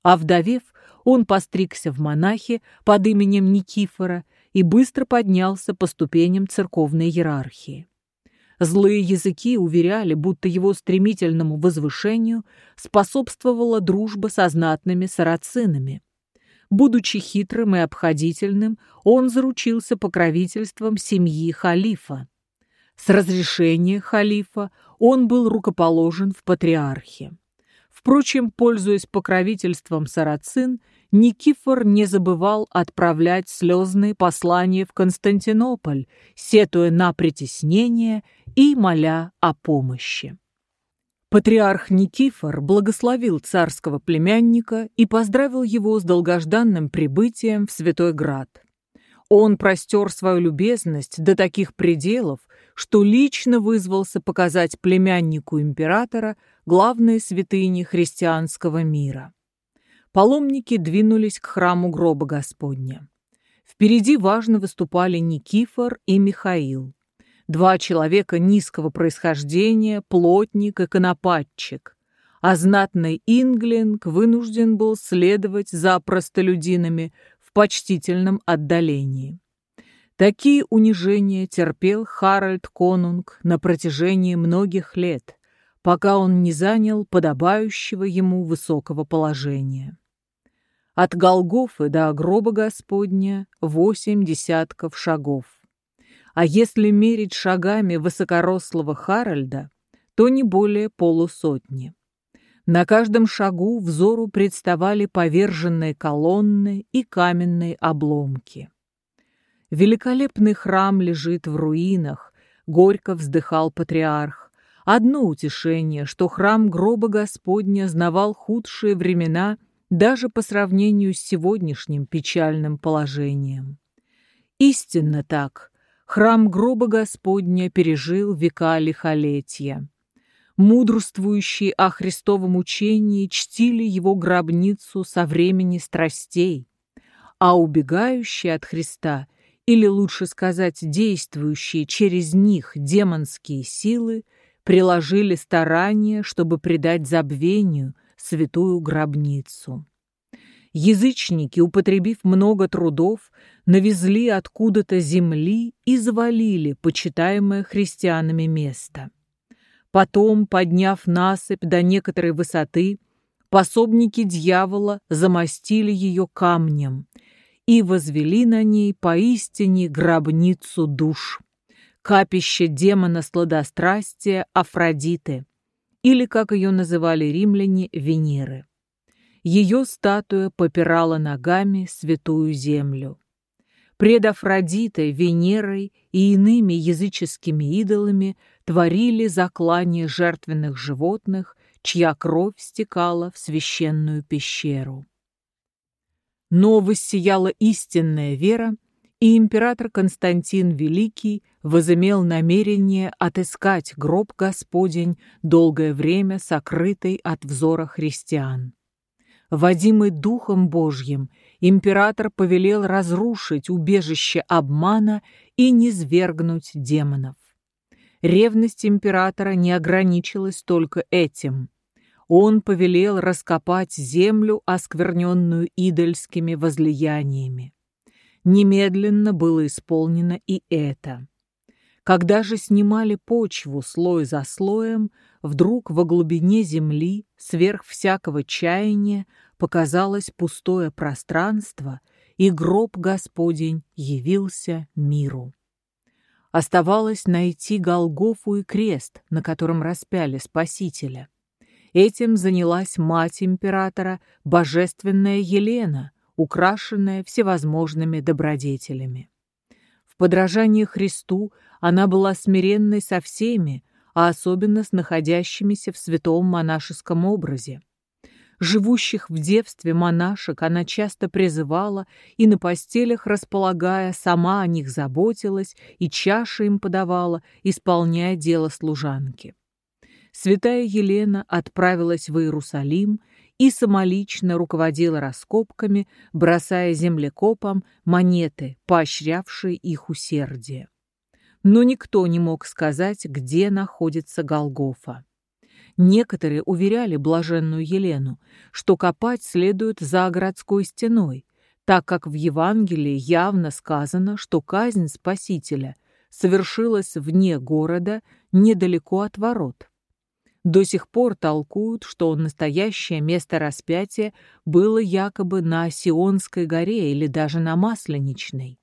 А вдовев, он постригся в монахи под именем Никифора и быстро поднялся по ступеням церковной иерархии. Злые языки уверяли, будто его стремительному возвышению способствовала дружба со знатными сарацинами. Будучи хитрым и обходительным, он заручился покровительством семьи халифа. С разрешения халифа он был рукоположен в патриархе. Впрочем, пользуясь покровительством сарацин, Никифор не забывал отправлять слезные послания в Константинополь, сетуя на притеснение и моля о помощи. Патриарх Никифор благословил царского племянника и поздравил его с долгожданным прибытием в Святой Град. Он простер свою любезность до таких пределов, что лично вызвался показать племяннику императора главные святыни христианского мира. Паломники двинулись к храму гроба Господня. Впереди важно выступали Никифор и Михаил. Два человека низкого происхождения, плотник и конопатчик. А знатный Инглинг вынужден был следовать за простолюдинами в почтительном отдалении. Такие унижения терпел Харальд Конунг на протяжении многих лет, пока он не занял подобающего ему высокого положения. От Голгофы до гроба Господня восемь десятков шагов. А если мерить шагами высокорослого Харальда, то не более полусотни. На каждом шагу взору представали поверженные колонны и каменные обломки. Великолепный храм лежит в руинах, горько вздыхал патриарх. Одно утешение, что храм гроба Господня знавал худшие времена даже по сравнению с сегодняшним печальным положением. Истинно так, храм гроба Господня пережил века лихолетия. Мудрствующие о Христовом учении чтили его гробницу со времени страстей, а убегающие от Христа, или лучше сказать, действующие через них демонские силы, приложили старания, чтобы придать забвению – святую гробницу. Язычники, употребив много трудов, навезли откуда-то земли и завалили почитаемое христианами место. Потом, подняв насыпь до некоторой высоты, пособники дьявола замостили ее камнем и возвели на ней поистине гробницу душ, капище демона сладострастия Афродиты, или, как ее называли римляне, Венеры. Ее статуя попирала ногами святую землю. Пред Афродитой, Венерой и иными языческими идолами творили заклание жертвенных животных, чья кровь стекала в священную пещеру. Но воссияла истинная вера, и император Константин Великий возымел намерение отыскать гроб Господень, долгое время сокрытый от взора христиан. Водимый Духом Божьим, император повелел разрушить убежище обмана и низвергнуть демонов. Ревность императора не ограничилась только этим. Он повелел раскопать землю, оскверненную идольскими возлияниями. Немедленно было исполнено и это. Когда же снимали почву слой за слоем, вдруг во глубине земли, сверх всякого чаяния, показалось пустое пространство, и гроб Господень явился миру. Оставалось найти Голгофу и крест, на котором распяли Спасителя. Этим занялась мать императора, божественная Елена, украшенная всевозможными добродетелями. В подражании Христу она была смиренной со всеми, а особенно с находящимися в святом монашеском образе. Живущих в девстве монашек она часто призывала и на постелях располагая, сама о них заботилась и чаши им подавала, исполняя дело служанки. Святая Елена отправилась в Иерусалим и самолично руководила раскопками, бросая землекопам монеты, поощрявшие их усердие. Но никто не мог сказать, где находится Голгофа. Некоторые уверяли блаженную Елену, что копать следует за городской стеной, так как в Евангелии явно сказано, что казнь Спасителя совершилась вне города, недалеко от ворот. До сих пор толкуют, что настоящее место распятия было якобы на Сионской горе или даже на Масленичной.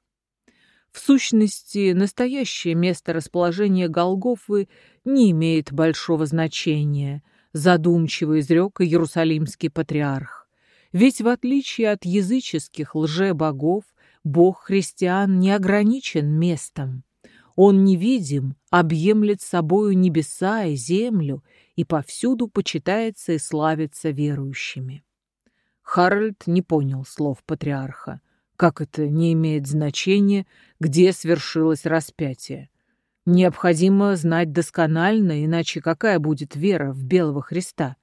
В сущности, настоящее место расположения Голгофы не имеет большого значения, задумчиво изрек Иерусалимский патриарх. Ведь в отличие от языческих лже-богов, бог христиан не ограничен местом. Он невидим, объемлет собою небеса и землю и повсюду почитается и славится верующими. Харальд не понял слов патриарха. Как это не имеет значения, где свершилось распятие? Необходимо знать досконально, иначе какая будет вера в Белого Христа?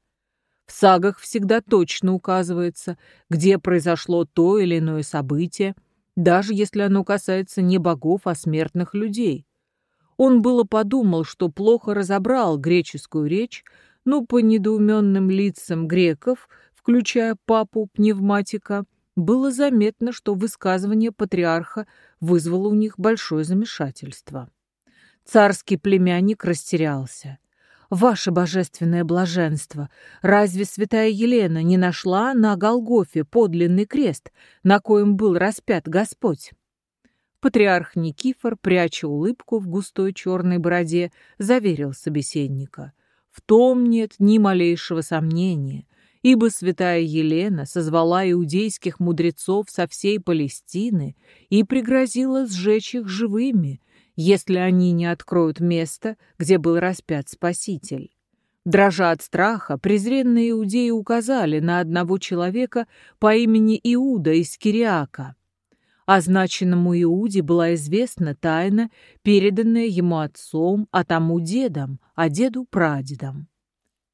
В сагах всегда точно указывается, где произошло то или иное событие, даже если оно касается не богов, а смертных людей. Он было подумал, что плохо разобрал греческую речь, но по недоуменным лицам греков, включая папу пневматика, было заметно, что высказывание патриарха вызвало у них большое замешательство. Царский племянник растерялся. «Ваше божественное блаженство, разве святая Елена не нашла на Голгофе подлинный крест, на коем был распят Господь?» Патриарх Никифор, пряча улыбку в густой черной бороде, заверил собеседника. «В том нет ни малейшего сомнения ибо святая Елена созвала иудейских мудрецов со всей Палестины и пригрозила сжечь их живыми, если они не откроют место, где был распят Спаситель. Дрожа от страха, презренные иудеи указали на одного человека по имени Иуда из Кириака. Означенному Иуде была известна тайна, переданная ему отцом, а тому дедом, а деду прадедом.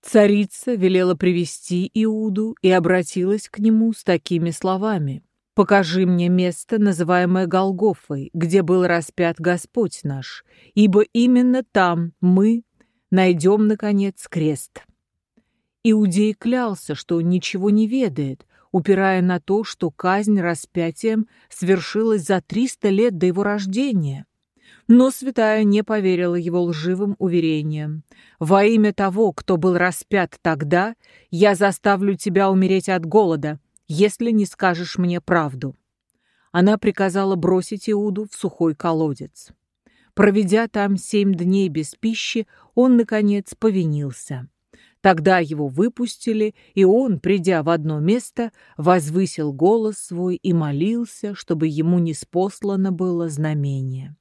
Царица велела привести Иуду и обратилась к нему с такими словами. «Покажи мне место, называемое Голгофой, где был распят Господь наш, ибо именно там мы найдем, наконец, крест». Иудей клялся, что ничего не ведает, упирая на то, что казнь распятием свершилась за триста лет до его рождения. Но святая не поверила его лживым уверениям. «Во имя того, кто был распят тогда, я заставлю тебя умереть от голода, если не скажешь мне правду». Она приказала бросить Иуду в сухой колодец. Проведя там семь дней без пищи, он, наконец, повинился. Тогда его выпустили, и он, придя в одно место, возвысил голос свой и молился, чтобы ему не спослано было знамение.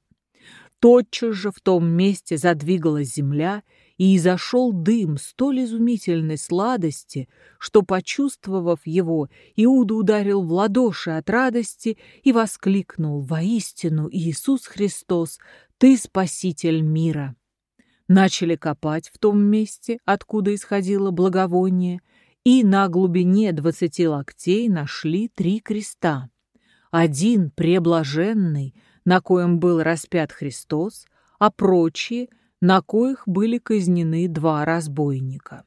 Тотчас же в том месте задвигалась земля, и изошел дым столь изумительной сладости, что, почувствовав его, Иуда ударил в ладоши от радости и воскликнул «Воистину, Иисус Христос, Ты Спаситель мира!» Начали копать в том месте, откуда исходило благовоние, и на глубине двадцати локтей нашли три креста. Один, преблаженный, на коем был распят Христос, а прочие, на коих были казнены два разбойника.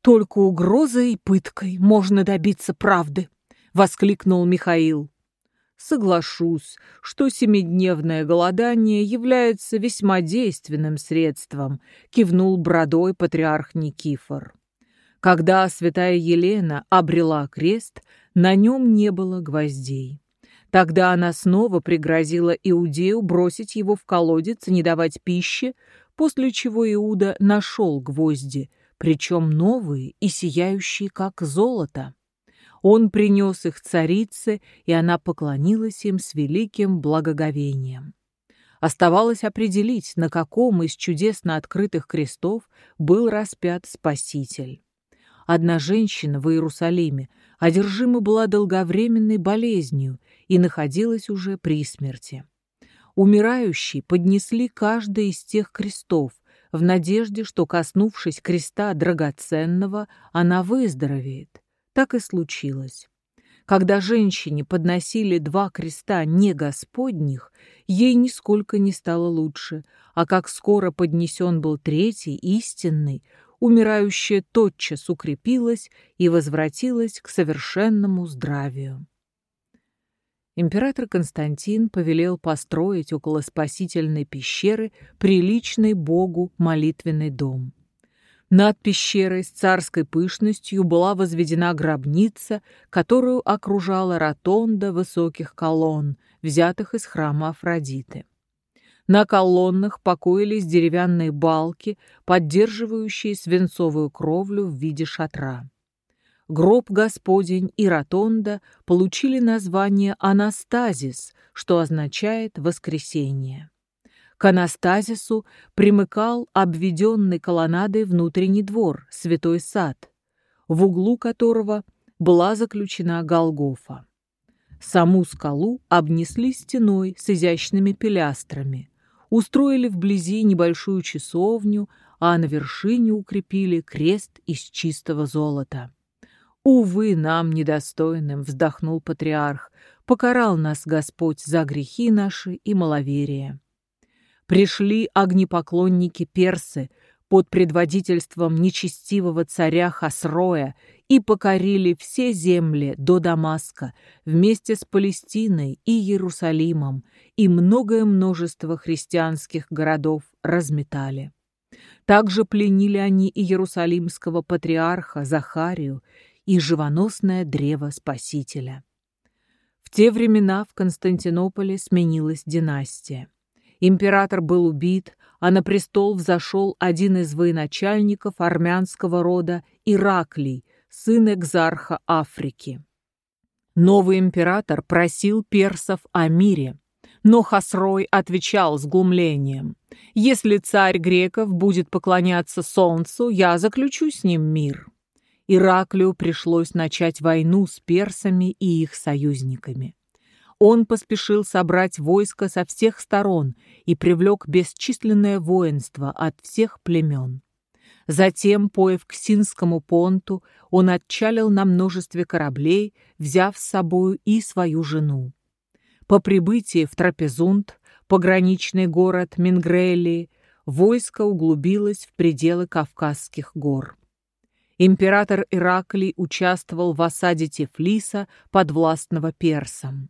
«Только угрозой и пыткой можно добиться правды!» — воскликнул Михаил. Соглашусь, что семидневное голодание является весьма действенным средством, кивнул бродой патриарх Никифор. Когда святая Елена обрела крест, на нем не было гвоздей. Тогда она снова пригрозила Иудею бросить его в колодец и не давать пищи, после чего Иуда нашел гвозди, причем новые и сияющие, как золото. Он принес их царице, и она поклонилась им с великим благоговением. Оставалось определить, на каком из чудесно открытых крестов был распят Спаситель. одна женщина в Иерусалиме одержима была долговременной болезнью и находилась уже при смерти. Умирающие поднесли каждый из тех крестов, в надежде, что, коснувшись креста драгоценного, она выздоровеет. Так и случилось. Когда женщине подносили два креста не Господних, ей нисколько не стало лучше, а как скоро поднесен был третий, истинный, умирающая тотчас укрепилась и возвратилась к совершенному здравию. Император Константин повелел построить около спасительной пещеры приличный богу молитвенный дом. Над пещерой с царской пышностью была возведена гробница, которую окружала ротонда высоких колонн, взятых из храма Афродиты. На колоннах покоились деревянные балки, поддерживающие свинцовую кровлю в виде шатра. Гроб Господень и ротонда получили название Анастазис, что означает «воскресение». К анастазису примыкал обведенный колоннадой внутренний двор, святой сад, в углу которого была заключена Голгофа. Саму скалу обнесли стеной с изящными пилястрами, устроили вблизи небольшую часовню, а на вершине укрепили крест из чистого золота. «Увы, нам, недостойным», — вздохнул патриарх, — «покарал нас Господь за грехи наши и маловерие» пришли огнепоклонники персы под предводительством нечестивого царя Хасроя и покорили все земли до Дамаска вместе с Палестиной и Иерусалимом, и многое множество христианских городов разметали. Также пленили они и иерусалимского патриарха Захарию и живоносное древо Спасителя. В те времена в Константинополе сменилась династия. Император был убит, а на престол взошел один из военачальников армянского рода Ираклий, сын экзарха Африки. Новый император просил персов о мире, но Хасрой отвечал с глумлением. «Если царь греков будет поклоняться солнцу, я заключу с ним мир». Ираклию пришлось начать войну с персами и их союзниками. Он поспешил собрать войско со всех сторон и привлек бесчисленное воинство от всех племен. Затем, по Евксинскому понту, он отчалил на множестве кораблей, взяв с собою и свою жену. По прибытии в Трапезунд, пограничный город Мингрелии, войско углубилось в пределы Кавказских гор. Император Ираклий участвовал в осаде Тифлиса, подвластного персам.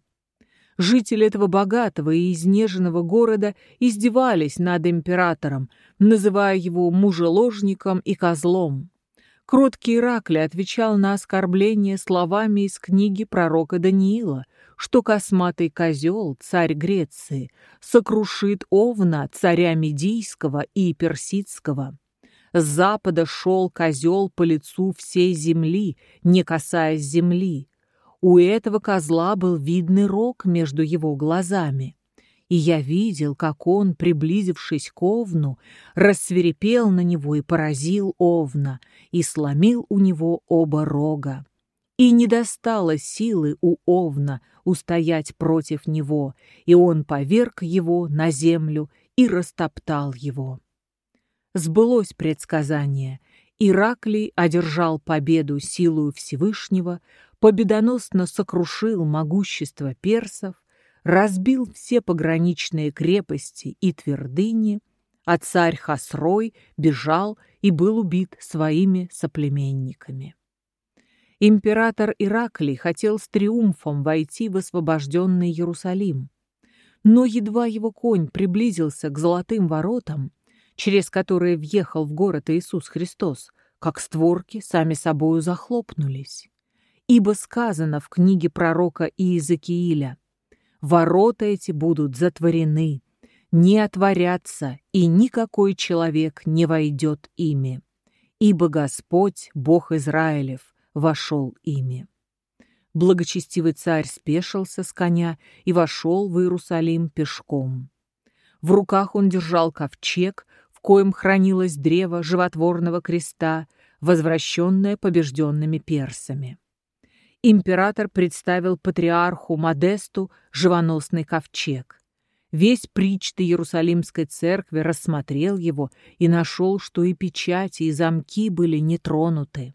Жители этого богатого и изнеженного города издевались над императором, называя его мужеложником и козлом. Кроткий Иракли отвечал на оскорбление словами из книги пророка Даниила, что косматый козел, царь Греции, сокрушит Овна, царя Медийского и Персидского. С запада шел козел по лицу всей земли, не касаясь земли, у этого козла был видный рог между его глазами. И я видел, как он, приблизившись к Овну, рассверепел на него и поразил Овна, и сломил у него оба рога. И не достало силы у Овна устоять против него, и он поверг его на землю и растоптал его. Сбылось предсказание. Ираклий одержал победу силою Всевышнего, победоносно сокрушил могущество персов, разбил все пограничные крепости и твердыни, а царь Хасрой бежал и был убит своими соплеменниками. Император Ираклий хотел с триумфом войти в освобожденный Иерусалим, но едва его конь приблизился к золотым воротам, через которые въехал в город Иисус Христос, как створки сами собою захлопнулись. Ибо сказано в книге пророка Иезекииля, «Ворота эти будут затворены, не отворятся, и никакой человек не войдет ими, ибо Господь, Бог Израилев, вошел ими». Благочестивый царь спешился с коня и вошел в Иерусалим пешком. В руках он держал ковчег, коем хранилось древо животворного креста, возвращенное побежденными персами. Император представил патриарху Модесту живоносный ковчег. Весь причты Иерусалимской церкви рассмотрел его и нашел, что и печати, и замки были не тронуты.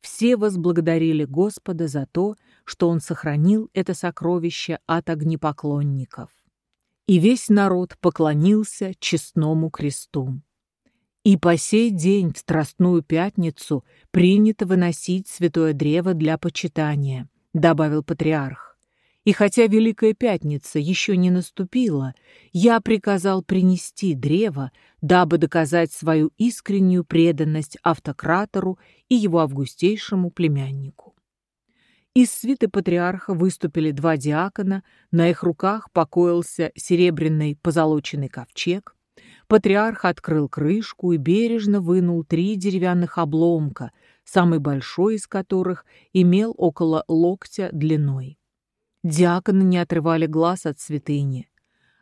Все возблагодарили Господа за то, что Он сохранил это сокровище от огнепоклонников. И весь народ поклонился честному кресту. И по сей день в Страстную Пятницу принято выносить святое древо для почитания, добавил патриарх. И хотя Великая Пятница еще не наступила, я приказал принести древо, дабы доказать свою искреннюю преданность автократору и его августейшему племяннику. Из свиты патриарха выступили два диакона, на их руках покоился серебряный позолоченный ковчег. Патриарх открыл крышку и бережно вынул три деревянных обломка, самый большой из которых имел около локтя длиной. Диаконы не отрывали глаз от святыни.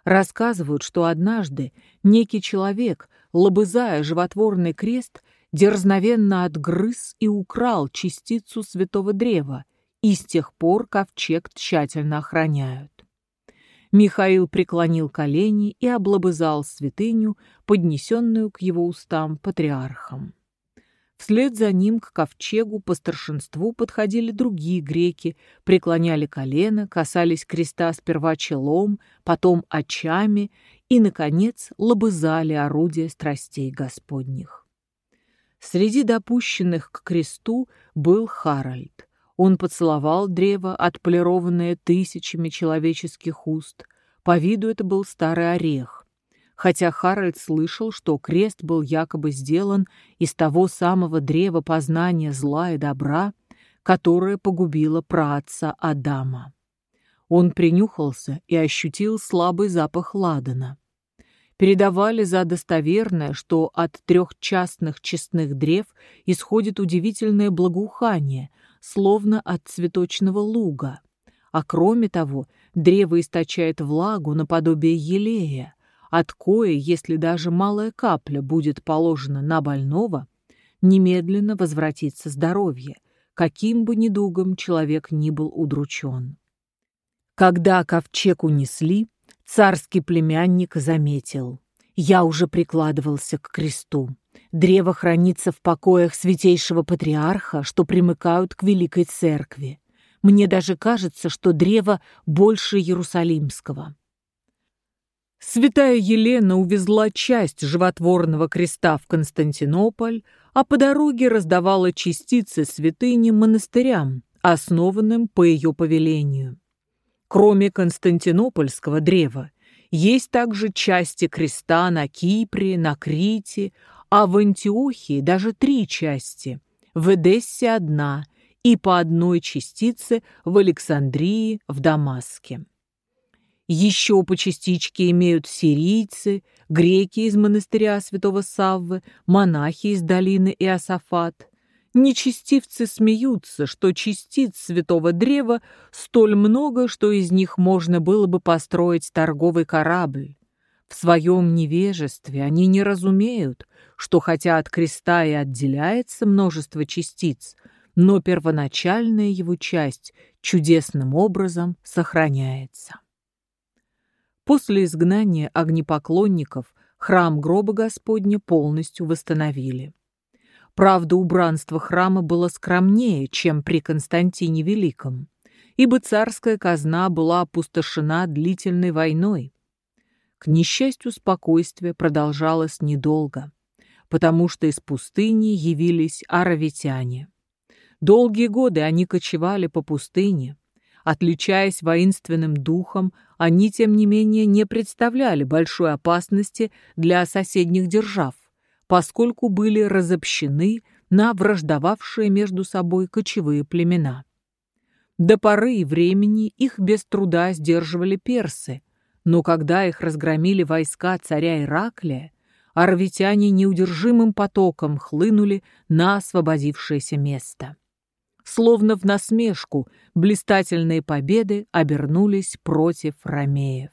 Рассказывают, что однажды некий человек, лобызая животворный крест, дерзновенно отгрыз и украл частицу святого древа, и с тех пор ковчег тщательно охраняют. Михаил преклонил колени и облобызал святыню, поднесенную к его устам патриархом. Вслед за ним к ковчегу по старшинству подходили другие греки, преклоняли колено, касались креста сперва челом, потом очами и, наконец, лобызали орудия страстей Господних. Среди допущенных к кресту был Харальд. Он поцеловал древо, отполированное тысячами человеческих уст. По виду это был старый орех хотя Харальд слышал, что крест был якобы сделан из того самого древа познания зла и добра, которое погубило праотца Адама. Он принюхался и ощутил слабый запах ладана. Передавали за достоверное, что от трех частных честных древ исходит удивительное благоухание, словно от цветочного луга. А кроме того, древо источает влагу наподобие елея, от кое, если даже малая капля будет положена на больного, немедленно возвратится здоровье, каким бы недугом человек ни был удручен. Когда ковчег унесли, царский племянник заметил. Я уже прикладывался к кресту. Древо хранится в покоях святейшего патриарха, что примыкают к Великой Церкви. Мне даже кажется, что древо больше Иерусалимского. Святая Елена увезла часть животворного креста в Константинополь, а по дороге раздавала частицы святыни монастырям, основанным по ее повелению. Кроме Константинопольского древа, есть также части креста на Кипре, на Крите, а в Антиохии даже три части, в Эдессе одна и по одной частице в Александрии, в Дамаске. Еще по частичке имеют сирийцы, греки из монастыря святого Саввы, монахи из долины Иосафат. Нечестивцы смеются, что частиц святого древа столь много, что из них можно было бы построить торговый корабль. В своем невежестве они не разумеют, что хотя от креста и отделяется множество частиц, но первоначальная его часть чудесным образом сохраняется. После изгнания огнепоклонников храм гроба Господня полностью восстановили. Правда, убранство храма было скромнее, чем при Константине Великом, ибо царская казна была опустошена длительной войной. К несчастью, спокойствие продолжалось недолго, потому что из пустыни явились аравитяне. Долгие годы они кочевали по пустыне, Отличаясь воинственным духом, они, тем не менее, не представляли большой опасности для соседних держав, поскольку были разобщены на враждовавшие между собой кочевые племена. До поры и времени их без труда сдерживали персы, но когда их разгромили войска царя Ираклия, арвитяне неудержимым потоком хлынули на освободившееся место. Словно в насмешку, блистательные победы обернулись против ромеев.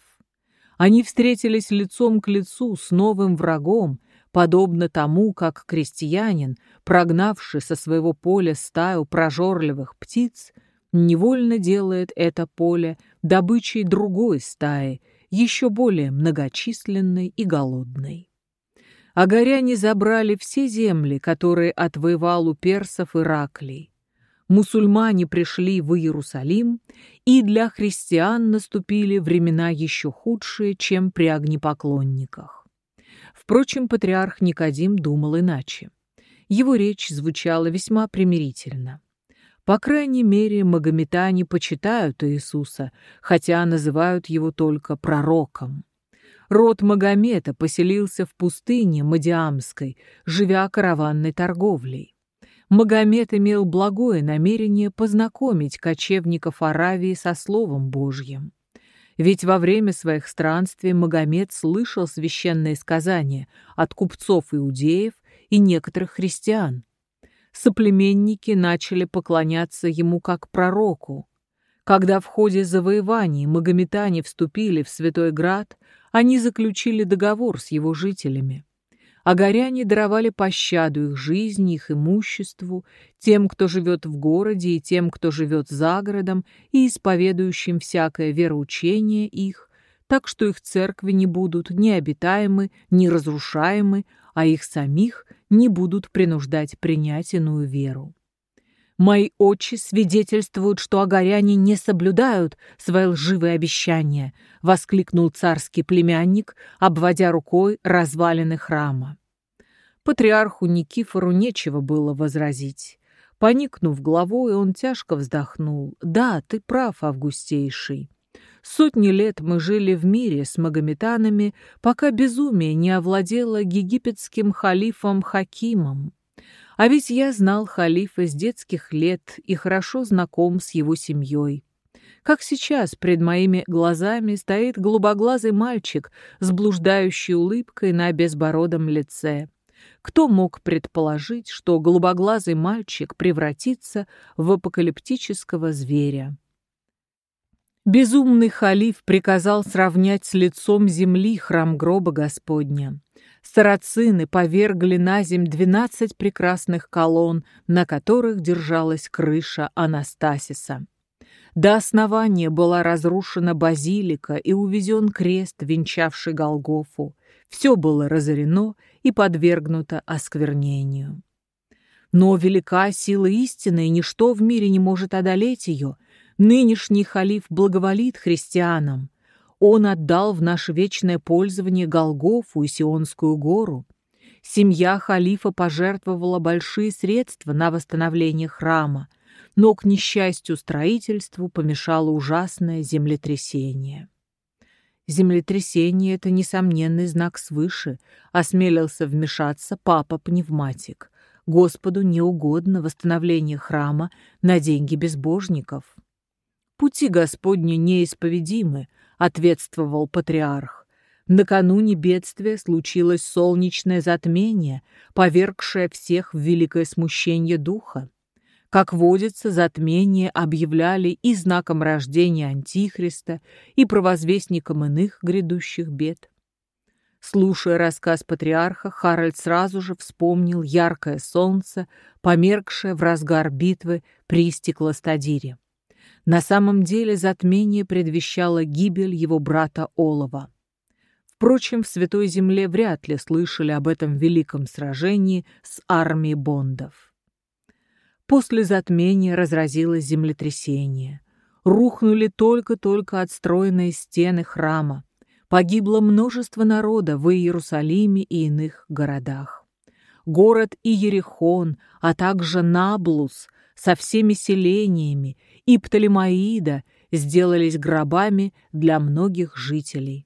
Они встретились лицом к лицу с новым врагом, подобно тому, как крестьянин, прогнавший со своего поля стаю прожорливых птиц, невольно делает это поле добычей другой стаи, еще более многочисленной и голодной. Агаряне забрали все земли, которые отвоевал у персов Ираклий. Мусульмане пришли в Иерусалим, и для христиан наступили времена еще худшие, чем при огнепоклонниках. Впрочем, патриарх Никодим думал иначе. Его речь звучала весьма примирительно. По крайней мере, магометане почитают Иисуса, хотя называют его только пророком. Род Магомета поселился в пустыне Мадиамской, живя караванной торговлей. Магомед имел благое намерение познакомить кочевников Аравии со Словом Божьим. Ведь во время своих странствий Магомед слышал священные сказания от купцов-иудеев и некоторых христиан соплеменники начали поклоняться ему как пророку. Когда в ходе завоеваний магометане вступили в Святой Град, они заключили договор с его жителями. Агаряне даровали пощаду их жизни, их имуществу, тем, кто живет в городе, и тем, кто живет за городом, и исповедующим всякое вероучение их, так что их церкви не будут ни обитаемы, ни разрушаемы, а их самих не будут принуждать принять иную веру. Мои очи свидетельствуют, что агаряне не соблюдают свои лживые обещания, воскликнул царский племянник, обводя рукой развалины храма. Патриарху Никифору нечего было возразить. Поникнув головой, он тяжко вздохнул. «Да, ты прав, Августейший. Сотни лет мы жили в мире с магометанами, пока безумие не овладело египетским халифом Хакимом. А ведь я знал халифа с детских лет и хорошо знаком с его семьей. Как сейчас пред моими глазами стоит голубоглазый мальчик с блуждающей улыбкой на безбородом лице. Кто мог предположить, что голубоглазый мальчик превратится в апокалиптического зверя? Безумный халиф приказал сравнять с лицом земли храм гроба Господня. Сарацины повергли на земь двенадцать прекрасных колонн, на которых держалась крыша Анастасиса. До основания была разрушена базилика и увезен крест, венчавший Голгофу. Все было разорено и подвергнуто осквернению. Но велика сила истины, и ничто в мире не может одолеть ее — Нынешний халиф благоволит христианам. Он отдал в наше вечное пользование Голгофу и Сионскую гору. Семья халифа пожертвовала большие средства на восстановление храма, но, к несчастью, строительству помешало ужасное землетрясение. Землетрясение — это несомненный знак свыше, осмелился вмешаться папа-пневматик. Господу не угодно восстановление храма на деньги безбожников. «Пути Господни неисповедимы», — ответствовал патриарх. Накануне бедствия случилось солнечное затмение, повергшее всех в великое смущение духа. Как водится, затмение объявляли и знаком рождения Антихриста, и провозвестником иных грядущих бед. Слушая рассказ патриарха, Харальд сразу же вспомнил яркое солнце, померкшее в разгар битвы при Стеклостадире. На самом деле затмение предвещало гибель его брата Олова. Впрочем, в Святой Земле вряд ли слышали об этом великом сражении с армией бондов. После затмения разразилось землетрясение. Рухнули только-только отстроенные стены храма. Погибло множество народа в Иерусалиме и иных городах. Город Иерихон, а также Наблус со всеми селениями и Птолемаида сделались гробами для многих жителей.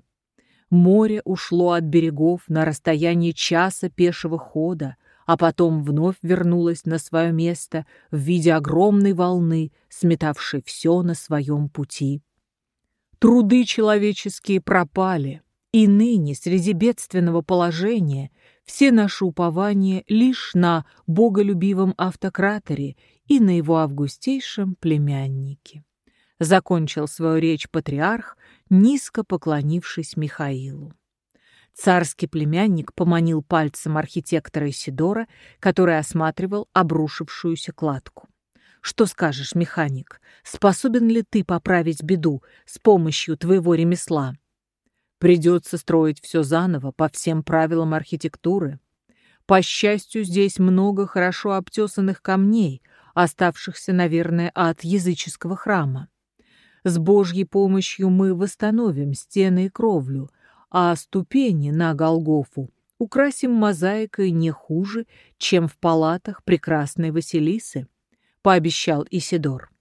Море ушло от берегов на расстояние часа пешего хода, а потом вновь вернулось на свое место в виде огромной волны, сметавшей все на своем пути. Труды человеческие пропали, и ныне среди бедственного положения все наши упования лишь на боголюбивом автократоре и на его августейшем племяннике. Закончил свою речь патриарх, низко поклонившись Михаилу. Царский племянник поманил пальцем архитектора Исидора, который осматривал обрушившуюся кладку. «Что скажешь, механик? Способен ли ты поправить беду с помощью твоего ремесла?» «Придется строить все заново по всем правилам архитектуры. По счастью, здесь много хорошо обтесанных камней, оставшихся, наверное, от языческого храма. С Божьей помощью мы восстановим стены и кровлю, а ступени на Голгофу украсим мозаикой не хуже, чем в палатах прекрасной Василисы, пообещал Исидор.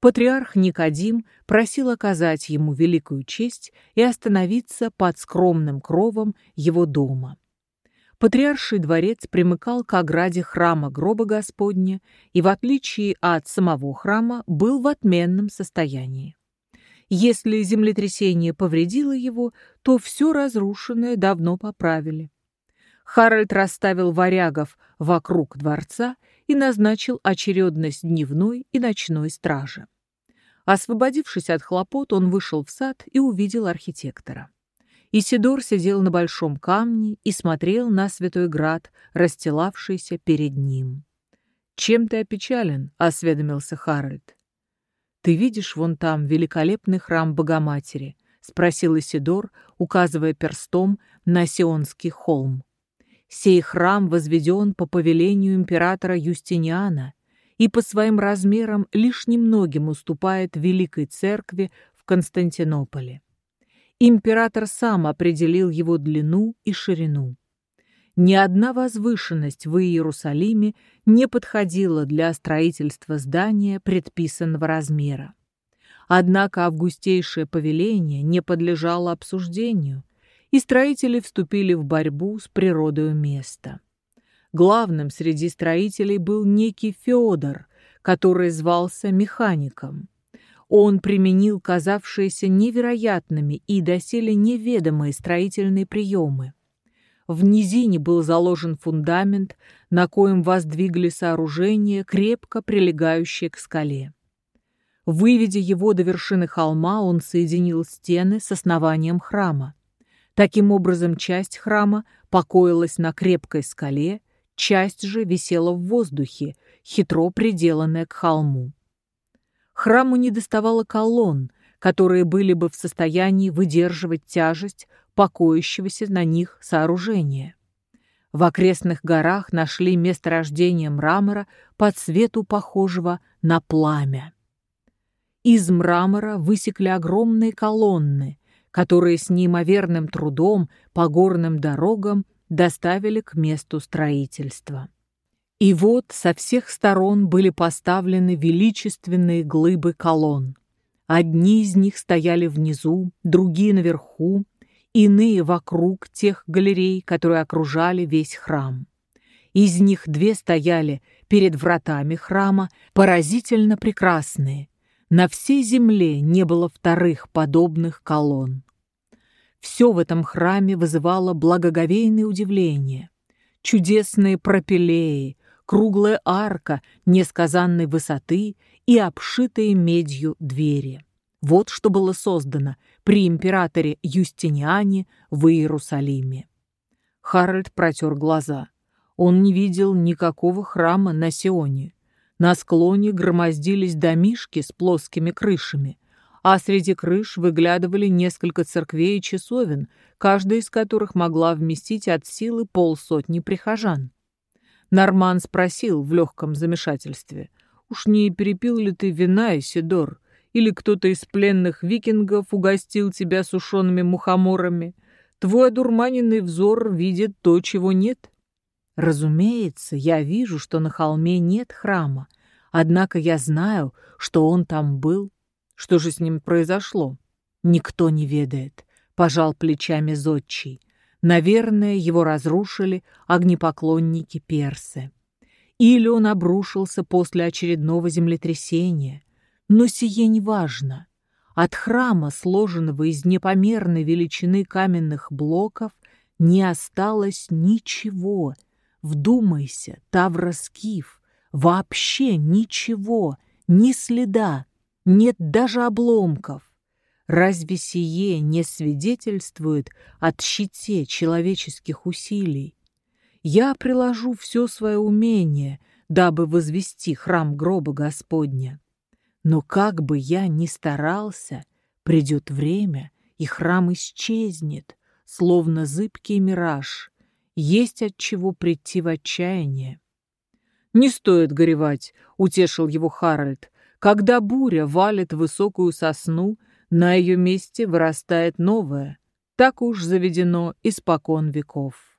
Патриарх Никодим просил оказать ему великую честь и остановиться под скромным кровом его дома. Патриарший дворец примыкал к ограде храма гроба Господня и, в отличие от самого храма, был в отменном состоянии. Если землетрясение повредило его, то все разрушенное давно поправили. Харальд расставил варягов вокруг дворца и назначил очередность дневной и ночной стражи. Освободившись от хлопот, он вышел в сад и увидел архитектора. Исидор сидел на большом камне и смотрел на Святой Град, расстилавшийся перед ним. «Чем ты опечален?» — осведомился Харальд. «Ты видишь вон там великолепный храм Богоматери?» — спросил Исидор, указывая перстом на Сионский холм. «Сей храм возведен по повелению императора Юстиниана и по своим размерам лишь немногим уступает Великой Церкви в Константинополе. Император сам определил его длину и ширину. Ни одна возвышенность в Иерусалиме не подходила для строительства здания предписанного размера. Однако августейшее повеление не подлежало обсуждению, и строители вступили в борьбу с природой места. Главным среди строителей был некий Феодор, который звался механиком. Он применил казавшиеся невероятными и доселе неведомые строительные приемы. В низине был заложен фундамент, на коем воздвигли сооружение, крепко прилегающее к скале. Выведя его до вершины холма, он соединил стены с основанием храма. Таким образом, часть храма покоилась на крепкой скале, часть же висела в воздухе, хитро приделанная к холму. Храму не доставало колонн, которые были бы в состоянии выдерживать тяжесть покоящегося на них сооружения. В окрестных горах нашли месторождение мрамора по цвету похожего на пламя. Из мрамора высекли огромные колонны, которые с неимоверным трудом по горным дорогам доставили к месту строительства. И вот со всех сторон были поставлены величественные глыбы колонн. Одни из них стояли внизу, другие наверху, иные вокруг тех галерей, которые окружали весь храм. Из них две стояли перед вратами храма, поразительно прекрасные. На всей земле не было вторых подобных колонн. Все в этом храме вызывало благоговейное удивление. Чудесные пропилеи, круглая арка несказанной высоты и обшитые медью двери. Вот что было создано при императоре Юстиниане в Иерусалиме. Харальд протер глаза. Он не видел никакого храма на Сионе. На склоне громоздились домишки с плоскими крышами, а среди крыш выглядывали несколько церквей и часовен, каждая из которых могла вместить от силы полсотни прихожан. Норман спросил в легком замешательстве, «Уж не перепил ли ты вина, Исидор?» Или кто-то из пленных викингов угостил тебя сушеными мухоморами? Твой одурманенный взор видит то, чего нет. Разумеется, я вижу, что на холме нет храма, однако я знаю, что он там был. Что же с ним произошло? Никто не ведает, пожал плечами зодчий. Наверное, его разрушили огнепоклонники персы. Или он обрушился после очередного землетрясения. Но сие не важно. От храма, сложенного из непомерной величины каменных блоков, не осталось ничего. Вдумайся, Тавроскиф, вообще ничего, ни следа, нет даже обломков. Разве сие не свидетельствует о тщете человеческих усилий? Я приложу все свое умение, дабы возвести храм гроба Господня. Но как бы я ни старался, придет время, и храм исчезнет, словно зыбкий мираж. Есть от чего прийти в отчаяние. «Не стоит горевать», — утешил его Харальд. «Когда буря валит высокую сосну, на ее месте вырастает новое. Так уж заведено испокон веков».